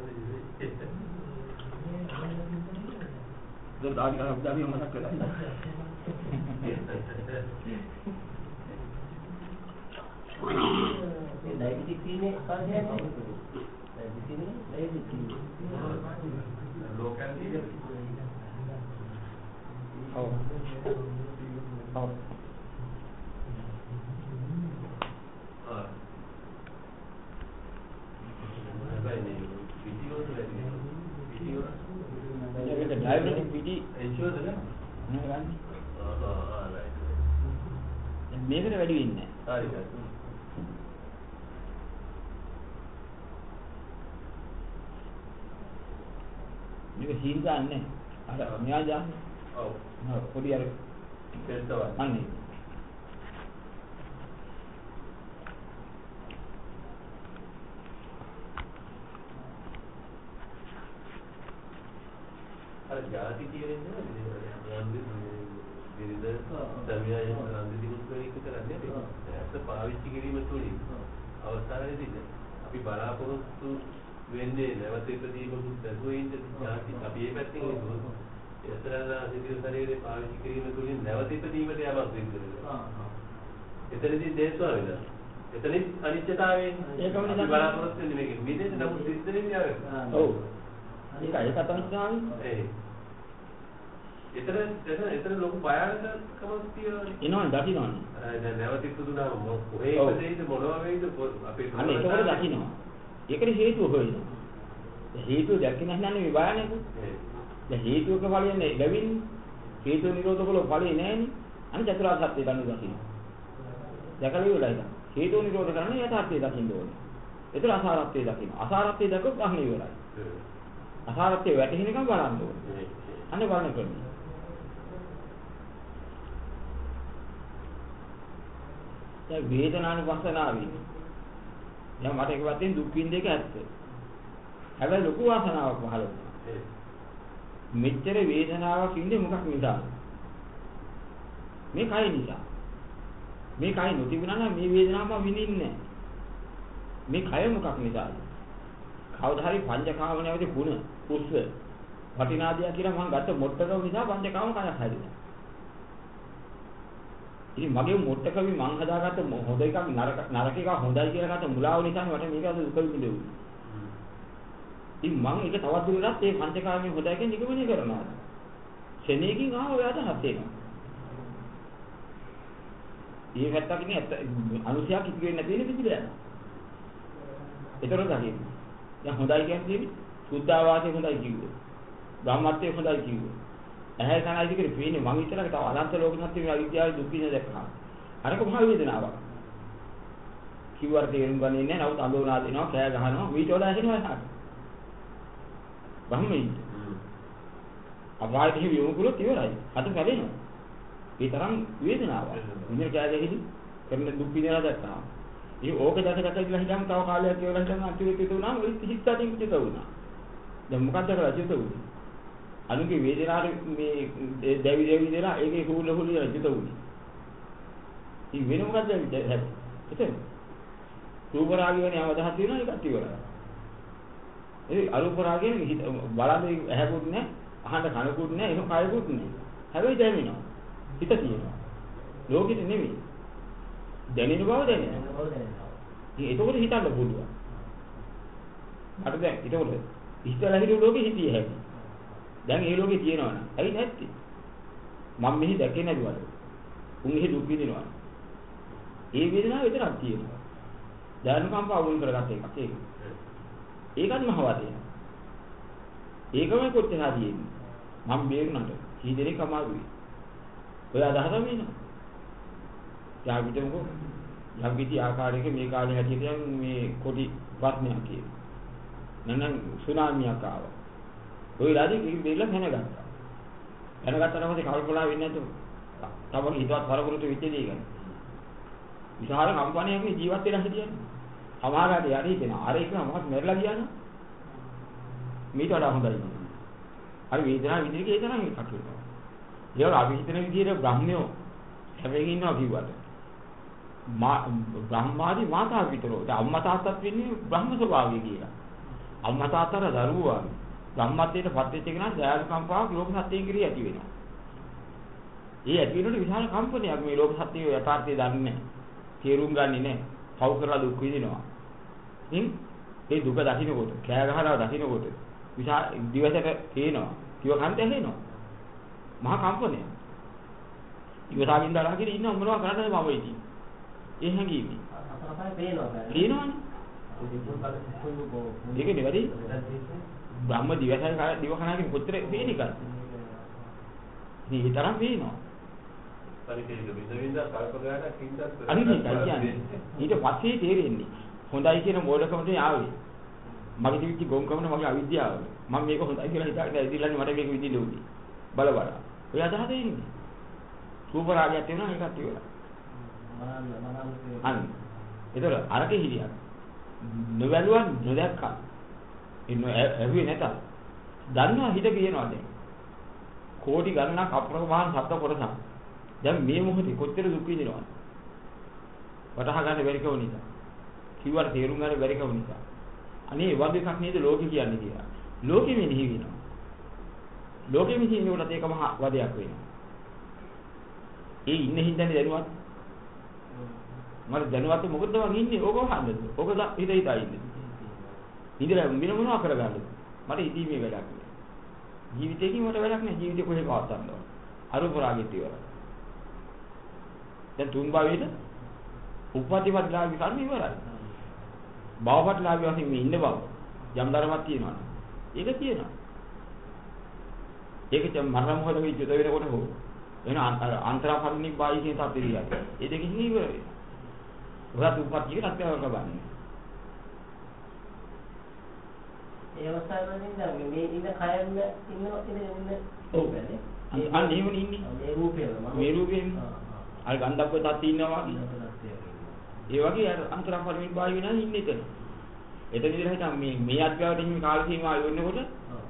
जब दादी का हफ़्ता भी मना करा और පිටි එන්ෂුවර්ද නෑ? නෑ ගන්න ආ ආ රයිට්. දැන් මේකට වැඩි වෙන්නේ නැහැ හරි හරි. මේක සීල් දාන්නේ අර මෙයා දාන්නේ ඔව්. පොඩි අර පෙත්තවල්. අන්නේ අර ಜಾති කියන්නේ නන්දි විරිද සමියය නන්දි දිනුත් වෙනික කරන්නේ ඇත්ත පාවිච්චි කිරීම තුළින් අවස්ථාවේදී අපි බලාපොරොත්තු වෙන්නේ නැවත ඉදීමකුත් නැතුව ඉන්න ಜಾති අපි මේ පැත්තෙන් හිතුවොත් එතරම් සිතිවිලි ශරීරේ පාවිච්චි කිරීම තුළින් නැවත ඉදීමට යමක් වෙනවා. එතනදී දේශවා වෙනවා. එතනින් අනිත්‍යතාවයෙන් ඒකම බලාපොරොත්තු වෙන්නේ මේක මිදෙන්න නමුත් සිද්ධ වෙන්නේ ආවෙ. ඔව් තමයි ස්වාමී ඒ. එතන එතන එතන ලොකු භයානකකමක් තියෙනවානේ. එනවනේ දකින්නවනේ දැන් නැවත ඉපදුනාම මො- කොහේ. ඉපදෙයිද මොනවා වෙයිද අපේ අන්න ඒකවල දකින්නවා ඒකට හේතුව හොයනවා. හේතුව දැක්කේ නැත්නම් මේ බයන්නේ ඒ. දැන් හේතුවක ඵලයන්නේ ලැබෙන්නේ හේතු නිරෝධ කළ ඵලෙ නෑනේ අන්න චතුරාර්ය සත්‍ය දන්න දකින්න දැකලා ඉවරයි හේතු නිරෝධ කරන්නේ යථාර්ථය දකින්න ඕනේ. ඒතර අසාරත්වය දකින්න අසාරත්වය දැක්කොත් අහන්න ඉවරයි. අසාරත්වය වැටහෙනකම් බලන්න ඕනේ. අන්න බලන ක්‍රමය දැන් වේදනානුපස්සනාවේ දැන් මට එක පැත්තෙන් දුක් විඳ එක ඇත්ත හැබැයි ලොකු වාසනාවක් පහළ වුණා. මෙච්චර වේදනාවක් ඉන්නේ මොකක් නිසාද? මේ කය නිසා. මේ කය නොතිබුණා නම් මේ වේදනාව මම විඳින්නේ නැහැ. මේ කය මොකක් නිසාද? කවදා හරි පංචකාම නැවති ගුණ, කුස්ස, වටිනාදියා කියලා මම ගත්ත මොට්ටකම නිසා පංචකාම කයක් හැදුණා. ඉතින් මගේ මොට්ටකමි මං හදාගත්ත මො- හොඳ එකක් නරක නරක එකක් හොඳයි කියලා ගත්ත මුලාව නිසා මට මේක අද දුක විඳින්නේ. ඉතින් මම ඒක තවත් දුරටත් මේ පංචකාමයේ හොදයි කියන නිගමනය කරනවා. ශනේකින් ආව ඔය අදහස් එනවා. මේ පැත්තකින් ඇත්ත අනුසයක් ඉති වෙන්නේ නැති වෙන පිළිදලා යනවා. ඒතර දකින්න. දැන් හොඳයි කියන්නේ සුද්ධාවාසය හොඳයි කිව්වේ. බ්‍රහ්මත්වය හොඳයි කිව්වේ. ඇහැ කනයි දිගට පේන්නේ මම තව අනන්ත ලෝක සත්‍ය මේ අවිද්‍යාවේ දුක් විඳ දැක්කා. අරක මහ වේදනාවක්. කිව්වට තේරුම් ගන්නේ නැහැ. නමුත් අඳෝනා දෙනවා, කෑ ගහනවා, මීට වඩා හිනවා එහාට. බ්‍රහ්මීන්. අපායට හිමි යොමු කළොත් ඉවරයි. අත කැඩෙනවා. ඒ තරම් වේදනාවක්. ඉන්නේ කෑ ගැහිලි කරන දුක් විඳලා දැක්කා. ඒ ඕක දැක දැක ඉඳලා හිටම් තව කාලයක් කියලා හිටම් අන්තිමට ඉතුරුනා ඔය හිත් අතින් පිට වුණා. දැන් මොකක්ද කරලා චිත වුනේ? අනුගේ වේදනාවේ මේ දැවි දැවි දෙලා ඒකේ හුල හුල චිත වුනේ. ඉතින් වෙන මොකක්ද හැබැයි? එතන රූප රාගය වෙන යම අදහස් තියෙනවා ඒකත් ඉවරයි. ඒ අරූප රාගයෙන් හිත බලන්නේ ඇහැකුත් නැහැ, අහන්න කනකුත් නැහැ, එහෙම කයකුත් නැහැ. හැබැයි දැනෙනවා. හිත තියෙනවා. ලෝකෙට නෙමෙයි. දැනෙන බව දැනෙනවා. ඉතින් ඒකවල හිතන්න පුළුවන්. අර දැන් ඒකවල ඉස්සලා හිටු ලෝකෙ හිතියේ හැටි. දැන් ඒ ලෝකේ තියෙනවනේ. ඇයි නැත්තේ? මම මෙහි දැකේ නැදුවද? උන් එහි දුක් විඳිනවා. ඒ වේදනාව විතරක් තියෙනවා. ධර්මකම්ප අවුල් කරගත්ත එකක් ඒක. ඒකත් මහවදේ. ඒකමයි කොච්චර හරියෙන්නේ. මම බේරුණාට කී දෙනෙක් අමාරුයි. ඔය අදහසම එනවා. යාගිටමකෝ යම් කිසි ආකාරයක මේ කාලේ හැටියට දැන් මේ කොටි ප්‍රශ්නයක් කියනවා. නැත්නම් සුනාමියක් ආවා. ওই රාජේ කිසි දෙයක් නැනගත්තා. දැනගත්තාම පස්සේ කල්පනා වෙන්නේ නැතුව තම හිතවත් පරපුරුතු වෙච්ච දේ ගැන. විශාල කම්පනයක් මේ ජීවත් වෙලා හිටියන්නේ. සමහරවිට යරි දෙනවා. අර එක මොකක් මෙරලා ගියාන. මේට වඩා හොඳයි. අර වේදනාව විදිහට ඒ තරම් එකක් වෙනවා. ඒක අපි හිතන විදිහට බ්‍රහ්මයෝ හැබැයි ඉන්නවා කිව්වට. මා බ්‍රහ්මාදී මාතා විතරෝ. දැන් අම්මා තාත්තත් වෙන්නේ බ්‍රහ්ම ස්වභාවය කියලා. අම්මා තාත්තට දරුවා බ්‍රහ්මත්වයට පත් වෙච්ච කෙනා දයාලු කම්පාවක් ලෝක සත්‍යයෙන් කිරී ඇති වෙනවා. ඒ ඇති වෙනකොට විශාල කම්පනයක් මේ ලෝක සත්‍යයේ යථාර්ථය දන්නේ නැහැ. තේරුම් ගන්නේ නැහැ. පව් කරලා දුක් විඳිනවා. ඉතින් ඒ දුක දකින්නකොට, කෑ ගහලා දකින්නකොට විශාල දිවසට තේනවා. කිව කන්ට ඇහෙනවා. මහා කම්පනය. ඉවසාවින් දලා කියලා ඉන්න මොනවා කරන්නද මම ඉතින්. ඒ පේනවා. පේනවනේ. ඒක නෙවෙයි. බ්‍රහ්ම දිවසයි දිව කනාගෙන කොච්චර පේන එකද? මේ විතරක් පේනවා. පරිකේක බින්ද බින්ද කල්ප ගානක් ඉඳන් අනිත් කියන්නේ ඊට පස්සේ තේරෙන්නේ හොඳයි කියන මෝඩකමට ආවේ. මගේ තිබිච්ච ගොංකමන මගේ අවිද්‍යාව. මම මේක හොඳයි කියලා හිතාගෙන ඇවිදින්නන්නේ මට මේක විඳින්න උනේ. බල බල. ඔය අදහස එන්නේ. රූප රාගයක් තියෙනවා ඒකත් ඉවරයි. අන්න. ඒතර අරකේ හිරියක්. නොවැළුවන් නොදැක්කා. ඉන්න ඇහුවේ නැත. දන්නවා හිත කියනවා දැන්. කෝටි ගණනක් අප්‍රමාණ සත්ත්ව කොටසක්. දැන් මේ මොහොතේ කොච්චර දුක් විඳිනවද? වටහා ගන්න බැරි කම නිසා. කිව්වට තේරුම් ගන්න බැරි කම නිසා. අනේ වගේ එකක් නේද ලෝකෙ කියන්නේ කියලා. ලෝකෙ මෙනෙහි වෙනවා. ලෝකෙ මෙනෙහි වෙනකොට ඒක මහා වදයක් වෙනවා. ඒ ඉන්න හින්දානේ දැනුවත්. මට දැනුවත් මොකද මං ඉන්නේ ඕක වහන්නද? ඕක හිත හිතා ඉන්නේ. ඉඳලා වෙන මොනවා කරගන්නද? මට ඉදීමේ වැඩක් නෑ. ජීවිතේකින් මට වැඩක් නෑ. ජීවිතේ කොහේ පවත්වන්න ඕන. අරූප රාගෙත් ඉවරයි. දැන් තුන් භවයේද උපපතිපත්ලාභි කර්ම ඉවරයි. භවපත්ලාභි වශයෙන් මේ ඉන්න බව යම් ධර්මයක් තියෙනවා. ඒක තියෙනවා. ඒක තමයි මරණ මොහොත වෙයි යුද වෙනකොට හෝ එන අන්තරාපරිණි බාහිසින් තත්ත්වය. ඒ දෙකකින් ඉවර ඔයත් උපපතියකට අත්‍යවශ්‍ය කරගන්න. ඒ අවස්ථාවේදී දැන් මේ ඉන්න කයන්න ඉන්නවා කියන ඉන්න ඔව්. අන්න එහෙමනේ ඉන්නේ. මේ රූපේම මේ රූපේම. අර ගන්ධබ්බ තත් ඉන්නවා වගේ. ඒ වගේ අර අන්තරාපරිණි බාහි වෙනා ඉන්නේ එතන. එතන ඉඳලා හිටන් මේ මේ අධ්‍යාවට හිමි කාල සීමාව යොන්නකොට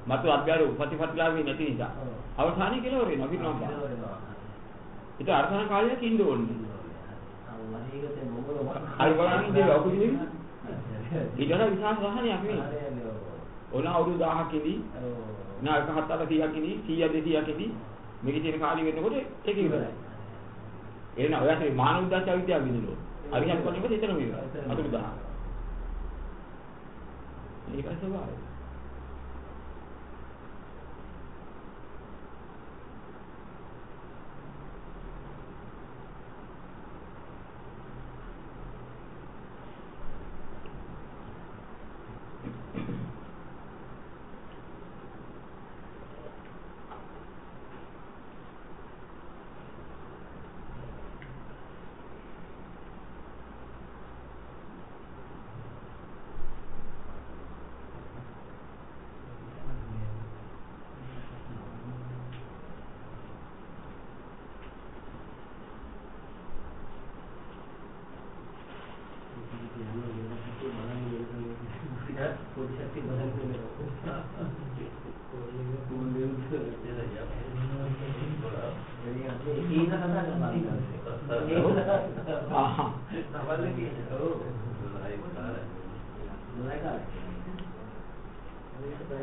මතු අධ්‍යාර උපතිපත්ලාවේ නැති නිසා අවසානයේ කෙලවර වෙනවා විනෝපා. ඒක අර්ථන කාලයක් ඉන්න ඕනේ. අර බලන්න ඉන්නේ ඔකුදිනේ. ඊට වඩා විශාල සහනයක් නේ. ඕන අවුරුදු 1000ක ඉදී නා 170 100ක් ඉදී 100 200ක් ඉදී මේකේ තියෙන කාලය වෙනකොට ඒක ඉවරයි. එහෙනම් ඔයාට මානව විද්‍යාව විද්‍යාව විදිනෝ. අරියන් කොටෙම එතනම ඉවරයි. අතුරු 1000. ඒකයි ස්වභාවය. තිබුණා ඒක කතා කරනවා ආහා. සමල්ල කියන්නේ ඔව් ලයිව් කාරයි. මොනයි කාලේ මේක බය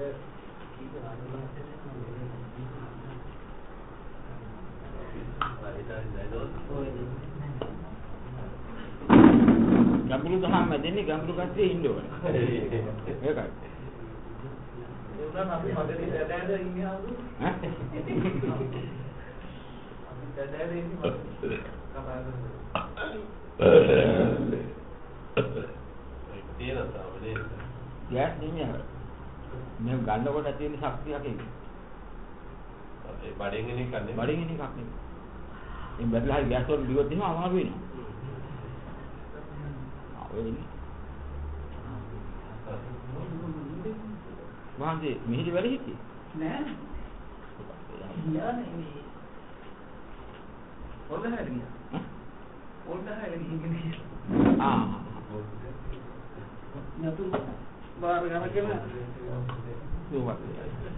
ගැඹුරු දහම් මැදෙන්නේ ගැඹුරු කට්ටිය ඉන්න ඕනේ. ඒකයි. ඒ උනත් අපි මගදී දැදෑද ඉන්නේ ආවු ඈ? අපි දැදෑද ඉන්නේ මගදී කතා කරන්නේ තියෙන තාම නේද? ගෑස් නෙමෙයි අර. මේ ගන්නකොට ඇති වෙන ශක්තියක් ඒක. ඒ බඩෙන් එන එක නෙමෙයි. බඩින් එන එකක් නෙමෙයි. මේ හරි ගෑස් වල ලියුවොත් එහෙම අමාරු වෙනවා. ආ ඔය ඉන්නේ. වාන්දේ මෙහෙදි වැඩ හිටියේ. නෑ ගියානේ මේ ගියා ඈ? පොල්ගහට ගිහින් ආ. නතු බාර ගන්නකම සුවපත්.